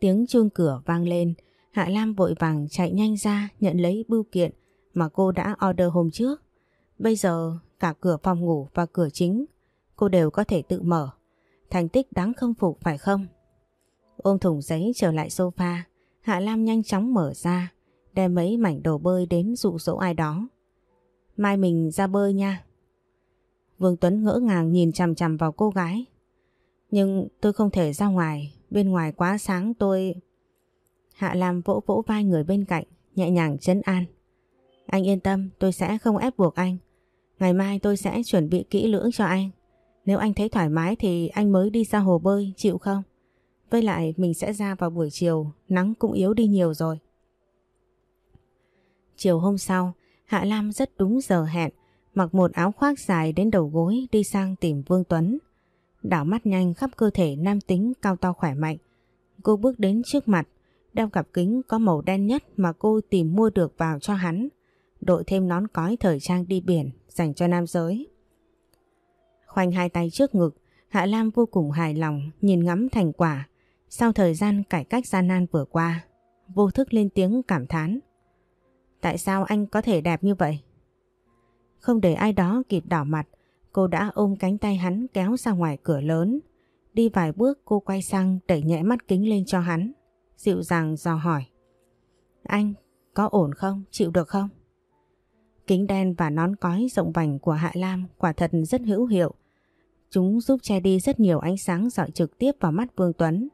Tiếng chuông cửa vang lên, Hạ Lam vội vàng chạy nhanh ra nhận lấy bưu kiện mà cô đã order hôm trước. Bây giờ cả cửa phòng ngủ và cửa chính cô đều có thể tự mở. Thành tích đáng không phục phải không? Ôm thùng giấy trở lại sofa, Hạ Lam nhanh chóng mở ra, đem mấy mảnh đồ bơi đến dụ dỗ ai đó. Mai mình ra bơi nha. Vương Tuấn ngỡ ngàng nhìn chằm chằm vào cô gái. Nhưng tôi không thể ra ngoài, bên ngoài quá sáng tôi... Hạ Lam vỗ vỗ vai người bên cạnh, nhẹ nhàng chấn an. Anh yên tâm, tôi sẽ không ép buộc anh. Ngày mai tôi sẽ chuẩn bị kỹ lưỡng cho anh. Nếu anh thấy thoải mái thì anh mới đi ra hồ bơi, chịu không? Với lại mình sẽ ra vào buổi chiều, nắng cũng yếu đi nhiều rồi. Chiều hôm sau, Hạ Lam rất đúng giờ hẹn, mặc một áo khoác dài đến đầu gối đi sang tìm Vương Tuấn. Đảo mắt nhanh khắp cơ thể nam tính cao to khỏe mạnh. Cô bước đến trước mặt, đeo cặp kính có màu đen nhất mà cô tìm mua được vào cho hắn. Đội thêm nón cói thời trang đi biển dành cho nam giới. Khoanh hai tay trước ngực, Hạ Lam vô cùng hài lòng nhìn ngắm thành quả sau thời gian cải cách gian nan vừa qua, vô thức lên tiếng cảm thán. Tại sao anh có thể đẹp như vậy? Không để ai đó kịp đỏ mặt, cô đã ôm cánh tay hắn kéo ra ngoài cửa lớn. Đi vài bước cô quay sang đẩy nhẹ mắt kính lên cho hắn, dịu dàng dò hỏi. Anh, có ổn không? Chịu được không? Kính đen và nón cói rộng vành của Hạ Lam quả thật rất hữu hiệu. Chúng giúp che đi rất nhiều ánh sáng dọi trực tiếp vào mắt Vương Tuấn.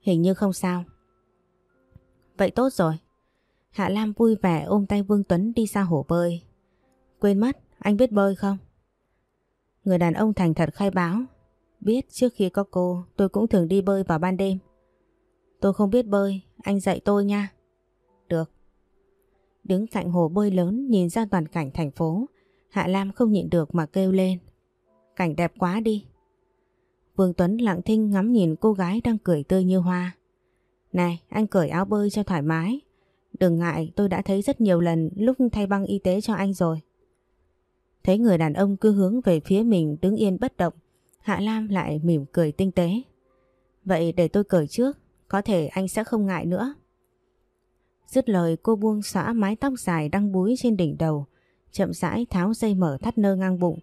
Hình như không sao. Vậy tốt rồi. Hạ Lam vui vẻ ôm tay Vương Tuấn đi ra hồ bơi. Quên mất, anh biết bơi không? Người đàn ông thành thật khai báo. Biết trước khi có cô tôi cũng thường đi bơi vào ban đêm. Tôi không biết bơi, anh dạy tôi nha. Được. Đứng cạnh hồ bơi lớn nhìn ra toàn cảnh thành phố, Hạ Lam không nhịn được mà kêu lên. Cảnh đẹp quá đi. Vương Tuấn lặng thinh ngắm nhìn cô gái đang cười tươi như hoa. Này, anh cởi áo bơi cho thoải mái. Đừng ngại, tôi đã thấy rất nhiều lần lúc thay băng y tế cho anh rồi. Thấy người đàn ông cứ hướng về phía mình đứng yên bất động, Hạ Lam lại mỉm cười tinh tế. Vậy để tôi cởi trước, có thể anh sẽ không ngại nữa. Dứt lời cô buông xõa mái tóc dài đang búi trên đỉnh đầu, chậm rãi tháo dây mở thắt nơ ngang bụng,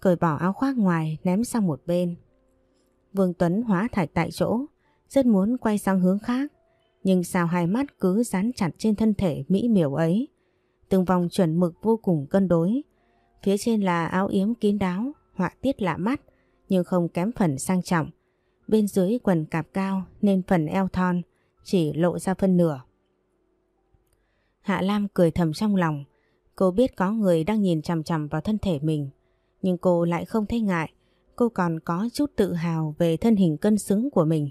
cởi bỏ áo khoác ngoài ném sang một bên. Vương Tuấn hóa thạch tại chỗ, rất muốn quay sang hướng khác, nhưng sao hai mắt cứ dán chặt trên thân thể mỹ miều ấy. Từng vòng chuẩn mực vô cùng cân đối. Phía trên là áo yếm kín đáo, họa tiết lạ mắt, nhưng không kém phần sang trọng. Bên dưới quần cạp cao nên phần eo thon chỉ lộ ra phân nửa. Hạ Lam cười thầm trong lòng. Cô biết có người đang nhìn chằm chằm vào thân thể mình. Nhưng cô lại không thấy ngại. Cô còn có chút tự hào về thân hình cân xứng của mình.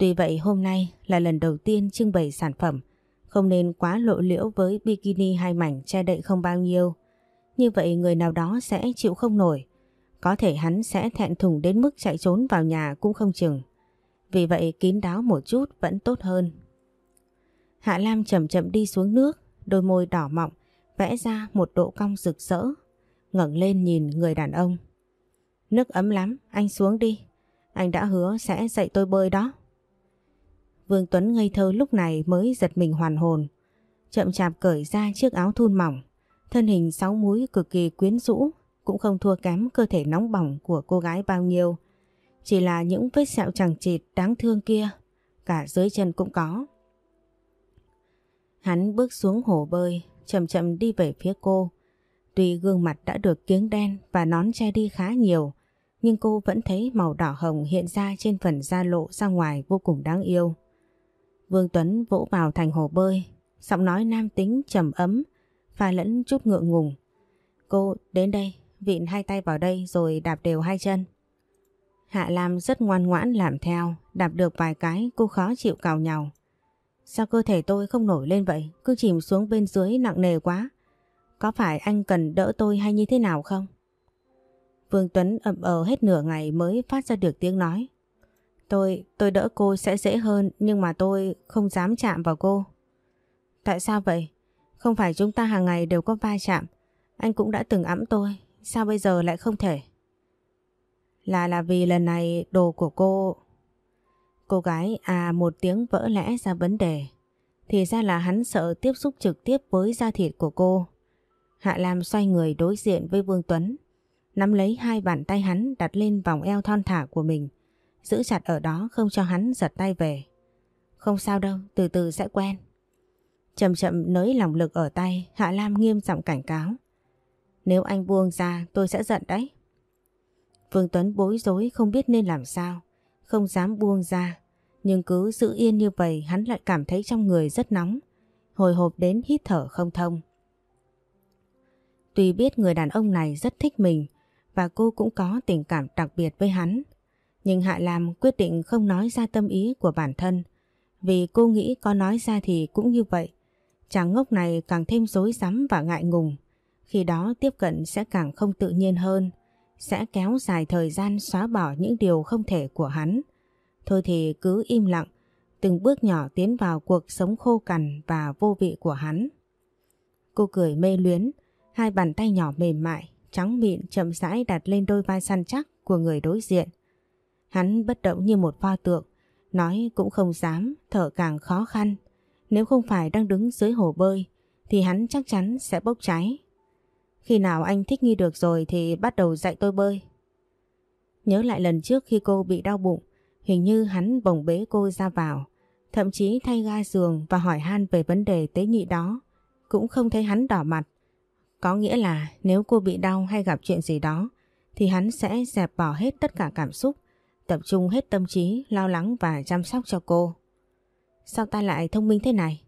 Tuy vậy hôm nay là lần đầu tiên trưng bày sản phẩm. Không nên quá lộ liễu với bikini hai mảnh che đậy không bao nhiêu. Như vậy người nào đó sẽ chịu không nổi. Có thể hắn sẽ thẹn thùng đến mức chạy trốn vào nhà cũng không chừng. Vì vậy kín đáo một chút vẫn tốt hơn. Hạ Lam chậm chậm đi xuống nước, đôi môi đỏ mọng, vẽ ra một độ cong rực rỡ. ngẩng lên nhìn người đàn ông. Nước ấm lắm, anh xuống đi. Anh đã hứa sẽ dạy tôi bơi đó. Vương Tuấn ngây thơ lúc này mới giật mình hoàn hồn. Chậm chạp cởi ra chiếc áo thun mỏng. Thân hình sáu múi cực kỳ quyến rũ, cũng không thua kém cơ thể nóng bỏng của cô gái bao nhiêu. Chỉ là những vết sẹo chẳng chịt đáng thương kia, cả dưới chân cũng có. Hắn bước xuống hồ bơi, chậm chậm đi về phía cô. Tuy gương mặt đã được kiếng đen và nón che đi khá nhiều, nhưng cô vẫn thấy màu đỏ hồng hiện ra trên phần da lộ ra ngoài vô cùng đáng yêu. Vương Tuấn vỗ vào thành hồ bơi, giọng nói nam tính trầm ấm, pha lẫn chút ngượng ngùng. Cô đến đây, vịn hai tay vào đây rồi đạp đều hai chân. Hạ Lam rất ngoan ngoãn làm theo, đạp được vài cái cô khó chịu cào nhau. Sao cơ thể tôi không nổi lên vậy, cứ chìm xuống bên dưới nặng nề quá. Có phải anh cần đỡ tôi hay như thế nào không? Vương Tuấn ậm ờ hết nửa ngày mới phát ra được tiếng nói. Tôi, tôi đỡ cô sẽ dễ hơn nhưng mà tôi không dám chạm vào cô. Tại sao vậy? Không phải chúng ta hàng ngày đều có va chạm. Anh cũng đã từng ẵm tôi, sao bây giờ lại không thể? Là là vì lần này đồ của cô... Cô gái à một tiếng vỡ lẽ ra vấn đề. Thì ra là hắn sợ tiếp xúc trực tiếp với da thịt của cô. Hạ Lam xoay người đối diện với Vương Tuấn. Nắm lấy hai bàn tay hắn đặt lên vòng eo thon thả của mình. Giữ chặt ở đó không cho hắn giật tay về. Không sao đâu, từ từ sẽ quen. Chậm chậm nới lòng lực ở tay, Hạ Lam nghiêm giọng cảnh cáo. Nếu anh buông ra tôi sẽ giận đấy. Vương Tuấn bối rối không biết nên làm sao, không dám buông ra. Nhưng cứ giữ yên như vậy hắn lại cảm thấy trong người rất nóng, hồi hộp đến hít thở không thông. Tuy biết người đàn ông này rất thích mình và cô cũng có tình cảm đặc biệt với hắn, nhưng Hạ Lam quyết định không nói ra tâm ý của bản thân vì cô nghĩ có nói ra thì cũng như vậy. Chàng ngốc này càng thêm dối rắm và ngại ngùng. Khi đó tiếp cận sẽ càng không tự nhiên hơn, sẽ kéo dài thời gian xóa bỏ những điều không thể của hắn. Thôi thì cứ im lặng, từng bước nhỏ tiến vào cuộc sống khô cằn và vô vị của hắn. Cô cười mê luyến, hai bàn tay nhỏ mềm mại, trắng mịn chậm rãi đặt lên đôi vai săn chắc của người đối diện. Hắn bất động như một pho tượng, nói cũng không dám, thở càng khó khăn. Nếu không phải đang đứng dưới hồ bơi, thì hắn chắc chắn sẽ bốc cháy. Khi nào anh thích nghi được rồi thì bắt đầu dạy tôi bơi. Nhớ lại lần trước khi cô bị đau bụng, hình như hắn bồng bế cô ra vào, thậm chí thay ga giường và hỏi han về vấn đề tế nhị đó. Cũng không thấy hắn đỏ mặt. Có nghĩa là nếu cô bị đau hay gặp chuyện gì đó, thì hắn sẽ dẹp bỏ hết tất cả cảm xúc, tập trung hết tâm trí, lo lắng và chăm sóc cho cô. Sao ta lại thông minh thế này?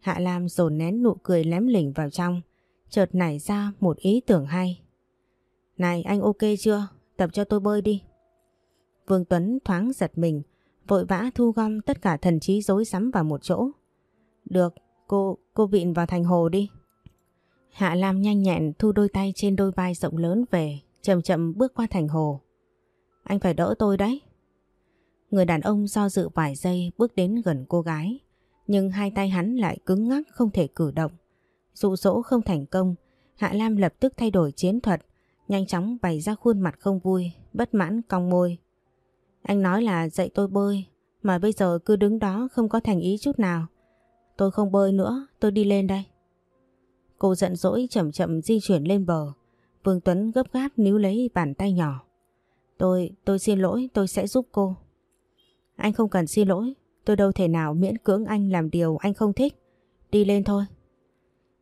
Hạ Lam dồn nén nụ cười lém lỉnh vào trong, chợt nảy ra một ý tưởng hay. Này anh ok chưa? Tập cho tôi bơi đi. Vương Tuấn thoáng giật mình, vội vã thu gom tất cả thần trí dối rắm vào một chỗ. Được, cô, cô vịn vào thành hồ đi. Hạ Lam nhanh nhẹn thu đôi tay trên đôi vai rộng lớn về, chậm chậm bước qua thành hồ. Anh phải đỡ tôi đấy, Người đàn ông do dự vài giây bước đến gần cô gái, nhưng hai tay hắn lại cứng ngắc không thể cử động. Dụ dỗ không thành công, Hạ Lam lập tức thay đổi chiến thuật, nhanh chóng bày ra khuôn mặt không vui, bất mãn cong môi. Anh nói là dạy tôi bơi, mà bây giờ cứ đứng đó không có thành ý chút nào. Tôi không bơi nữa, tôi đi lên đây. Cô giận dỗi chậm chậm di chuyển lên bờ. Vương Tuấn gấp gáp níu lấy bàn tay nhỏ. Tôi, tôi xin lỗi, tôi sẽ giúp cô. Anh không cần xin lỗi, tôi đâu thể nào miễn cưỡng anh làm điều anh không thích. Đi lên thôi.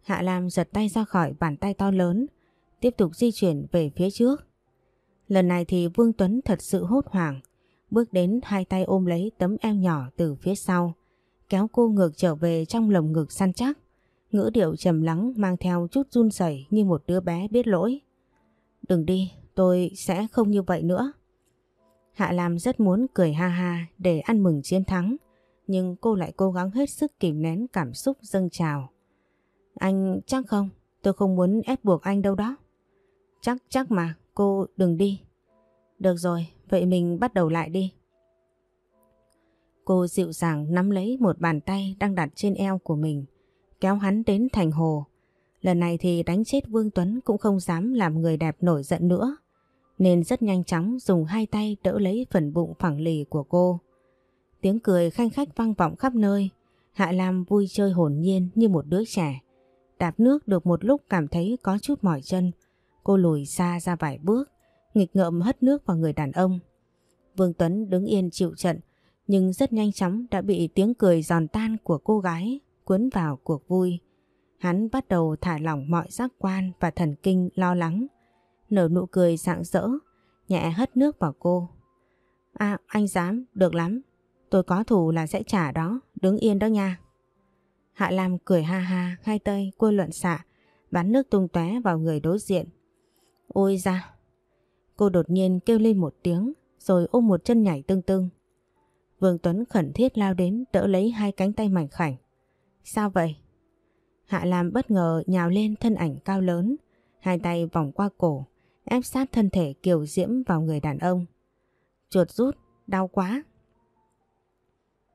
Hạ Lam giật tay ra khỏi bàn tay to lớn, tiếp tục di chuyển về phía trước. Lần này thì Vương Tuấn thật sự hốt hoảng, bước đến hai tay ôm lấy tấm eo nhỏ từ phía sau, kéo cô ngược trở về trong lồng ngực săn chắc. Ngữ điệu trầm lắng mang theo chút run rẩy như một đứa bé biết lỗi. Đừng đi, tôi sẽ không như vậy nữa. Hạ Lam rất muốn cười ha ha để ăn mừng chiến thắng, nhưng cô lại cố gắng hết sức kìm nén cảm xúc dâng trào. Anh chắc không, tôi không muốn ép buộc anh đâu đó. Chắc chắc mà, cô đừng đi. Được rồi, vậy mình bắt đầu lại đi. Cô dịu dàng nắm lấy một bàn tay đang đặt trên eo của mình, kéo hắn đến thành hồ. Lần này thì đánh chết Vương Tuấn cũng không dám làm người đẹp nổi giận nữa, nên rất nhanh chóng dùng hai tay đỡ lấy phần bụng phẳng lì của cô. Tiếng cười khanh khách vang vọng khắp nơi, Hạ Lam vui chơi hồn nhiên như một đứa trẻ. Đạp nước được một lúc cảm thấy có chút mỏi chân, cô lùi xa ra vài bước, nghịch ngợm hất nước vào người đàn ông. Vương Tuấn đứng yên chịu trận, nhưng rất nhanh chóng đã bị tiếng cười giòn tan của cô gái cuốn vào cuộc vui. Hắn bắt đầu thả lỏng mọi giác quan và thần kinh lo lắng, nở nụ cười rạng rỡ, nhẹ hất nước vào cô. À, anh dám, được lắm, tôi có thù là sẽ trả đó, đứng yên đó nha. Hạ Lam cười ha ha, hai tay cô luận xạ, bắn nước tung tóe vào người đối diện. Ôi ra! Cô đột nhiên kêu lên một tiếng, rồi ôm một chân nhảy tưng tưng. Vương Tuấn khẩn thiết lao đến đỡ lấy hai cánh tay mảnh khảnh. Sao vậy? Hạ Lam bất ngờ nhào lên thân ảnh cao lớn, hai tay vòng qua cổ, ép sát thân thể kiều diễm vào người đàn ông. Chuột rút, đau quá.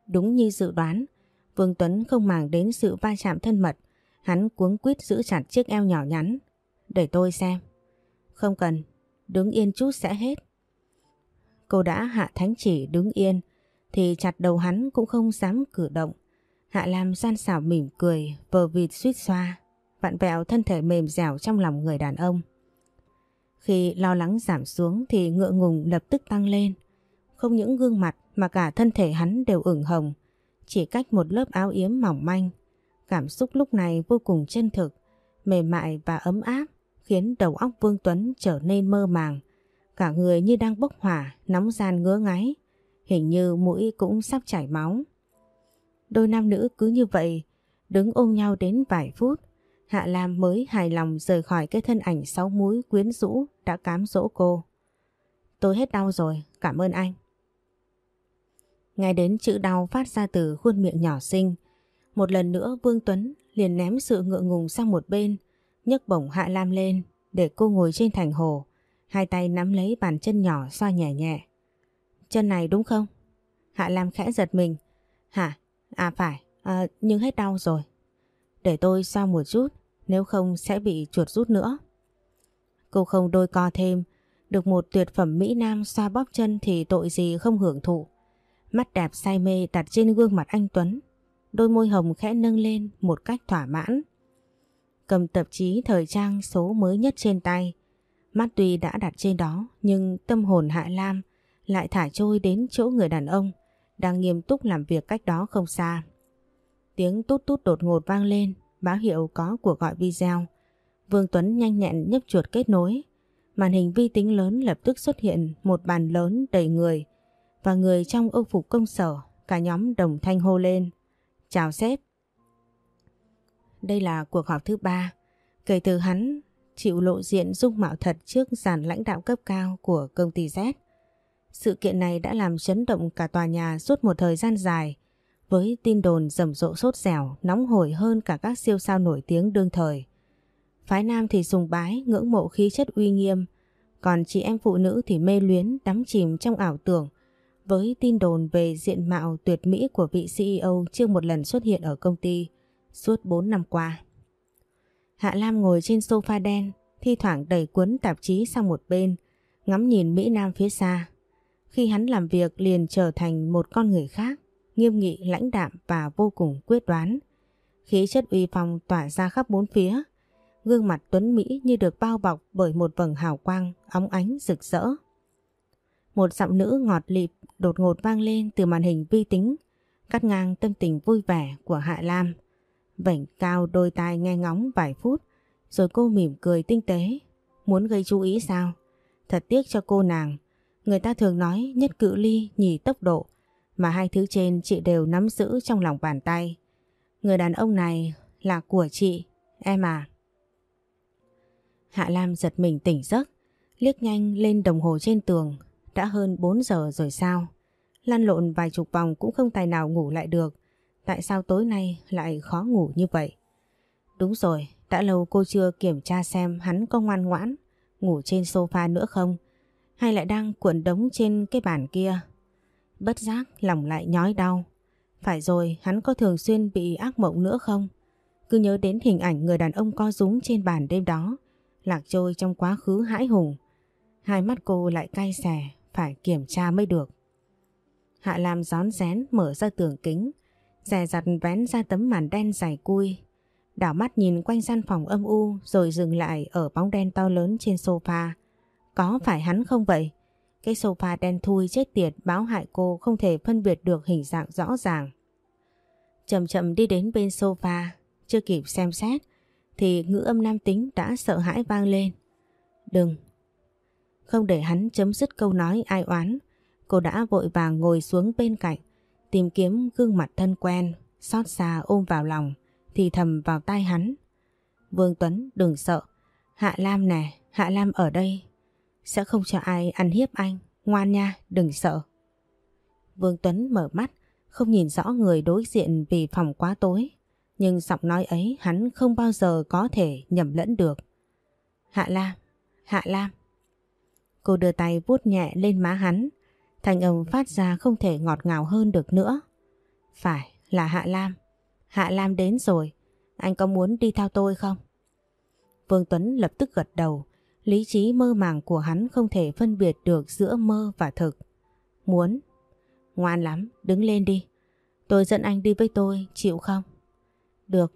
Đúng như dự đoán, Vương Tuấn không màng đến sự va chạm thân mật, hắn cuống quýt giữ chặt chiếc eo nhỏ nhắn. Để tôi xem. Không cần, đứng yên chút sẽ hết. Cô đã hạ thánh chỉ đứng yên, thì chặt đầu hắn cũng không dám cử động. Hạ Lam gian xảo mỉm cười, vờ vịt suýt xoa, vặn vẹo thân thể mềm dẻo trong lòng người đàn ông. Khi lo lắng giảm xuống thì ngựa ngùng lập tức tăng lên. Không những gương mặt mà cả thân thể hắn đều ửng hồng, chỉ cách một lớp áo yếm mỏng manh. Cảm xúc lúc này vô cùng chân thực, mềm mại và ấm áp, khiến đầu óc Vương Tuấn trở nên mơ màng. Cả người như đang bốc hỏa, nóng gian ngứa ngáy, hình như mũi cũng sắp chảy máu. Đôi nam nữ cứ như vậy, đứng ôm nhau đến vài phút, Hạ Lam mới hài lòng rời khỏi cái thân ảnh sáu múi quyến rũ đã cám dỗ cô. Tôi hết đau rồi, cảm ơn anh. Nghe đến chữ đau phát ra từ khuôn miệng nhỏ xinh, một lần nữa Vương Tuấn liền ném sự ngượng ngùng sang một bên, nhấc bổng Hạ Lam lên để cô ngồi trên thành hồ, hai tay nắm lấy bàn chân nhỏ xoa nhẹ nhẹ. Chân này đúng không? Hạ Lam khẽ giật mình. Hả? À phải, à, nhưng hết đau rồi. Để tôi xoa một chút, nếu không sẽ bị chuột rút nữa. Cô không đôi co thêm, được một tuyệt phẩm Mỹ Nam xoa bóp chân thì tội gì không hưởng thụ. Mắt đẹp say mê đặt trên gương mặt anh Tuấn, đôi môi hồng khẽ nâng lên một cách thỏa mãn. Cầm tạp chí thời trang số mới nhất trên tay, mắt tuy đã đặt trên đó nhưng tâm hồn Hạ Lam lại thả trôi đến chỗ người đàn ông đang nghiêm túc làm việc cách đó không xa. Tiếng tút tút đột ngột vang lên, báo hiệu có cuộc gọi video. Vương Tuấn nhanh nhẹn nhấp chuột kết nối. Màn hình vi tính lớn lập tức xuất hiện một bàn lớn đầy người và người trong âu phục công sở, cả nhóm đồng thanh hô lên. Chào sếp. Đây là cuộc họp thứ ba, kể từ hắn chịu lộ diện dung mạo thật trước giàn lãnh đạo cấp cao của công ty Z. Sự kiện này đã làm chấn động cả tòa nhà suốt một thời gian dài với tin đồn rầm rộ sốt dẻo nóng hổi hơn cả các siêu sao nổi tiếng đương thời. Phái nam thì sùng bái, ngưỡng mộ khí chất uy nghiêm, còn chị em phụ nữ thì mê luyến đắm chìm trong ảo tưởng với tin đồn về diện mạo tuyệt mỹ của vị CEO chưa một lần xuất hiện ở công ty suốt 4 năm qua. Hạ Lam ngồi trên sofa đen, thi thoảng đẩy cuốn tạp chí sang một bên, ngắm nhìn Mỹ Nam phía xa. Khi hắn làm việc liền trở thành một con người khác, nghiêm nghị lãnh đạm và vô cùng quyết đoán. Khí chất uy phong tỏa ra khắp bốn phía, gương mặt tuấn Mỹ như được bao bọc bởi một vầng hào quang óng ánh rực rỡ. Một giọng nữ ngọt lịp đột ngột vang lên từ màn hình vi tính, cắt ngang tâm tình vui vẻ của Hạ Lam. Vảnh cao đôi tai nghe ngóng vài phút, rồi cô mỉm cười tinh tế. Muốn gây chú ý sao? Thật tiếc cho cô nàng. Người ta thường nói nhất cự ly nhì tốc độ, mà hai thứ trên chị đều nắm giữ trong lòng bàn tay. Người đàn ông này là của chị, em à. Hạ Lam giật mình tỉnh giấc, liếc nhanh lên đồng hồ trên tường, đã hơn 4 giờ rồi sao? Lăn lộn vài chục vòng cũng không tài nào ngủ lại được. Tại sao tối nay lại khó ngủ như vậy? Đúng rồi, đã lâu cô chưa kiểm tra xem hắn có ngoan ngoãn, ngủ trên sofa nữa không? Hay lại đang cuộn đống trên cái bàn kia? Bất giác lòng lại nhói đau. Phải rồi, hắn có thường xuyên bị ác mộng nữa không? Cứ nhớ đến hình ảnh người đàn ông co rúm trên bàn đêm đó, lạc trôi trong quá khứ hãi hùng. Hai mắt cô lại cay xè, phải kiểm tra mới được. Hạ Lam gión rén mở ra tường kính, dè dặt vén ra tấm màn đen dày cui. Đảo mắt nhìn quanh gian phòng âm u rồi dừng lại ở bóng đen to lớn trên sofa. Có phải hắn không vậy? Cái sofa đen thui chết tiệt báo hại cô không thể phân biệt được hình dạng rõ ràng. Chậm chậm đi đến bên sofa, chưa kịp xem xét, thì ngữ âm nam tính đã sợ hãi vang lên. Đừng, không để hắn chấm dứt câu nói ai oán, cô đã vội vàng ngồi xuống bên cạnh, tìm kiếm gương mặt thân quen, xót xa ôm vào lòng, thì thầm vào tai hắn. Vương Tuấn đừng sợ, Hạ Lam nè, Hạ Lam ở đây, sẽ không cho ai ăn hiếp anh, ngoan nha, đừng sợ. Vương Tuấn mở mắt, không nhìn rõ người đối diện vì phòng quá tối, nhưng giọng nói ấy hắn không bao giờ có thể nhầm lẫn được. Hạ Lam, Hạ Lam. Cô đưa tay vuốt nhẹ lên má hắn. Thành âm phát ra không thể ngọt ngào hơn được nữa. Phải là Hạ Lam. Hạ Lam đến rồi. Anh có muốn đi theo tôi không? Vương Tuấn lập tức gật đầu. Lý trí mơ màng của hắn không thể phân biệt được giữa mơ và thực. Muốn. Ngoan lắm, đứng lên đi. Tôi dẫn anh đi với tôi, chịu không? Được.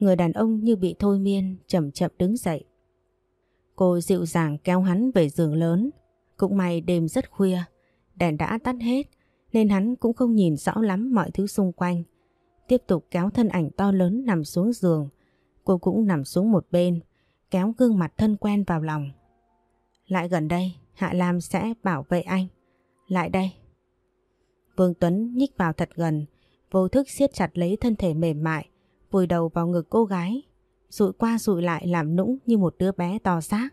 Người đàn ông như bị thôi miên, chậm chậm đứng dậy. Cô dịu dàng kéo hắn về giường lớn. Cũng may đêm rất khuya, đèn đã tắt hết nên hắn cũng không nhìn rõ lắm mọi thứ xung quanh. Tiếp tục kéo thân ảnh to lớn nằm xuống giường. Cô cũng nằm xuống một bên, kéo gương mặt thân quen vào lòng. Lại gần đây, Hạ Lam sẽ bảo vệ anh. Lại đây. Vương Tuấn nhích vào thật gần, vô thức siết chặt lấy thân thể mềm mại, vùi đầu vào ngực cô gái, rụi qua rụi lại làm nũng như một đứa bé to xác.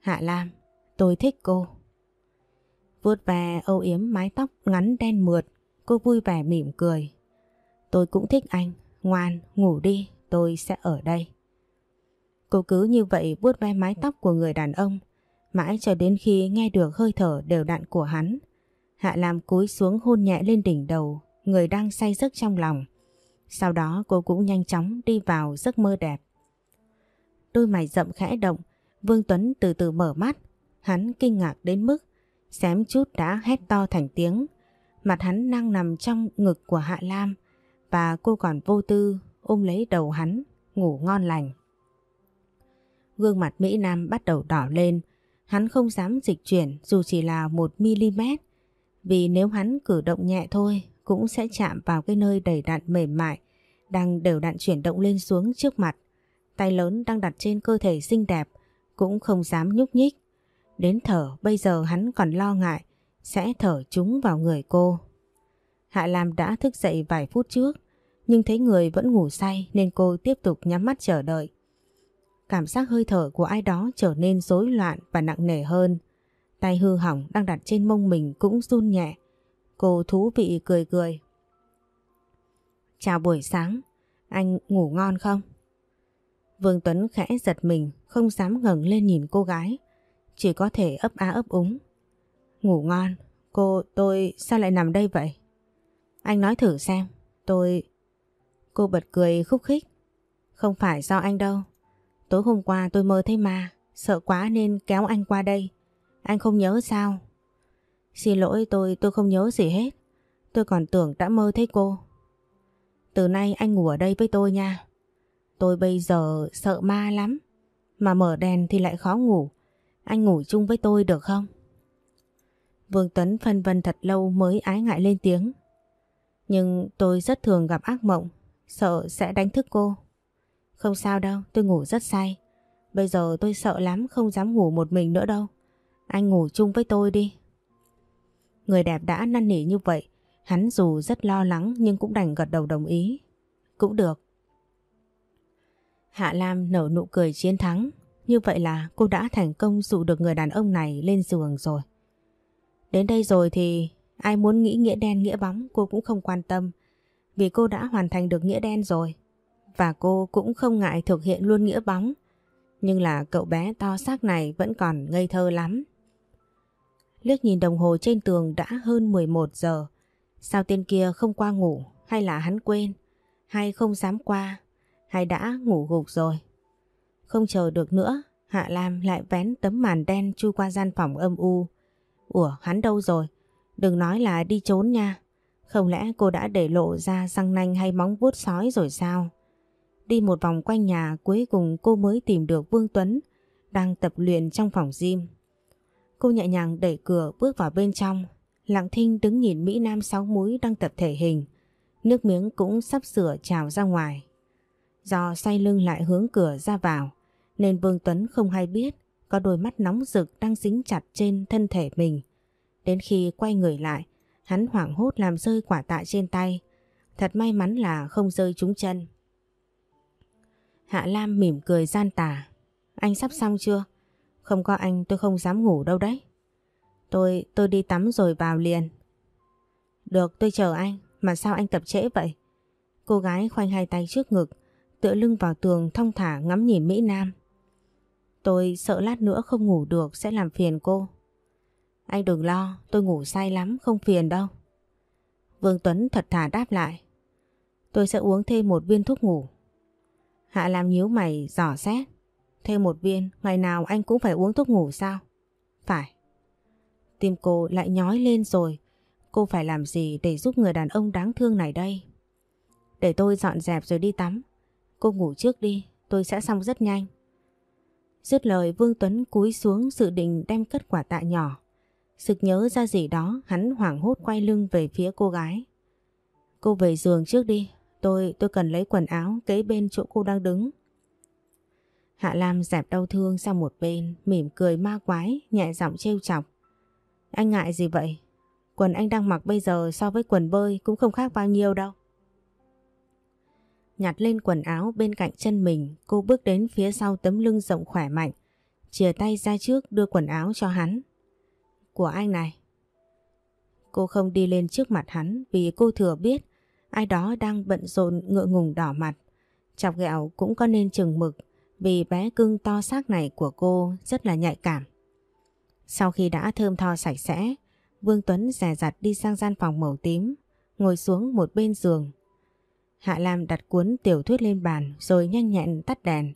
Hạ Lam, tôi thích cô. Vuốt về âu yếm mái tóc ngắn đen mượt, cô vui vẻ mỉm cười. Tôi cũng thích anh, ngoan, ngủ đi, tôi sẽ ở đây. Cô cứ như vậy vuốt ve mái tóc của người đàn ông, mãi cho đến khi nghe được hơi thở đều đặn của hắn. Hạ Lam cúi xuống hôn nhẹ lên đỉnh đầu, người đang say giấc trong lòng. Sau đó cô cũng nhanh chóng đi vào giấc mơ đẹp. Đôi mày rậm khẽ động, Vương Tuấn từ từ mở mắt. Hắn kinh ngạc đến mức xém chút đã hét to thành tiếng. Mặt hắn đang nằm trong ngực của Hạ Lam và cô còn vô tư ôm lấy đầu hắn, ngủ ngon lành. Gương mặt Mỹ Nam bắt đầu đỏ lên, hắn không dám dịch chuyển dù chỉ là một mm vì nếu hắn cử động nhẹ thôi cũng sẽ chạm vào cái nơi đầy đặn mềm mại đang đều đặn chuyển động lên xuống trước mặt. Tay lớn đang đặt trên cơ thể xinh đẹp cũng không dám nhúc nhích. Đến thở bây giờ hắn còn lo ngại sẽ thở chúng vào người cô. Hạ Lam đã thức dậy vài phút trước nhưng thấy người vẫn ngủ say nên cô tiếp tục nhắm mắt chờ đợi. Cảm giác hơi thở của ai đó trở nên rối loạn và nặng nề hơn. Tay hư hỏng đang đặt trên mông mình cũng run nhẹ. Cô thú vị cười cười. Chào buổi sáng, anh ngủ ngon không? Vương Tuấn khẽ giật mình, không dám ngẩng lên nhìn cô gái. Chỉ có thể ấp á ấp úng. Ngủ ngon, Cô, tôi sao lại nằm đây vậy? Anh nói thử xem, tôi... Cô bật cười khúc khích. Không phải do anh đâu. Tối hôm qua tôi mơ thấy ma, sợ quá nên kéo anh qua đây. Anh không nhớ sao? Xin lỗi tôi, tôi không nhớ gì hết. Tôi còn tưởng đã mơ thấy cô. Từ nay anh ngủ ở đây với tôi nha. Tôi bây giờ sợ ma lắm. Mà mở đèn thì lại khó ngủ. Anh ngủ chung với tôi được không? Vương Tuấn phân vân thật lâu mới ái ngại lên tiếng. Nhưng tôi rất thường gặp ác mộng, sợ sẽ đánh thức cô. Không sao đâu, tôi ngủ rất say. Bây giờ tôi sợ lắm không dám ngủ một mình nữa đâu. Anh ngủ chung với tôi đi. Người đẹp đã năn nỉ như vậy, hắn dù rất lo lắng nhưng cũng đành gật đầu đồng ý. Cũng được. Hạ Lam nở nụ cười chiến thắng. Như vậy là cô đã thành công dụ được người đàn ông này lên giường rồi. Đến đây rồi thì ai muốn nghĩ nghĩa đen nghĩa bóng cô cũng không quan tâm. Vì cô đã hoàn thành được nghĩa đen rồi. Và cô cũng không ngại thực hiện luôn nghĩa bóng. Nhưng là cậu bé to xác này vẫn còn ngây thơ lắm. Liếc nhìn đồng hồ trên tường đã hơn 11 giờ. Sao tên kia không qua ngủ hay là hắn quên? Hay không dám qua? Hay đã ngủ gục rồi? Không chờ được nữa, Hạ Lam lại vén tấm màn đen chui qua gian phòng âm u. Ủa hắn đâu rồi? Đừng nói là đi trốn nha. Không lẽ cô đã để lộ ra răng nanh hay móng vuốt sói rồi sao? Đi một vòng quanh nhà cuối cùng cô mới tìm được Vương Tuấn đang tập luyện trong phòng gym. Cô nhẹ nhàng đẩy cửa bước vào bên trong. Lặng thinh đứng nhìn Mỹ Nam sáu múi đang tập thể hình. Nước miếng cũng sắp sửa trào ra ngoài. Do xoay lưng lại hướng cửa ra vào nên Vương Tuấn không hay biết có đôi mắt nóng rực đang dính chặt trên thân thể mình. Đến khi quay người lại, hắn hoảng hốt làm rơi quả tạ trên tay. Thật may mắn là không rơi trúng chân. Hạ Lam mỉm cười gian tà. Anh sắp xong chưa? Không có anh tôi không dám ngủ đâu đấy. Tôi, tôi đi tắm rồi vào liền. Được tôi chờ anh, mà sao anh tập trễ vậy? Cô gái khoanh hai tay trước ngực, tựa lưng vào tường thong thả ngắm nhìn Mỹ Nam. Tôi sợ lát nữa không ngủ được sẽ làm phiền cô. Anh đừng lo, tôi ngủ say lắm, không phiền đâu. Vương Tuấn thật thà đáp lại. Tôi sẽ uống thêm một viên thuốc ngủ. Hạ làm nhíu mày dò xét. Thêm một viên, ngày nào anh cũng phải uống thuốc ngủ sao? Phải. Tim cô lại nhói lên rồi. Cô phải làm gì để giúp người đàn ông đáng thương này đây? Để tôi dọn dẹp rồi đi tắm. Cô ngủ trước đi, tôi sẽ xong rất nhanh. Dứt lời Vương Tuấn cúi xuống dự định đem cất quả tạ nhỏ. Sực nhớ ra gì đó hắn hoảng hốt quay lưng về phía cô gái. Cô về giường trước đi, tôi tôi cần lấy quần áo kế bên chỗ cô đang đứng. Hạ Lam dẹp đau thương sang một bên, mỉm cười ma quái, nhẹ giọng trêu chọc. Anh ngại gì vậy? Quần anh đang mặc bây giờ so với quần bơi cũng không khác bao nhiêu đâu. Nhặt lên quần áo bên cạnh chân mình, cô bước đến phía sau tấm lưng rộng khỏe mạnh, chìa tay ra trước đưa quần áo cho hắn. Của anh này. Cô không đi lên trước mặt hắn vì cô thừa biết ai đó đang bận rộn ngựa ngùng đỏ mặt. Chọc ghẹo cũng có nên chừng mực vì bé cưng to xác này của cô rất là nhạy cảm. Sau khi đã thơm tho sạch sẽ, Vương Tuấn rè rặt đi sang gian phòng màu tím, ngồi xuống một bên giường Hạ Lam đặt cuốn tiểu thuyết lên bàn rồi nhanh nhẹn tắt đèn.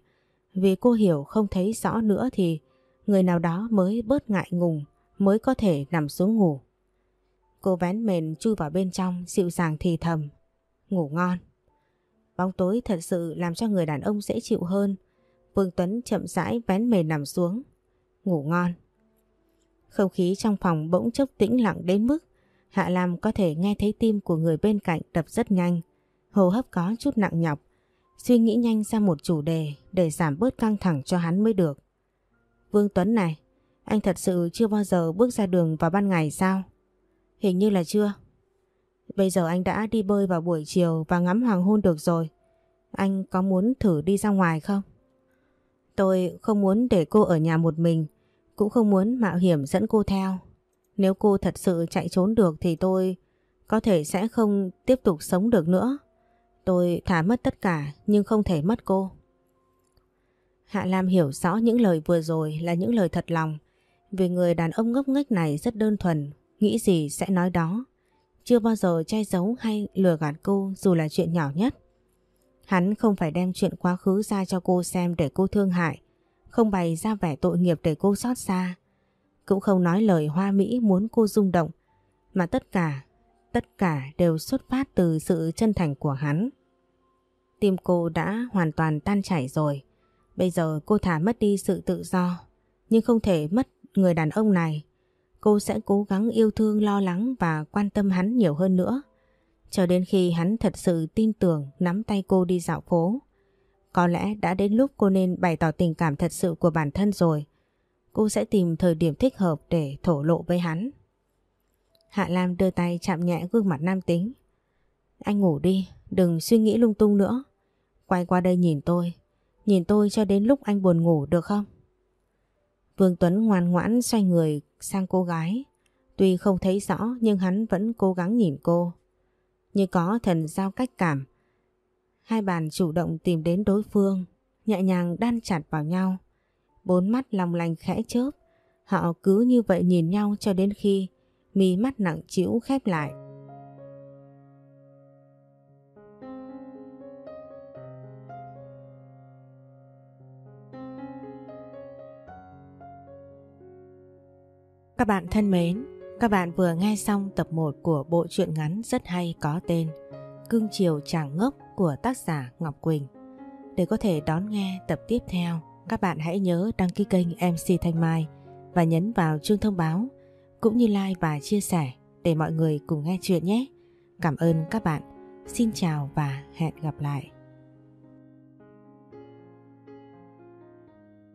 Vì cô hiểu không thấy rõ nữa thì người nào đó mới bớt ngại ngùng mới có thể nằm xuống ngủ. Cô vén mền chui vào bên trong dịu dàng thì thầm. Ngủ ngon. Bóng tối thật sự làm cho người đàn ông dễ chịu hơn. Vương Tuấn chậm rãi vén mề nằm xuống. Ngủ ngon. Không khí trong phòng bỗng chốc tĩnh lặng đến mức Hạ Lam có thể nghe thấy tim của người bên cạnh đập rất nhanh hô hấp có chút nặng nhọc, suy nghĩ nhanh ra một chủ đề để giảm bớt căng thẳng cho hắn mới được. Vương Tuấn này, anh thật sự chưa bao giờ bước ra đường vào ban ngày sao? Hình như là chưa. Bây giờ anh đã đi bơi vào buổi chiều và ngắm hoàng hôn được rồi. Anh có muốn thử đi ra ngoài không? Tôi không muốn để cô ở nhà một mình, cũng không muốn mạo hiểm dẫn cô theo. Nếu cô thật sự chạy trốn được thì tôi có thể sẽ không tiếp tục sống được nữa. Tôi thả mất tất cả nhưng không thể mất cô. Hạ Lam hiểu rõ những lời vừa rồi là những lời thật lòng. Vì người đàn ông ngốc nghếch này rất đơn thuần, nghĩ gì sẽ nói đó. Chưa bao giờ che giấu hay lừa gạt cô dù là chuyện nhỏ nhất. Hắn không phải đem chuyện quá khứ ra cho cô xem để cô thương hại, không bày ra vẻ tội nghiệp để cô xót xa. Cũng không nói lời hoa mỹ muốn cô rung động, mà tất cả, tất cả đều xuất phát từ sự chân thành của hắn. Tim cô đã hoàn toàn tan chảy rồi. Bây giờ cô thả mất đi sự tự do, nhưng không thể mất người đàn ông này. Cô sẽ cố gắng yêu thương lo lắng và quan tâm hắn nhiều hơn nữa. Cho đến khi hắn thật sự tin tưởng nắm tay cô đi dạo phố. Có lẽ đã đến lúc cô nên bày tỏ tình cảm thật sự của bản thân rồi. Cô sẽ tìm thời điểm thích hợp để thổ lộ với hắn. Hạ Lam đưa tay chạm nhẹ gương mặt nam tính. Anh ngủ đi, đừng suy nghĩ lung tung nữa. Quay qua đây nhìn tôi. Nhìn tôi cho đến lúc anh buồn ngủ được không? Vương Tuấn ngoan ngoãn xoay người sang cô gái. Tuy không thấy rõ nhưng hắn vẫn cố gắng nhìn cô. Như có thần giao cách cảm. Hai bàn chủ động tìm đến đối phương, nhẹ nhàng đan chặt vào nhau. Bốn mắt lòng lành khẽ chớp. Họ cứ như vậy nhìn nhau cho đến khi mí mắt nặng chịu khép lại. Các bạn thân mến, các bạn vừa nghe xong tập 1 của bộ truyện ngắn rất hay có tên Cương chiều chàng ngốc của tác giả Ngọc Quỳnh. Để có thể đón nghe tập tiếp theo, các bạn hãy nhớ đăng ký kênh MC Thanh Mai và nhấn vào chuông thông báo cũng như like và chia sẻ để mọi người cùng nghe chuyện nhé. Cảm ơn các bạn. Xin chào và hẹn gặp lại.